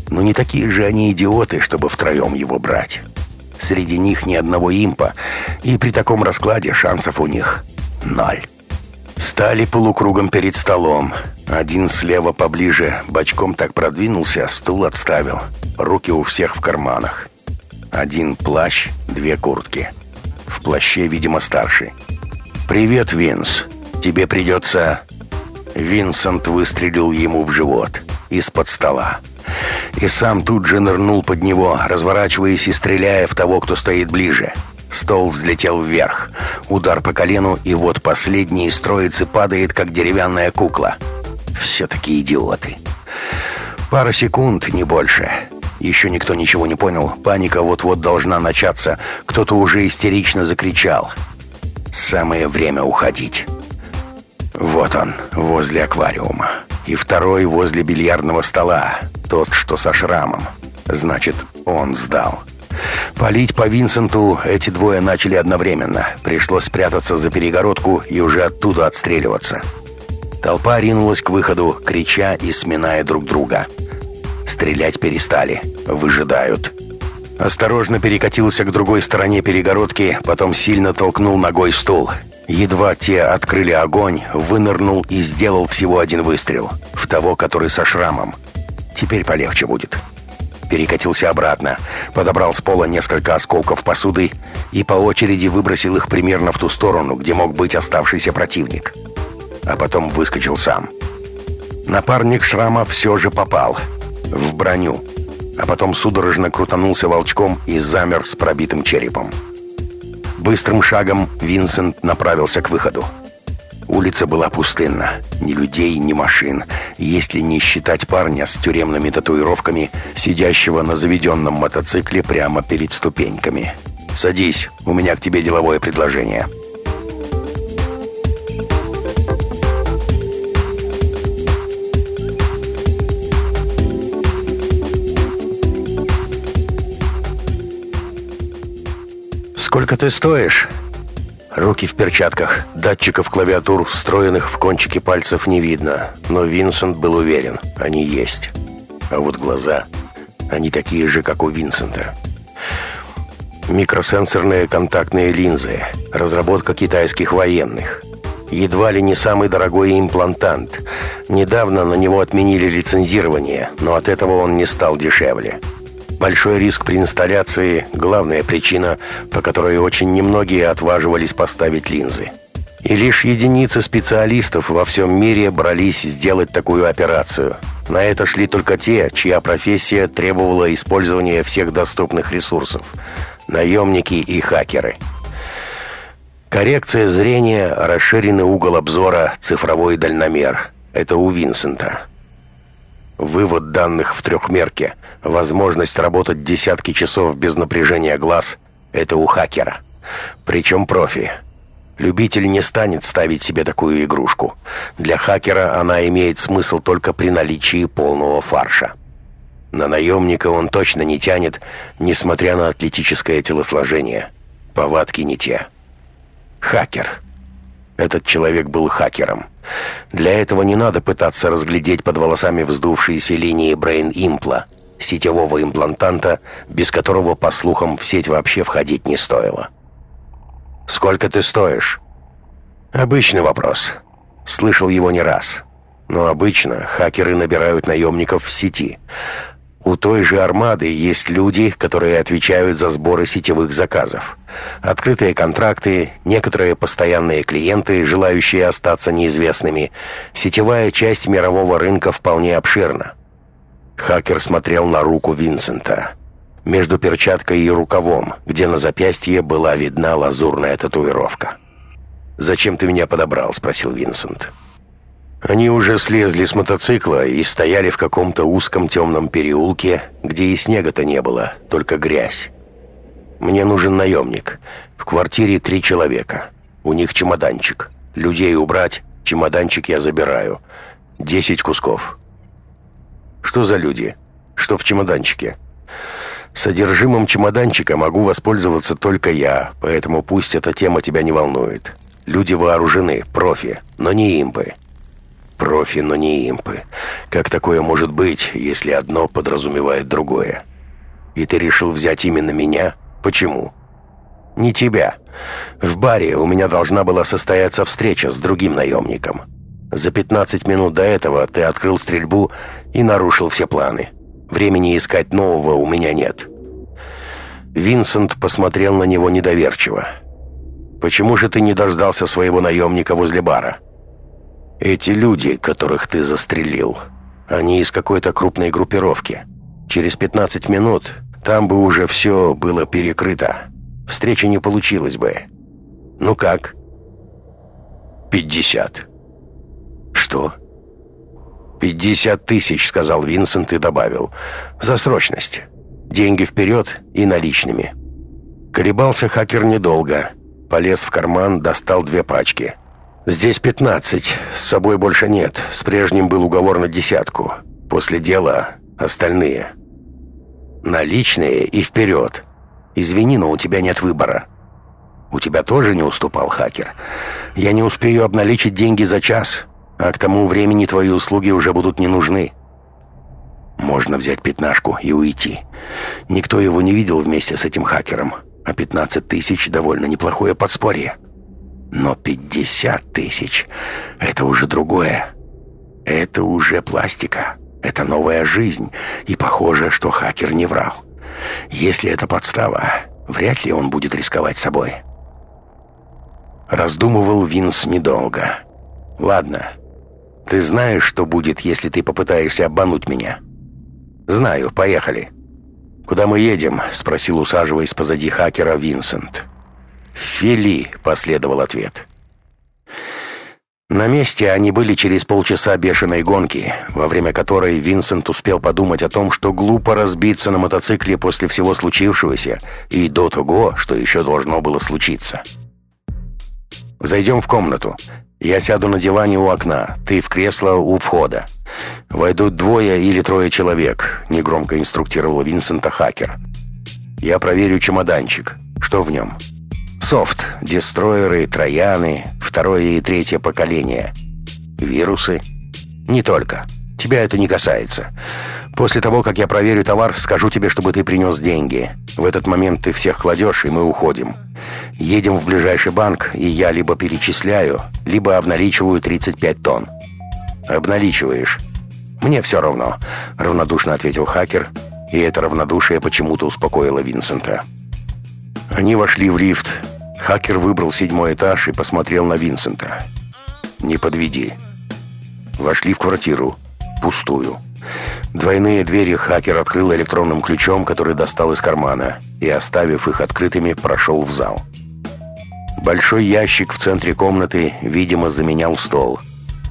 A: Но не такие же они идиоты, чтобы втроем его брать. Среди них ни одного импа, и при таком раскладе шансов у них ноль. Стали полукругом перед столом. Один слева поближе, бочком так продвинулся, стул отставил. Руки у всех в карманах. Один плащ, две куртки. В плаще, видимо, старший. «Привет, Винс. Тебе придется...» Винсент выстрелил ему в живот. Из-под стола и сам тут же нырнул под него, разворачиваясь и стреляя в того, кто стоит ближе. Стол взлетел вверх. Удар по колену, и вот последний из троицы падает, как деревянная кукла. Все-таки идиоты. Пара секунд, не больше. Еще никто ничего не понял. Паника вот-вот должна начаться. Кто-то уже истерично закричал. Самое время уходить. Вот он, возле аквариума. И второй возле бильярдного стола. Тот, что со шрамом. Значит, он сдал. Палить по Винсенту эти двое начали одновременно. Пришлось спрятаться за перегородку и уже оттуда отстреливаться. Толпа ринулась к выходу, крича и сминая друг друга. Стрелять перестали. Выжидают. Осторожно перекатился к другой стороне перегородки, потом сильно толкнул ногой стул. Едва те открыли огонь, вынырнул и сделал всего один выстрел. В того, который со шрамом. Теперь полегче будет. Перекатился обратно, подобрал с пола несколько осколков посуды и по очереди выбросил их примерно в ту сторону, где мог быть оставшийся противник. А потом выскочил сам. Напарник шрама все же попал. В броню. А потом судорожно крутанулся волчком и замер с пробитым черепом. Быстрым шагом Винсент направился к выходу. Улица была пустынна. Ни людей, ни машин. Если не считать парня с тюремными татуировками, сидящего на заведенном мотоцикле прямо перед ступеньками. «Садись, у меня к тебе деловое предложение». «Сколько ты стоишь?» Руки в перчатках, датчиков клавиатур, встроенных в кончики пальцев, не видно. Но Винсент был уверен, они есть. А вот глаза, они такие же, как у Винсента. Микросенсорные контактные линзы, разработка китайских военных. Едва ли не самый дорогой имплантант. Недавно на него отменили лицензирование, но от этого он не стал дешевле. Большой риск при инсталляции – главная причина, по которой очень немногие отваживались поставить линзы. И лишь единицы специалистов во всем мире брались сделать такую операцию. На это шли только те, чья профессия требовала использования всех доступных ресурсов – наемники и хакеры. Коррекция зрения, расширенный угол обзора, цифровой дальномер – это у Винсента – Вывод данных в трехмерке, возможность работать десятки часов без напряжения глаз – это у хакера. Причем профи. Любитель не станет ставить себе такую игрушку. Для хакера она имеет смысл только при наличии полного фарша. На наемника он точно не тянет, несмотря на атлетическое телосложение. Повадки не те. Хакер – этот человек был хакером. Для этого не надо пытаться разглядеть под волосами вздувшиеся линии брейн-импла, сетевого имплантанта, без которого, по слухам, в сеть вообще входить не стоило. «Сколько ты стоишь?» «Обычный вопрос. Слышал его не раз. Но обычно хакеры набирают наемников в сети. У той же «Армады» есть люди, которые отвечают за сборы сетевых заказов. Открытые контракты, некоторые постоянные клиенты, желающие остаться неизвестными. Сетевая часть мирового рынка вполне обширна. Хакер смотрел на руку Винсента. Между перчаткой и рукавом, где на запястье была видна лазурная татуировка. «Зачем ты меня подобрал?» — спросил Винсент. «Винсент». Они уже слезли с мотоцикла и стояли в каком-то узком темном переулке, где и снега-то не было, только грязь. Мне нужен наемник. В квартире три человека. У них чемоданчик. Людей убрать, чемоданчик я забираю. Десять кусков. Что за люди? Что в чемоданчике? Содержимым чемоданчика могу воспользоваться только я, поэтому пусть эта тема тебя не волнует. Люди вооружены, профи, но не импы. Профи, но не импы. Как такое может быть, если одно подразумевает другое? И ты решил взять именно меня? Почему? Не тебя. В баре у меня должна была состояться встреча с другим наемником. За 15 минут до этого ты открыл стрельбу и нарушил все планы. Времени искать нового у меня нет». Винсент посмотрел на него недоверчиво. «Почему же ты не дождался своего наемника возле бара?» «Эти люди, которых ты застрелил, они из какой-то крупной группировки. Через 15 минут там бы уже все было перекрыто. Встреча не получилась бы. Ну как?» «Пятьдесят». «Что?» «Пятьдесят тысяч», — сказал Винсент и добавил. «За срочность. Деньги вперед и наличными». Колебался хакер недолго. Полез в карман, достал две пачки. «Здесь пятнадцать. С собой больше нет. С прежним был уговор на десятку. После дела остальные». «Наличные и вперед. Извини, но у тебя нет выбора». «У тебя тоже не уступал хакер. Я не успею обналичить деньги за час, а к тому времени твои услуги уже будут не нужны». «Можно взять пятнашку и уйти. Никто его не видел вместе с этим хакером, а 15 тысяч — довольно неплохое подспорье. Но 50 тысяч — это уже другое. Это уже пластика. Это новая жизнь, и похоже, что хакер не врал. Если это подстава, вряд ли он будет рисковать собой». Раздумывал Винс недолго. «Ладно, ты знаешь, что будет, если ты попытаешься обмануть меня?» «Знаю, поехали». «Куда мы едем?» — спросил, усаживаясь позади хакера Винсент. «Фили», — последовал ответ. На месте они были через полчаса бешеной гонки, во время которой Винсент успел подумать о том, что глупо разбиться на мотоцикле после всего случившегося и до того, что еще должно было случиться. «Зайдем в комнату. Я сяду на диване у окна, ты в кресло у входа. Войдут двое или трое человек», — негромко инструктировал Винсента хакер. «Я проверю чемоданчик. Что в нем?» «Софт, дестройеры, трояны, второе и третье поколение. Вирусы?» «Не только. Тебя это не касается. После того, как я проверю товар, скажу тебе, чтобы ты принес деньги. В этот момент ты всех кладешь, и мы уходим. Едем в ближайший банк, и я либо перечисляю, либо обналичиваю 35 тонн. Обналичиваешь. Мне все равно, равнодушно ответил хакер, и это равнодушие почему-то успокоило Винсента. Они вошли в лифт. Хакер выбрал седьмой этаж и посмотрел на Винсента. «Не подведи». Вошли в квартиру. Пустую. Двойные двери хакер открыл электронным ключом, который достал из кармана, и, оставив их открытыми, прошел в зал. Большой ящик в центре комнаты, видимо, заменял стол.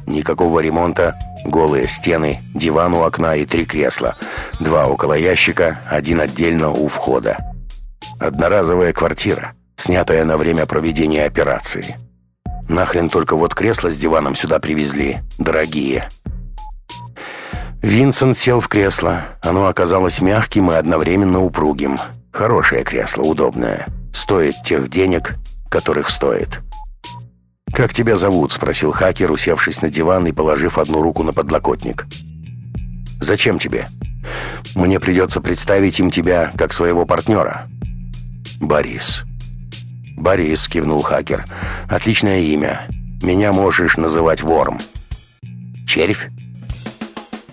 A: Никакого ремонта, голые стены, диван у окна и три кресла. Два около ящика, один отдельно у входа. Одноразовая квартира, снятая на время проведения операции. Нахрен только вот кресла с диваном сюда привезли, дорогие. Винсент сел в кресло. Оно оказалось мягким и одновременно упругим. Хорошее кресло, удобное. Стоит тех денег, которых стоит. «Как тебя зовут?» — спросил хакер, усевшись на диван и положив одну руку на подлокотник. «Зачем тебе?» «Мне придется представить им тебя как своего партнера». «Борис». «Борис», — кивнул хакер. «Отличное имя. Меня можешь называть Ворм». «Червь?»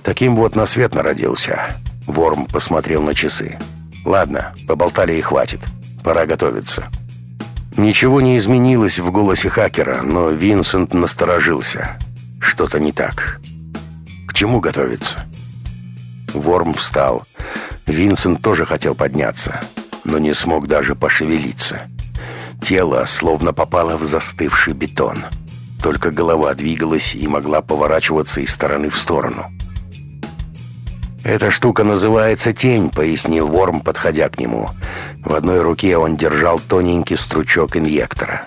A: Таким вот на свет народился. Ворм посмотрел на часы. Ладно, поболтали и хватит. Пора готовиться. Ничего не изменилось в голосе хакера, но Винсент насторожился. Что-то не так. К чему готовиться? Ворм встал. Винсент тоже хотел подняться, но не смог даже пошевелиться. Тело словно попало в застывший бетон. Только голова двигалась и могла поворачиваться из стороны в сторону. «Эта штука называется тень», — пояснил Ворм, подходя к нему. В одной руке он держал тоненький стручок инъектора.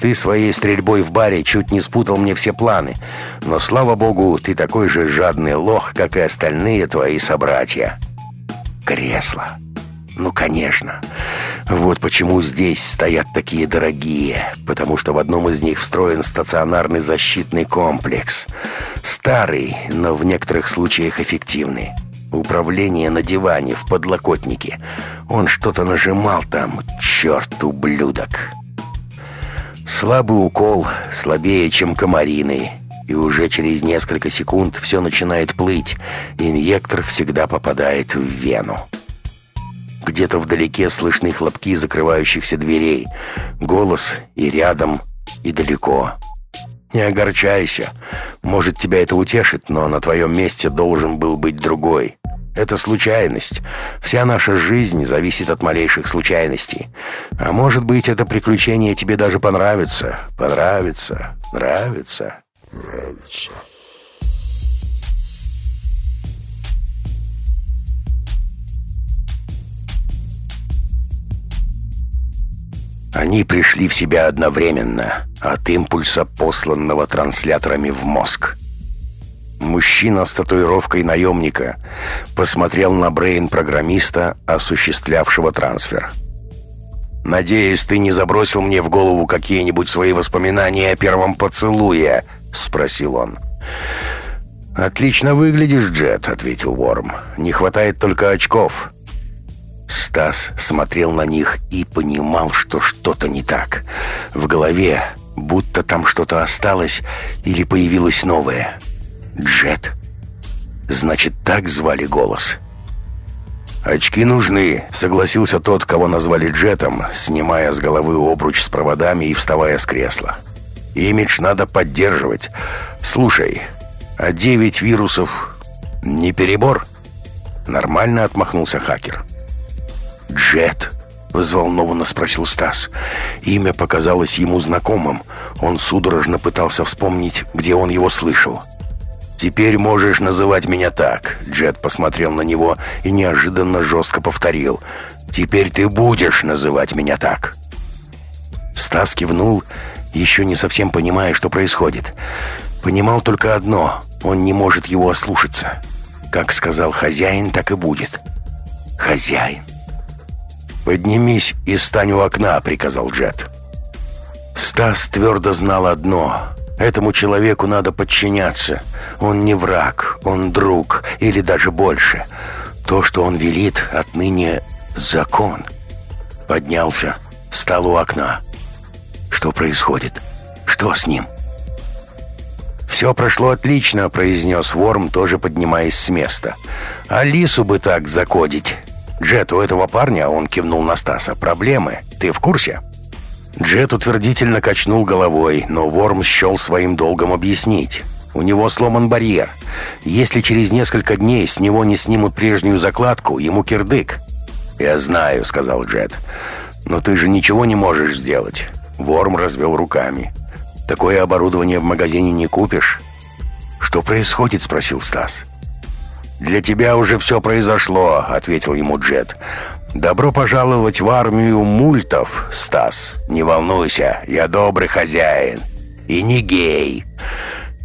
A: Ты своей стрельбой в баре чуть не спутал мне все планы. Но, слава богу, ты такой же жадный лох, как и остальные твои собратья. Кресло. Ну, конечно. Вот почему здесь стоят такие дорогие. Потому что в одном из них встроен стационарный защитный комплекс. Старый, но в некоторых случаях эффективный. Управление на диване в подлокотнике. Он что-то нажимал там. Черт, ублюдок. Слабый укол, слабее, чем комариный. И уже через несколько секунд все начинает плыть. Инъектор всегда попадает в вену. Где-то вдалеке слышны хлопки закрывающихся дверей. Голос и рядом, и далеко. Не огорчайся. Может, тебя это утешит, но на твоем месте должен был быть другой. Это случайность. Вся наша жизнь зависит от малейших случайностей. А может быть, это приключение тебе даже понравится. Понравится. Нравится.
D: Нравится.
A: Они пришли в себя одновременно от импульса, посланного трансляторами в мозг. Мужчина с татуировкой наемника посмотрел на брейн-программиста, осуществлявшего трансфер. «Надеюсь, ты не забросил мне в голову какие-нибудь свои воспоминания о первом поцелуе?» — спросил он. «Отлично выглядишь, Джет», — ответил Ворм. «Не хватает только очков». Стас смотрел на них и понимал, что что-то не так. В голове будто там что-то осталось или появилось новое. «Джет». Значит, так звали голос. «Очки нужны», — согласился тот, кого назвали Джетом, снимая с головы обруч с проводами и вставая с кресла. «Имидж надо поддерживать. Слушай, а девять вирусов не перебор?» Нормально отмахнулся хакер. «Джет?» — взволнованно спросил Стас. Имя показалось ему знакомым. Он судорожно пытался вспомнить, где он его слышал. «Теперь можешь называть меня так», — Джет посмотрел на него и неожиданно жестко повторил. «Теперь ты будешь называть меня так». Стас кивнул, еще не совсем понимая, что происходит. Понимал только одно — он не может его ослушаться. Как сказал хозяин, так и будет. Хозяин. «Поднимись и стань у окна», — приказал Джет. Стас твердо знал одно — этому человеку надо подчиняться. Он не враг, он друг, или даже больше. То, что он велит, отныне закон. Поднялся, стал у окна. Что происходит? Что с ним? «Все прошло отлично», — произнес Ворм, тоже поднимаясь с места. «Алису бы так закодить». «Джет, у этого парня, он кивнул на Стаса, проблемы. Ты в курсе?» Джет утвердительно качнул головой, но Ворм счел своим долгом объяснить. У него сломан барьер. Если через несколько дней с него не снимут прежнюю закладку, ему кирдык. «Я знаю», — сказал Джет. «Но ты же ничего не можешь сделать». Ворм развел руками. «Такое оборудование в магазине не купишь». «Что происходит?» — спросил Стас. «Для тебя уже все произошло», — ответил ему Джет. «Добро пожаловать в армию мультов, Стас. Не волнуйся, я добрый хозяин. И не гей».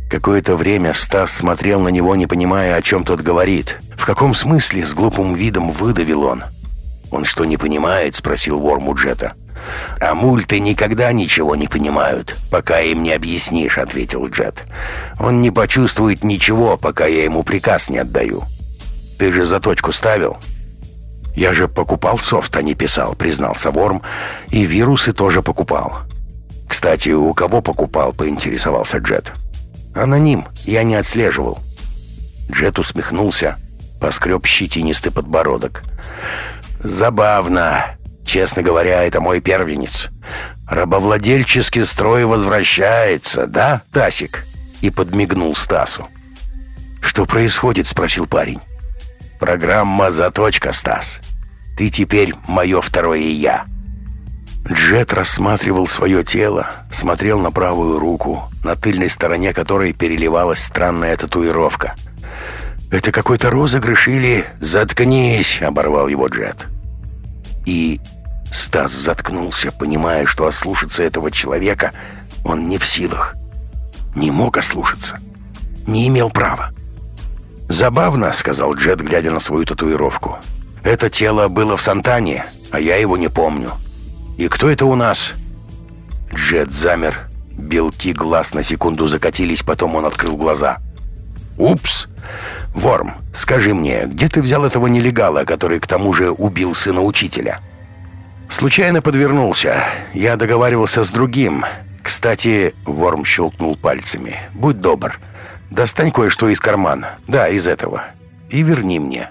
A: Какое-то время Стас смотрел на него, не понимая, о чем тот говорит. В каком смысле с глупым видом выдавил он? «Он что, не понимает?» — спросил Ворму Джета. «А мульты никогда ничего не понимают, пока им не объяснишь», — ответил Джет. «Он не почувствует ничего, пока я ему приказ не отдаю. Ты же заточку ставил?» «Я же покупал софт, а не писал», — признался Ворм. «И вирусы тоже покупал». «Кстати, у кого покупал?» — поинтересовался Джет. «Аноним. Я не отслеживал». Джет усмехнулся, поскреб щетинистый подбородок. «Забавно. Честно говоря, это мой первенец. Рабовладельческий строй возвращается, да, Тасик?» И подмигнул Стасу. «Что происходит?» — спросил парень. «Программа «Заточка», Стас. Ты теперь мое второе «я». Джет рассматривал свое тело, смотрел на правую руку, на тыльной стороне которой переливалась странная татуировка. «Это какой-то розыгрыш или...» «Заткнись!» — оборвал его Джет. И Стас заткнулся, понимая, что ослушаться этого человека он не в силах. Не мог ослушаться. Не имел права. «Забавно», — сказал Джет, глядя на свою татуировку. «Это тело было в Сантане, а я его не помню. И кто это у нас?» Джет замер. Белки глаз на секунду закатились, потом он открыл глаза. «Упс! Ворм, скажи мне, где ты взял этого нелегала, который к тому же убил сына учителя?» «Случайно подвернулся. Я договаривался с другим. Кстати, Ворм щелкнул пальцами. Будь добр, достань кое-что из кармана. Да, из этого. И верни мне».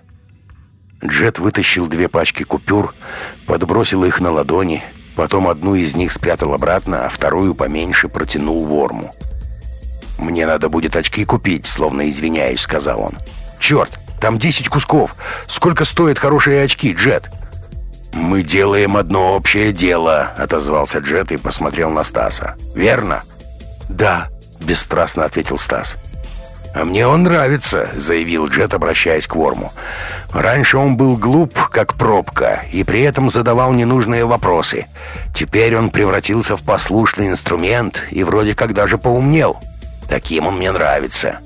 A: Джет вытащил две пачки купюр, подбросил их на ладони, потом одну из них спрятал обратно, а вторую поменьше протянул Ворму. «Мне надо будет очки купить», словно извиняюсь, сказал он. «Черт, там 10 кусков. Сколько стоят хорошие очки, Джет?» «Мы делаем одно общее дело», — отозвался Джет и посмотрел на Стаса. «Верно?» «Да», — бесстрастно ответил Стас. «А мне он нравится», — заявил Джет, обращаясь к Ворму. «Раньше он был глуп, как пробка, и при этом задавал ненужные вопросы. Теперь он превратился в послушный инструмент и вроде как даже поумнел. Таким он мне нравится».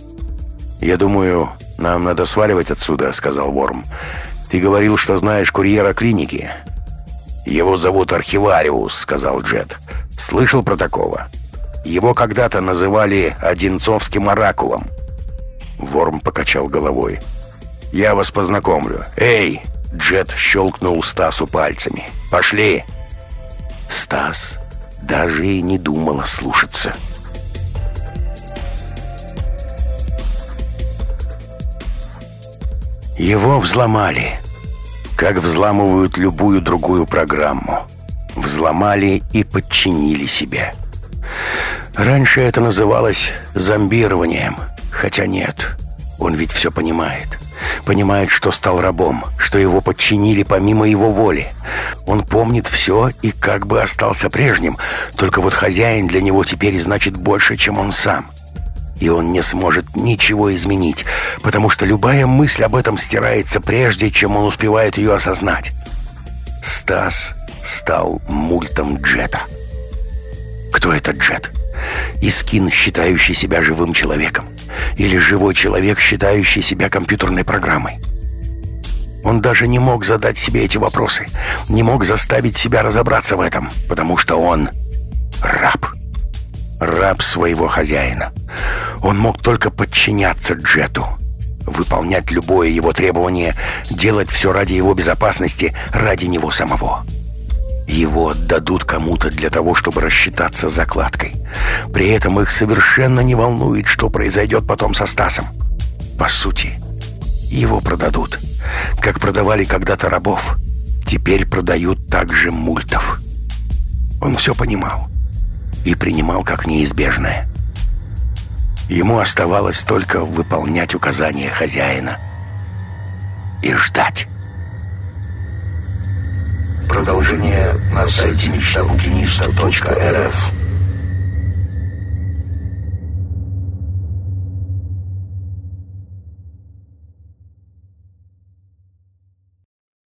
A: «Я думаю, нам надо сваливать отсюда», — сказал Ворм. «Ты говорил, что знаешь курьера клиники». «Его зовут Архивариус», — сказал Джет. «Слышал про такого?» Его когда-то называли Одинцовским оракулом. Ворм покачал головой. «Я вас познакомлю. Эй!» Джет щелкнул Стасу пальцами. «Пошли!» Стас даже и не думал слушаться. Его взломали, как взламывают любую другую программу. Взломали и подчинили себе. Раньше это называлось зомбированием, хотя нет, он ведь все понимает. Понимает, что стал рабом, что его подчинили помимо его воли. Он помнит все и как бы остался прежним, только вот хозяин для него теперь значит больше, чем он сам и он не сможет ничего изменить, потому что любая мысль об этом стирается прежде, чем он успевает ее осознать. Стас стал мультом Джета. Кто этот Джет? Искин, считающий себя живым человеком? Или живой человек, считающий себя компьютерной программой? Он даже не мог задать себе эти вопросы, не мог заставить себя разобраться в этом, потому что он раб раб своего хозяина. Он мог только подчиняться Джету, выполнять любое его требование, делать все ради его безопасности, ради него самого. Его отдадут кому-то для того, чтобы рассчитаться закладкой. При этом их совершенно не волнует, что произойдет потом со Стасом. По сути, его продадут. Как продавали когда-то рабов. Теперь продают также мультов. Он все понимал и принимал как неизбежное. Ему оставалось только выполнять указания хозяина и ждать.
D: Продолжение на сайте мечтабукиниста.рф